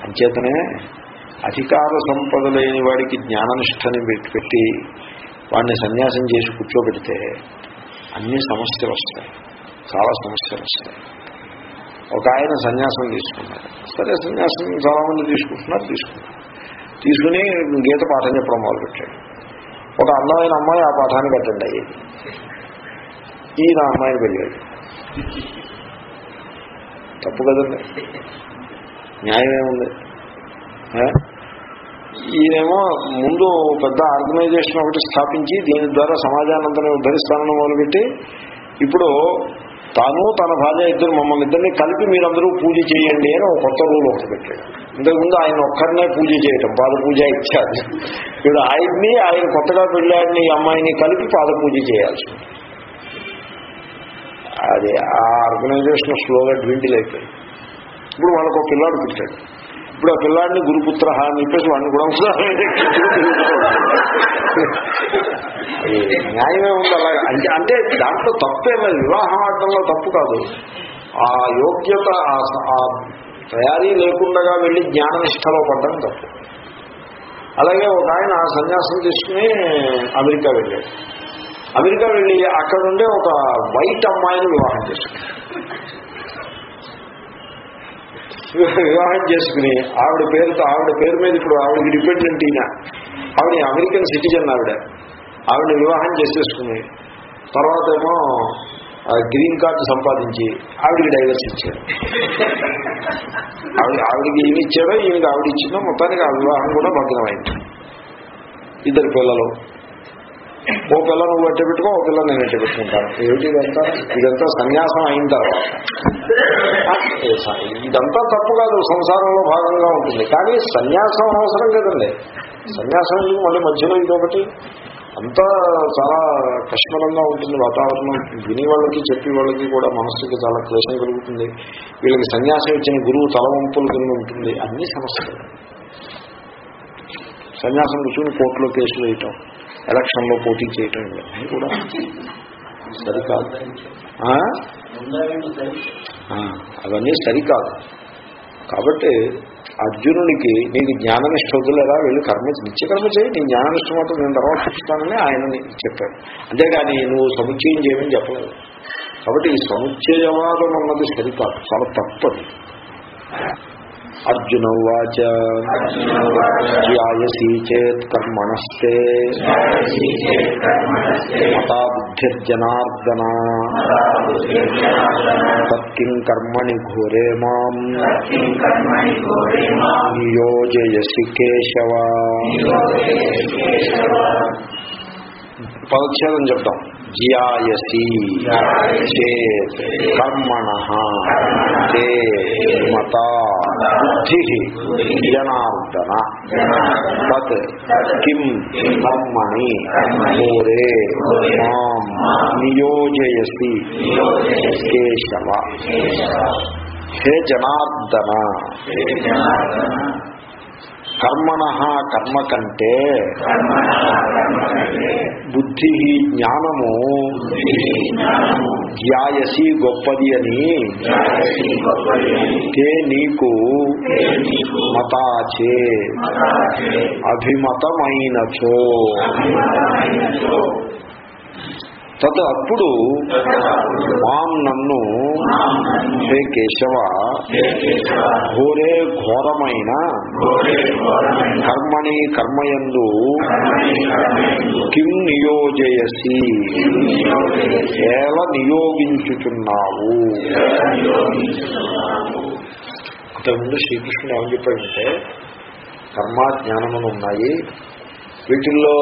అంచేతనే అధికార సంపద లేని వాడికి జ్ఞాననిష్టని పెట్టి పెట్టి వాడిని సన్యాసం చేసి కూర్చోబెడితే అన్ని సమస్యలు వస్తాయి. చాలా సమస్యలు వస్తాయి. ఒక ఆయన సన్యాసం తీసుకున్నారు. సరే సన్యాసం చాలామంది తీసుకుంటున్నారు తీసుకున్నారు. తీసుకుని గీత పాఠం చెప్పడం మొదలుపెట్టాడు. ఒక అందమైన అమ్మాయి ఆ పాఠానికి అటెండ్ అయ్యేది. ఈయన అమ్మాయిని పెళ్ళాడు. తప్పు కదండి. న్యాయమేముంది? ఈయనేమో ముందు పెద్ద ఆర్గనైజేషన్ ఒకటి స్థాపించి దీని ద్వారా సమాజానంతని ఉద్ధరిస్తానని మొదలుపెట్టి ఇప్పుడు తాను తన భార్య ఇద్దరు మమ్మల్ని ఇద్దరిని కలిపి మీరందరూ పూజ చేయండి అని ఒక కొత్త రూల్ ఒకటి పెట్టాడు. ఇంతకుముందు ఆయన ఒక్కరినే పూజ చేయటం పాద పూజ ఇచ్చారు. ఇప్పుడు ఆయన్ని ఆయన కొత్తగా పెళ్ళాడిని అమ్మాయిని కలిపి పాద పూజ చేయాల్సి అది ఆ ఆర్గనైజేషన్ స్లోగా dwindle అయిపోయింది. ఇప్పుడు వాళ్ళకు ఒక పిల్లాడు పుట్టాడు. ఇప్పుడు ఆ పిల్లాడిని గురుపుత్ర అని చెప్పేసి వాడిని కూడా న్యాయమే ఉంది అలాగా. అంటే అంటే దాంట్లో తప్పేమే లేదు. వివాహం ఆడటంలో తప్పు కాదు. ఆ యోగ్యత ఆ- తయారీ లేకుండా వెళ్ళి జ్ఞాననిష్టలో పడ్డం తప్పు. అలాగే ఒక ఆయన ఆ సన్యాసం తీసుకుని అమెరికా వెళ్ళాడు. అమెరికా వెళ్ళి అక్కడ ఉండే ఒక వైట్ అమ్మాయిని వివాహం చేసుకున్నాడు. వివాహం చేసుకుని ఆవిడ పేరుతో ఆవిడ పేరు మీద ఇప్పుడు ఆవిడకి డిపెండెంట్ ఈయన. ఆవిడ అమెరికన్ సిటిజన్ ఆవిడ. ఆవిడ వివాహం చేసేసుకుని తర్వాత ఏమో గ్రీన్ కార్డు సంపాదించి ఆవిడికి డైవర్స్ ఇచ్చాడు ఆవిడ ఆవిడకి ఈయన ఇచ్చాడో ఈయనకి ఆవిడ ఇచ్చిందో మొత్తానికి ఆ వివాహం కూడా భగ్నమైంది. ఇద్దరు పిల్లలు. ఓ పిల్ల నువ్వు ఎట్ట పెట్టుకో ఓ పిల్ల నేను ఎట్ట పెట్టుకుంటాను ఏమిటి ఇదంతా? ఇదంతా సన్యాసం అయిన తర్వాత. ఇదంతా తప్పు కాదు సంసారంలో భాగంగా ఉంటుంది. కానీ సన్యాసం అవసరం కదండి. సన్యాసం మళ్ళీ మధ్యలో ఇదొకటి. అంతా చాలా కష్టంగా ఉంటుంది వాతావరణం. విని వాళ్ళకి చెప్పి వాళ్ళకి కూడా మనస్సుకి చాలా క్లేశం కలుగుతుంది. వీళ్ళకి సన్యాసం ఇచ్చిన గురువు తలవంపులు కింద ఉంటుంది. అన్ని సమస్యలు. సన్యాసం కూర్చుని కోర్టులో కేసులు వేయటం. ఎలక్షన్లో పోటీ చేయటం ఇవన్నీ కూడా సరికాదు. అవన్నీ సరికాదు. కాబట్టి అర్జునుడికి నీకు జ్ఞాననిష్ట వద్దులేరా వెళ్ళి కర్మ నిత్యకర్మ చేయి నీ జ్ఞాననిష్ట మాత్రం నేను తర్వాత చూస్తానని ఆయనని చెప్పాడు. అంతేగాని నువ్వు సముచ్చయం చేయమని చెప్పలేదు. కాబట్టి ఈ సముచ్చయవాదం అన్నది సరికాదు. చాలా తప్పది. అర్జున ఉవాచ ధ్యాయసీ చేత్ కర్మణస్తే మతా బుద్ధిర్జనార్దన తత్కిం కర్మణి ఘోరే మాం నియోజయసి కేశవ పదచ్ఛేదం చెప్తాం జియాయసి చేత్ కర్మణ తే మత బుద్ధి జనార్దన. తత్ కిం కర్మణి ఘోరే మాం నియోజయసి కేశవ. హే జనార్దన. కర్మణ కర్మ కంటే బుద్ధి జ్ఞానము ధ్యాయసి గొప్పది అని తే నీకు మతాచే అభిమతమైనచో. తద్ అప్పుడు మాం నన్ను హే కేశవ ఘోరే ఘోరమైన కర్మణి కర్మయందు కిం నియోజయసి ఎలా నియోగించుచున్నావు. ఇంతకుముందు శ్రీకృష్ణుడు ఏమని చెప్పాడంటే కర్మ జ్ఞానములు ఉన్నాయి వీటిల్లో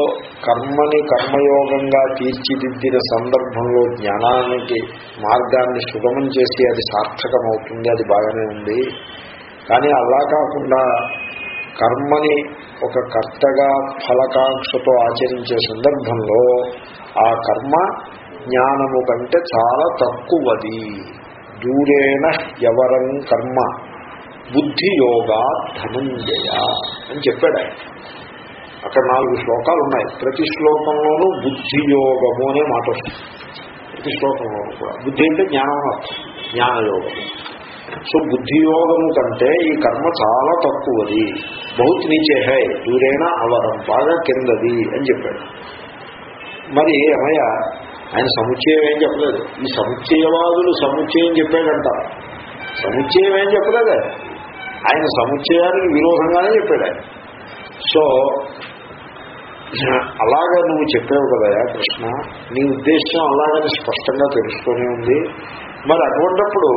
కర్మని కర్మయోగంగా తీర్చిదిద్దిన సందర్భంలో జ్ఞానానికి మార్గాన్ని సుగమం చేసి అది సార్థకమవుతుంది అది బాగానే ఉంది. కానీ అలా కాకుండా కర్మని ఒక కర్తగా ఫలకాంక్షతో ఆచరించే సందర్భంలో ఆ కర్మ జ్ఞానము కంటే చాలా తక్కువది. దూరేణ ఎవరం కర్మ. బుద్ధి యోగా ధనంజయ అని చెప్పాడు ఆయన. అక్కడ నాలుగు శ్లోకాలు ఉన్నాయి. ప్రతి శ్లోకంలోనూ బుద్ధి యోగము అనే మాట వస్తుంది. ప్రతి శ్లోకంలోనూ కూడా. బుద్ధి అంటే జ్ఞానం అని అర్థం. సో బుద్ధి యోగము కంటే ఈ కర్మ చాలా తక్కువది. బహుత్ నీచే హై దూరేనా అవరం బాగా కిందది అని చెప్పాడు. మరి ఏమయ్య? ఆయన సముచ్చయం ఏం చెప్పలేదు. ఈ సముచ్చయవాదులు సముచ్చయం చెప్పాడంట. సముచ్చయం ఏం చెప్పలేదు? ఆయన సముచ్చయానికి విరోధంగానే చెప్పాడు ఆయన. సో అలాగా నువ్వు చెప్పావు కదా కృష్ణ నీ ఉద్దేశం అలాగని స్పష్టంగా తెలుస్తూనే ఉంది. మరి అటువంటిప్పుడు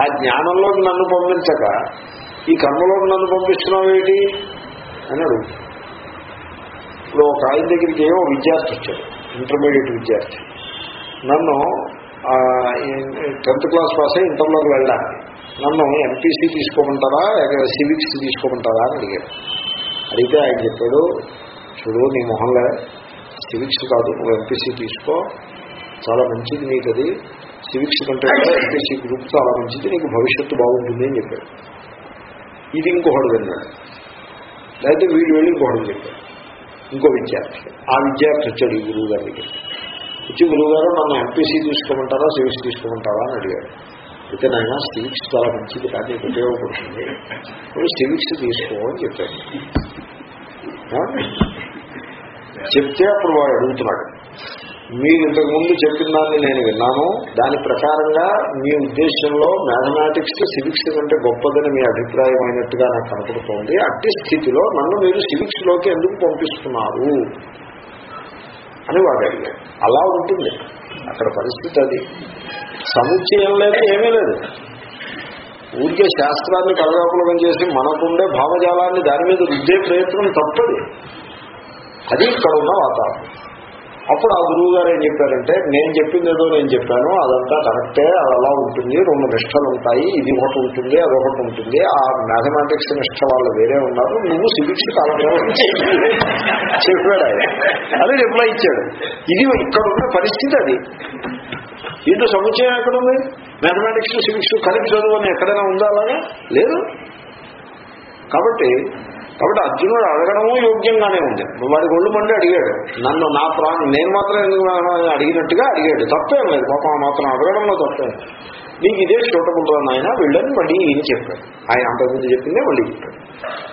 ఆ జ్ఞానంలో నన్ను పంపించక ఈ కర్మలో నన్ను పంపిస్తున్నావు ఏంటి అని అడుగుతుంది ఇప్పుడు ఒక ఆయన దగ్గరికి ఏమో విద్యార్థి వచ్చాడు ఇంటర్మీడియట్ విద్యార్థి. నన్ను టెన్త్ క్లాస్ పాస్ అయ్యి ఇంటర్లోకి వెళ్ళాలి నన్ను ఎంపీసీ తీసుకోమంటారా సివిక్స్ తీసుకోమంటారా అని అడిగాడు. అడిగితే ఆయన చెప్పాడు చూడు నీ మొహంలో సివిక్స్ కాదు నువ్వు ఎంపీసీ తీసుకో. చాలా మంచిది నీకు అది. సివిక్స్ కంటే కూడా ఎంపీసీ గ్రూప్ చాలా మంచిది. నీకు భవిష్యత్తు బాగుంటుంది అని చెప్పాడు. ఇది ఇంకొకడు విన్నాడు. లేకపోతే వీళ్ళు వెళ్ళి ఇంకొకడు చెప్పాడు. ఇంకో విద్యార్థి. ఆ విద్యార్థి వచ్చాడు ఈ గురువు గారికి వచ్చి గురువు గారు నన్ను ఎంపీసీ తీసుకోమంటారా సివిక్స్ తీసుకోమంటారా? అని అడిగాడు. అయితే నాయన సివిక్స్ చాలా మంచిది. కానీ ఉపయోగపడుతుంది. ఇప్పుడు సివిక్స్ తీసుకో అని చెప్పాడు. చెప్తే అప్పుడు వాడు అడుగుతున్నాడు. మీరు ఇంతకుముందు చెప్పిన దాన్ని నేను విన్నాను. దాని ప్రకారంగా మీ ఉద్దేశంలో మ్యాథమెటిక్స్ సివిక్స్ కంటే గొప్పదని మీ అభిప్రాయం అయినట్టుగా నాకు కనపడుతోంది. అట్టి స్థితిలో నన్ను మీరు సివిక్స్లోకి ఎందుకు పంపిస్తున్నారు? అని వాడు అడిగాడు. అలా ఉంటుంది. అక్కడ పరిస్థితి అది. సముచ్చయం లేదు ఏమీ లేదు. ఊరికే శాస్త్రాన్ని కలగాపులగం చేసి మనకుండే భావజాలాన్ని దాని మీద రుద్దే ప్రయత్నం తప్పది. అది ఇక్కడ ఉన్న వాతావరణం. అప్పుడు ఆ గురువు గారు ఏం చెప్పారంటే నేను చెప్పింది ఏదో నేను చెప్పాను అదంతా కరెక్టే అది అలా ఉంటుంది రెండు నిష్టలు ఉంటాయి ఇది ఒకటి ఉంటుంది అదొకటి ఉంటుంది ఆ మ్యాథమెటిక్స్ నిష్ట వాళ్ళు వేరే ఉన్నారు నువ్వు సివిక్స్ కాలం చెప్పాడు ఆయన. అదే రిప్లై ఇచ్చాడు. ఇది ఇక్కడ ఉన్న పరిస్థితి అది. దీంట్లో సముచయం ఎక్కడ ఉంది? మ్యాథమెటిక్స్ సివిక్స్ కలిపి చదువు అని ఎక్కడైనా ఉందా అలాగా? లేదు. కాబట్టి కాబట్టి అర్జునుడు అడగడము యోగ్యంగానే ఉంది. వాడి ఒళ్ళు మండి అడిగాడు. నన్ను నా ప్రాణం నేను మాత్రం ఎందుకు అడిగినట్టుగా అడిగాడు. తప్పేం లేదు. పాపం మాత్రం అడగడంలో తప్పేం నీకు ఇదే సూటబుల్ ఆయన నాయన వెళ్ళని మళ్ళీ ఈయన చెప్పాడు. ఆయన అంతకుముందు చెప్పిందే మళ్ళీ చెప్పాడు.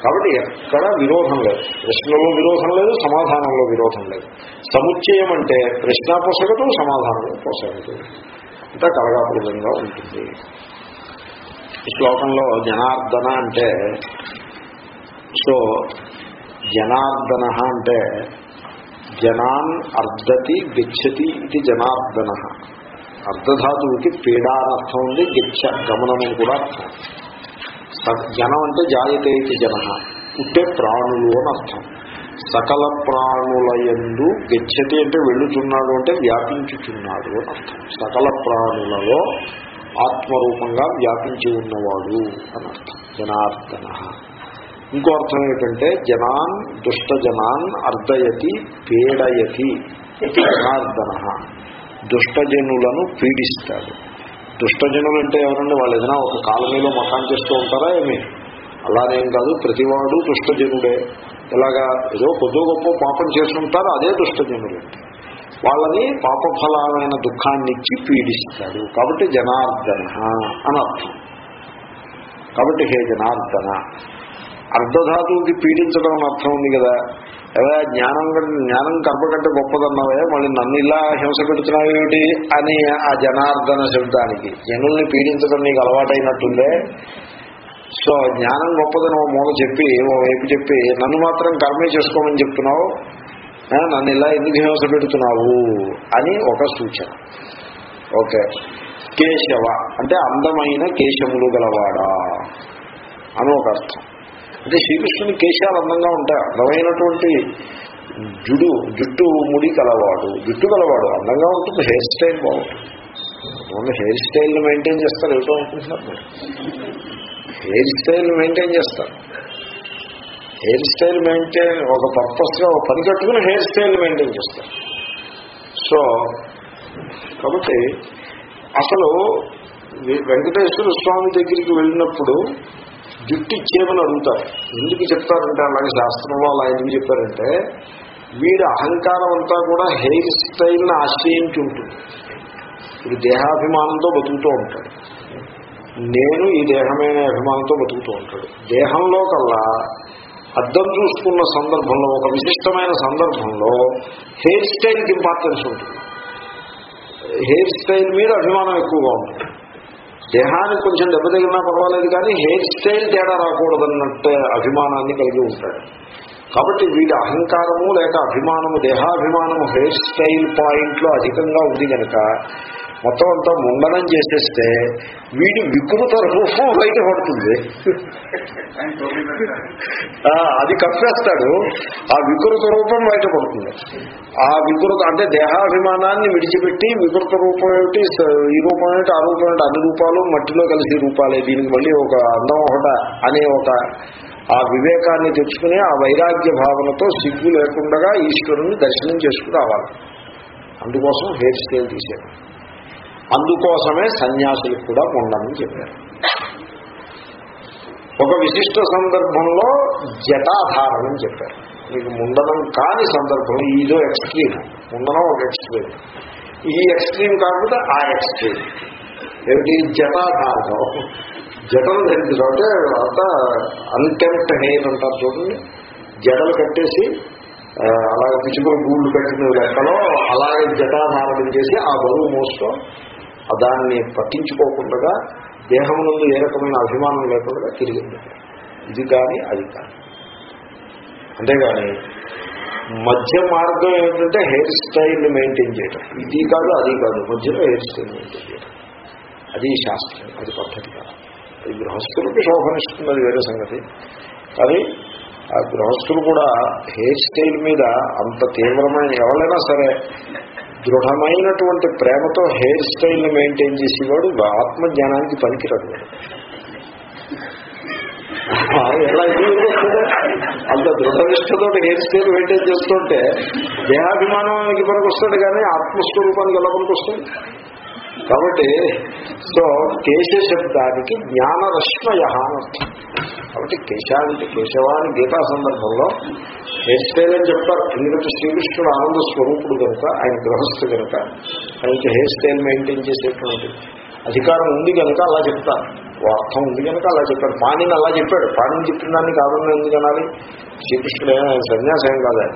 కాబట్టి ఎక్కడ విరోధం లేదు. ప్రశ్నలో విరోధం లేదు సమాధానంలో విరోధం లేదు. సముచ్చయం అంటే ప్రశ్న పొసగదు సమాధానం పొసగదు. అంతా కలగాపులంగా ఉంటుంది. ఈ శ్లోకంలో జనార్దన అంటే సో జనార్దన అంటే జనాన్ అర్ధతి గచ్చతి ఇది జనార్దన. అర్ధధాతువుకి పీడా అర్థం ఉంది గచ్చ గమనం అని కూడా అర్థం. జనం అంటే జాయతే ఇది జన. పుట్టే ప్రాణులు అని అర్థం. సకల ప్రాణుల ఎందు గచ్చతి అంటే వెళ్ళుచున్నాడు అంటే వ్యాపించుచున్నాడు అని అర్థం. సకల ప్రాణులలో ఆత్మరూపంగా వ్యాపించి ఉన్నవాడు అని అర్థం. జనార్దన. ఇంకో అర్థం ఏంటంటే జనాన్ దుష్ట జనాన్ అర్ధయతి పీడయతి. జనార్దన. దుష్టజనులను పీడిస్తాడు. దుష్టజనులు అంటే ఎవరండి? వాళ్ళు ఏదైనా ఒక కాలనీలో మకాన్ చేస్తూ ఉంటారా ఏమి? అలానేం కాదు ప్రతివాడు దుష్టజనుడే. ఇలాగా ఏదో కొద్దో గొప్ప పాపం చేస్తుంటారు అదే దుష్టజనులు. వాళ్ళని పాపఫలమైన దుఃఖాన్ని ఇచ్చి పీడిస్తాడు. కాబట్టి జనార్దన అని అర్థం. కాబట్టి హే జనార్దన. అర్ధధాతువుకి పీడించడం అని అర్థం ఉంది కదా. ఏవా జ్ఞానం జ్ఞానం కర్మ కంటే గొప్పదన్నావే మళ్ళీ నన్ను ఇలా హింస పెడుతున్నావు ఏమిటి? అని ఆ జనార్దన శబ్దానికి. జనుల్ని పీడించడం నీకు అలవాటైనట్టుందే. సో జ్ఞానం గొప్పదని ఓ మూల చెప్పి ఓ వైపు చెప్పి నన్ను మాత్రం కర్మే చేసుకోమని చెప్తున్నావు. నన్ను ఇలా ఎందుకు హింస పెడుతున్నావు? అని ఒక సూచన. ఓకే. కేశవ. అంటే అందమైన కేశములు గలవాడా? అని ఒక అర్థం. అంటే శ్రీకృష్ణుని కేశాలు అందంగా ఉంటాయి అందమైనటువంటి జుడు జుట్టు ముడి కలవాడు. జుట్టు కలవాడు. అందంగా ఉంటుంది హెయిర్ స్టైల్ బాగుంటుంది. హెయిర్ స్టైల్ని మెయింటైన్ చేస్తారు ఏమిటో అనుకుంటున్నారు మీరు. హెయిర్ స్టైల్ మెయింటైన్ చేస్తారు. హెయిర్ స్టైల్ మెయింటైన్ ఒక పర్పస్గా ఒక పని కట్టుకుని హెయిర్ స్టైల్ మెయింటైన్ చేస్తారు. సో కాబట్టి అసలు వెంకటేశ్వర స్వామి దగ్గరికి వెళ్ళినప్పుడు గిఫ్ట్ ఇచ్చేమని అడుగుతారు. ఎందుకు చెప్తారంటే అలాగే శాస్త్రంలో అలా ఎందుకు చెప్పారంటే వీడి అహంకారం అంతా కూడా హెయిర్ స్టైల్ని ఆశ్రయించి ఉంటుంది. ఇది దేహాభిమానంతో బతుకుతూ ఉంటాడు. నేను ఈ దేహమైన అభిమానంతో బతుకుతూ ఉంటాడు. దేహంలో కల్లా అద్దం చూసుకున్న సందర్భంలో ఒక విశిష్టమైన సందర్భంలో హెయిర్ స్టైల్కి ఇంపార్టెన్స్ ఉంటుంది. హెయిర్ స్టైల్ మీద అభిమానం ఎక్కువగా ఉంటుంది. దేహానికి కొంచెం దెబ్బ తగిలినా పర్వాలేదు కానీ హెయిర్ స్టైల్ తేడా రాకూడదన్నట్టు అభిమానాన్ని కలిగి ఉంటాడు. కాబట్టి వీడి అహంకారము లేక అభిమానము దేహాభిమానము హెయిర్ స్టైల్ పాయింట్లో అధికంగా ఉంది కనుక మొత్తం అంతా ముండనం చేసేస్తే వీడి వికృత రూపం బయట పడుతుంది. అది కప్పేస్తాడు. ఆ వికృత రూపం బయట పడుతుంది. ఆ వికృత అంటే దేహాభిమానాన్ని విడిచిపెట్టి వికృత రూపం ఏమిటి? ఈ రూపం ఏమిటి? ఆ రూపం ఏమిటి? అన్ని రూపాలు మట్టిలో కలిసి రూపాలే. దీనికి మళ్ళీ ఒక అందం ఒకట అనే ఒక ఆ వివేకాన్ని తెచ్చుకుని ఆ వైరాగ్య భావనతో సిగ్గు లేకుండా ఈశ్వరుణ్ణి దర్శనం చేసుకుని రావాలి అందుకోసం హెయిర్ స్టైల్ తీశారు అందుకోసమే సన్యాసులు కూడా ఉండమని చెప్పారు. ఒక విశిష్ట సందర్భంలో జటాధారణం చెప్పారు. మీకు ముండనం కాని సందర్భం ఇదో ఎక్స్ట్రీమ్ ముండనం ఒక ఎక్స్ట్రీమ్. ఈ ఎక్స్ట్రీమ్ కాకపోతే ఆ ఎక్స్ట్రీమ్. ఏమిటి? జటాధారణం. జటలు ధరించడం అంత అంతా అన్టెంప్ట్ హెయిర్ అంటారు చూడండి. జడలు కట్టేసి అలాగే పిచ్చుకొని గూళ్ళు కట్టిన లెక్కలో అలాగే జటాధారణం చేసి ఆ బరువు మోసుకో దాన్ని పట్టించుకోకుండా దేహం నుండి ఏ రకమైన అభిమానం లేకుండా తిరిగింది ఇది కానీ అది కానీ అంతేగాని మధ్య మార్గం ఏమిటంటే హెయిర్ స్టైల్ మెయింటైన్ చేయడం ఇది కాదు అది కాదు. మధ్యలో హెయిర్ స్టైల్ మెయింటైన్ చేయడం అది శాస్త్రం అది పద్ధతి కాదు. అది గృహస్థులకు శోభనిస్తుంది అది వేరే సంగతి. కానీ ఆ గృహస్థులు కూడా హెయిర్ స్టైల్ మీద అంత తీవ్రమైన ఎవరైనా సరే దృఢమైనటువంటి ప్రేమతో హెయిర్ స్టైల్ని మెయింటైన్ చేసేవాడు ఆత్మజ్ఞానానికి పనికిరాడు. ఎలా అంత దృఢనిష్టతో హెయిర్ స్టైల్ మెయింటైన్ చేస్తుంటే దేహాభిమానానికి పనికి వస్తుంది కానీ ఆత్మస్వరూపానికి ఎలా పనికి వస్తుంది కాబట్టి సో కేశ శబ్దానికి జ్ఞానరశ్మయ అనర్థం కాబట్టి కేశానికి కేశవాన్ని గీతా సందర్భంలో హెయిర్ స్టైల్ అని చెప్తారు. ఎందుకంటే శ్రీకృష్ణుడు ఆనంద స్వరూపుడు కనుక ఆయన గృహస్థు కనుక ఆయనకి హెయిర్ స్టైల్ మెయింటైన్ చేసేటువంటి అధికారం ఉంది కనుక అలా చెప్తారు. ఓ అర్థం ఉంది కనుక అలా చెప్పాడు పాణిని అలా చెప్పాడు. పాణిని చెప్పిన దాన్ని కాదని ఎందుకు అనాలి? శ్రీకృష్ణుడు ఏమైనా సన్యాసం ఏం కాదు ఆయన.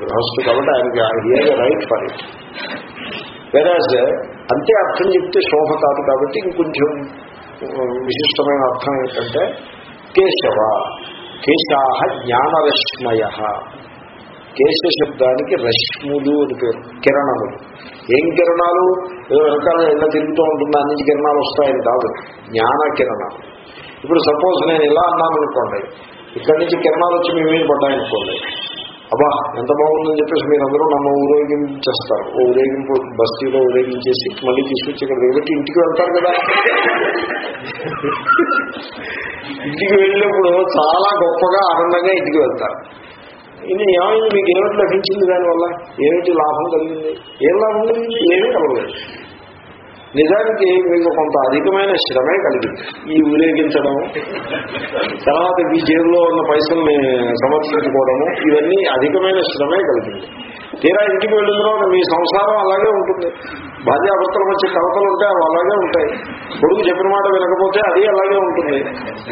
గృహస్థు కాబట్టి ఆయనకి రైట్ ఫర్ ఇట్ వెరాజ్ అంతే అర్థం చెప్తే శోభ కాదు కాబట్టి ఇంకొంచెం విశిష్టమైన అర్థం ఏంటంటే కేశవ కేశాహ జ్ఞానరశ్మయ. కేశ శబ్దానికి రశ్ములు అని పేరు కిరణములు. ఏం కిరణాలు? రకాల ఇలా తిరుగుతూ ఉంటుంది? అన్ని కిరణాలు వస్తాయని కాదు. జ్ఞాన కిరణాలు. ఇప్పుడు సపోజ్ నేను ఇలా అన్నాను అనుకోండి ఇక్కడి నుంచి కిరణాలు వచ్చి మీ మీద పడ్డాయనుకోండి అబ్బా ఎంత బాగుందని చెప్పేసి మీరందరూ నన్ను ఊరేగించేస్తారు. ఓ ఊరేగింపు బస్తీలో ఊరేగించేసి మళ్ళీ తీసుకొచ్చి ఇక్కడ దిగబెట్టి ఇంటికి వెళ్తారు కదా. ఇంటికి వెళ్ళినప్పుడు చాలా గొప్పగా ఆనందంగా ఇంటికి వెళ్తారు. ఇది ఏమైంది? మీకు ఏమిటి లభించింది దానివల్ల? ఏమిటి లాభం కలిగింది? ఏం లాభం కలిగింది? ఏమీ కలగలేదు. నిజానికి మీకు కొంత అధికమైన శ్రమే కలిగింది ఈ ఊరేగించడం తర్వాత ఈ జేబులో ఉన్న పైసల్ని సమర్పించుకోవడము ఇవన్నీ అధికమైన శ్రమే కలిగింది. తీరా ఇంటికి వెళ్ళిన తర్వాత మీ సంసారం అలాగే ఉంటుంది. భార్యాభర్తల మధ్య కలతలు ఉంటే అవి అలాగే ఉంటాయి. కొడుకు చెప్పిన మాట వినకపోతే అది అలాగే ఉంటుంది.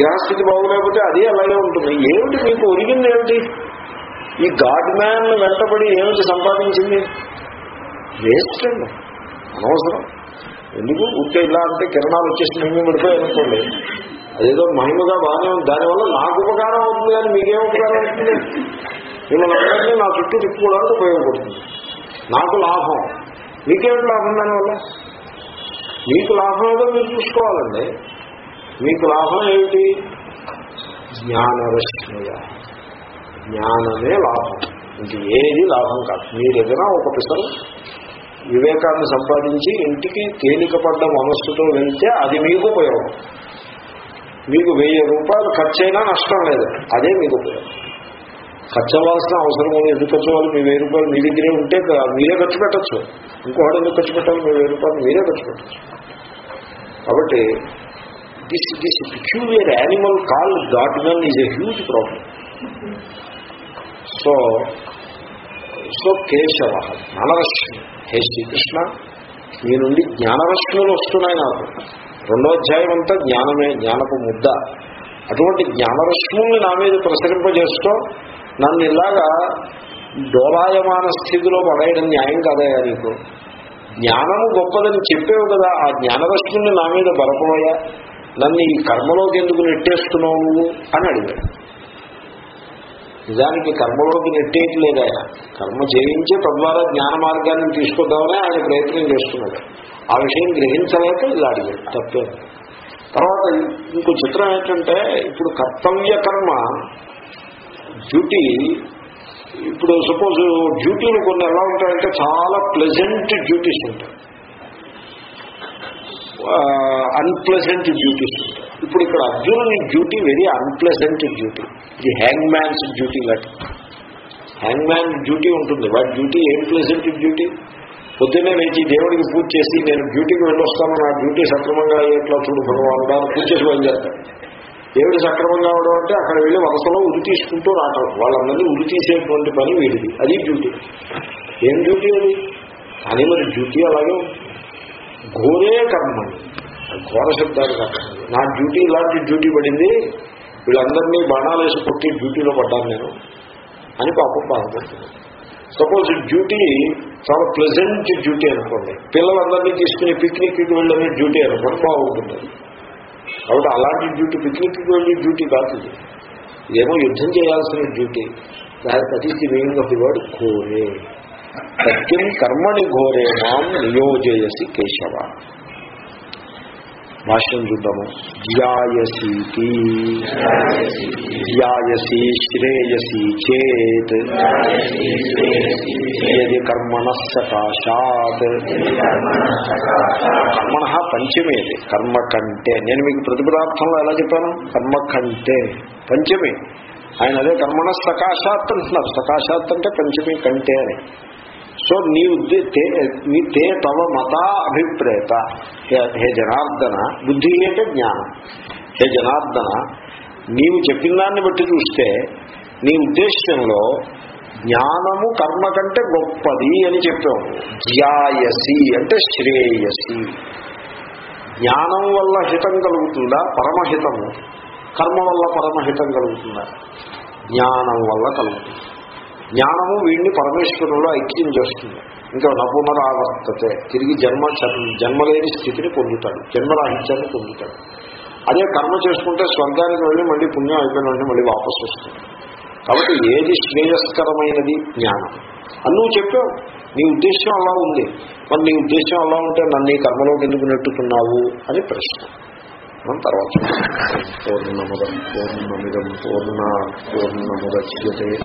గ్రహస్థితి బాగులేకపోతే అది అలాగే ఉంటుంది. ఏమిటి మీకు ఒరిగింది ఏమిటి? ఈ గాడ్ మ్యాన్ వెంటబడి ఏమిటి సంపాదించింది? వేస్ట్ అండి. అనవసరం. ఎందుకు? ఉంటే ఇలా అంటే కిరణాలు వచ్చేసి మేము పడిపోయి అనుకోండి. అదేదో మహిమగా బాగానే ఉంది. దానివల్ల నాకు ఉపకారం అవుతుంది కానీ మీకేం ఉపకారం అవుతుంది? మిమ్మల్ని అందరినీ నా చుట్టూ తిప్పుకోవడానికి ఉపయోగపడుతుంది. నాకు లాభం. మీకేమిటి లాభం దానివల్ల? మీకు లాభం ఏదో మీరు చూసుకోవాలండి. మీకు లాభం ఏమిటి? జ్ఞానరశ్మయ. జ్ఞానమే లాభం. ఇంక ఏది లాభం కాదు. మీరు ఏదైనా ఒక పిసరు వివేకాన్ని సంపాదించి ఇంటికి తేలికపడ్డ మనస్సుతో వెళ్తే అది మీకు ఉపయోగం. మీకు వెయ్యి రూపాయలు ఖర్చైనా నష్టం లేదు అదే మీకు ఉపయోగం. ఖర్చు అవ్వాల్సిన అవసరం ఉంది ఎందుకు ఖర్చు అవ్వాలి మీ వెయ్యి రూపాయలు మీ దగ్గరే ఉంటే మీరే ఖర్చు పెట్టచ్చు. ఇంకోటి ఎందుకు ఖర్చు పెట్టాలి? మీ వెయ్యి రూపాయలు మీరే ఖర్చు పెట్టచ్చు. కాబట్టి this this peculiar animal call godmen is a huge problem so so Keshava నలరశ్మి హే శ్రీకృష్ణ మీ నుండి జ్ఞానరశ్ములు వస్తున్నాయి నాకు. రెండో అధ్యాయం అంతా జ్ఞానమే జ్ఞానపు ముద్ద. అటువంటి జ్ఞానరశ్ముల్ని నా మీద ప్రసరింపజేస్తూ నన్ను ఇలాగా డోలాయమాన స్థితిలో పడేయడం న్యాయం కాదయా నీకు. జ్ఞానము గొప్పదని చెప్పేవు కదా ఆ జ్ఞానరశ్ముల్ని నా మీద బలపమయ్యా నన్ను ఈ కర్మలోకి ఎందుకు నెట్టేస్తున్నావు అని అడిగాడు. నిజానికి కర్మలోకి నెట్టేయట్లేదా కర్మ చేయించి తద్వారా జ్ఞాన మార్గాన్ని తీసుకుందామని ఆయన ప్రయత్నం చేస్తున్నాడు. ఆ విషయం గ్రహించలేక ఇలా అడిగాడు. తప్పే? తర్వాత ఇంకో చిత్రం ఏంటంటే ఇప్పుడు కర్తవ్య కర్మ డ్యూటీ ఇప్పుడు సపోజ్ డ్యూటీలు కొన్ని ఎలా ఉంటాయంటే చాలా ప్లెజెంట్ డ్యూటీస్ ఉంటాయి. అన్ప్లెజెంట్ డ్యూటీస్ ఉంటాయి. ఇప్పుడు ఇక్కడ అర్జునుని డ్యూటీ వెరీ అన్ప్లెజెంట్ డ్యూటీ ఇది హ్యాంగ్ మ్యాన్స్ డ్యూటీ లాంటి హ్యాంగ్ మ్యాన్ డ్యూటీ ఉంటుంది. వాటి డ్యూటీ ఏం ప్లెజెంట్ డ్యూటీ పొద్దున్నే లేచి దేవుడికి పూజ చేసి నేను డ్యూటీకి వెళ్ళొస్తాను. నా డ్యూటీ సక్రమంగా అయ్యేట్లా చూడు భగవానుడా పూజ చేసి బయలుదేరతాను దేవుడు సక్రమంగా అవడం అంటే అక్కడ వెళ్ళి వరసలో ఉరి తీసుకుంటూ రావటం. వాళ్ళందరినీ ఉరి తీసేటువంటి పని వీడిది. అది డ్యూటీ ఏం డ్యూటీ అది? కానీ మరి డ్యూటీ అలాగే ఘోరే కర్మ ఘోర శబ్దానికి అర్థం నా డ్యూటీ ఇలాంటి డ్యూటీ పడింది. వీళ్ళందరినీ బాణాలు వేసి పుట్టి డ్యూటీలో పడ్డాను నేను. అని పాపం బాధపడుతుంది సపోజ్ డ్యూటీ చాలా ప్లెజెంట్ డ్యూటీ అనుకోండి. పిల్లలందరినీ తీసుకుని పిక్నిక్కి వెళ్ళని డ్యూటీ అనుకోండి. బాగుంటుంది కాబట్టి అలాంటి డ్యూటీ పిక్నిక్కి వెళ్ళే డ్యూటీ కాదు ఏమో యుద్ధం చేయాల్సిన డ్యూటీ. దాని ప్రతి మీనింగ్ ఆఫ్ ది వర్డ్ ఘోరే. సత్యం కర్మణి ఘోరే మాం నియోజయసి కేశవ. భాష్యం చూద్దాము. జ్యాయసీతి జ్యాయసి శ్రేయసి చేత్. యది కర్మణ సకాశాత్ కర్మణ పంచమేది కర్మ కంటే. నేను మీకు ప్రతిపదార్థంలో ఎలా చెప్పాను? కర్మ కంటే పంచమి. ఆయన అదే కర్మణ సకాశాత్ అంటున్నారు. సకాశాత్ అంటే పంచమి కంటే అని. సో నీ ఉద్దే నీ తే తవ మత అభిప్రేత. హే జనార్దన బుద్ధి అంటే జ్ఞానం. హే జనార్దన నీవు చెప్పిన దాన్ని బట్టి చూస్తే నీ ఉద్దేశ్యంలో జ్ఞానము కర్మ కంటే గొప్పది అని చెప్పాము జ్యాయసి అంటే శ్రేయసి. జ్ఞానం వల్ల హితం కలుగుతుందా? పరమహితము. కర్మ వల్ల పరమహితం కలుగుతుందా? జ్ఞానం వల్ల కలుగుతుంది. జ్ఞానము వీడిని పరమేశ్వరంలో ఐక్యం చేస్తుంది ఇంకా నపునరావర్తతే తిరిగి జన్మ జన్మలేని స్థితిని పొందుతాడు జన్మరాహిత్యాన్ని పొందుతాడు అదే కర్మ చేసుకుంటే స్వర్గానికి వెళ్ళి మళ్ళీ పుణ్యం అయిపోయిన వెంటనే మళ్ళీ వాపసు వస్తుంది కాబట్టి ఏది శ్రేయస్కరమైనది జ్ఞానం అని నువ్వు చెప్పావు నీ ఉద్దేశం అలా ఉంది మరి నీ ఉద్దేశం అలా ఉంటే నన్ను ఈ కర్మలోకి ఎందుకు నెట్టుతున్నావు అని ప్రశ్న మనం తర్వాత పూర్ణముదం పూర్ణమిదం పూర్ణ పూర్ణముద్యతే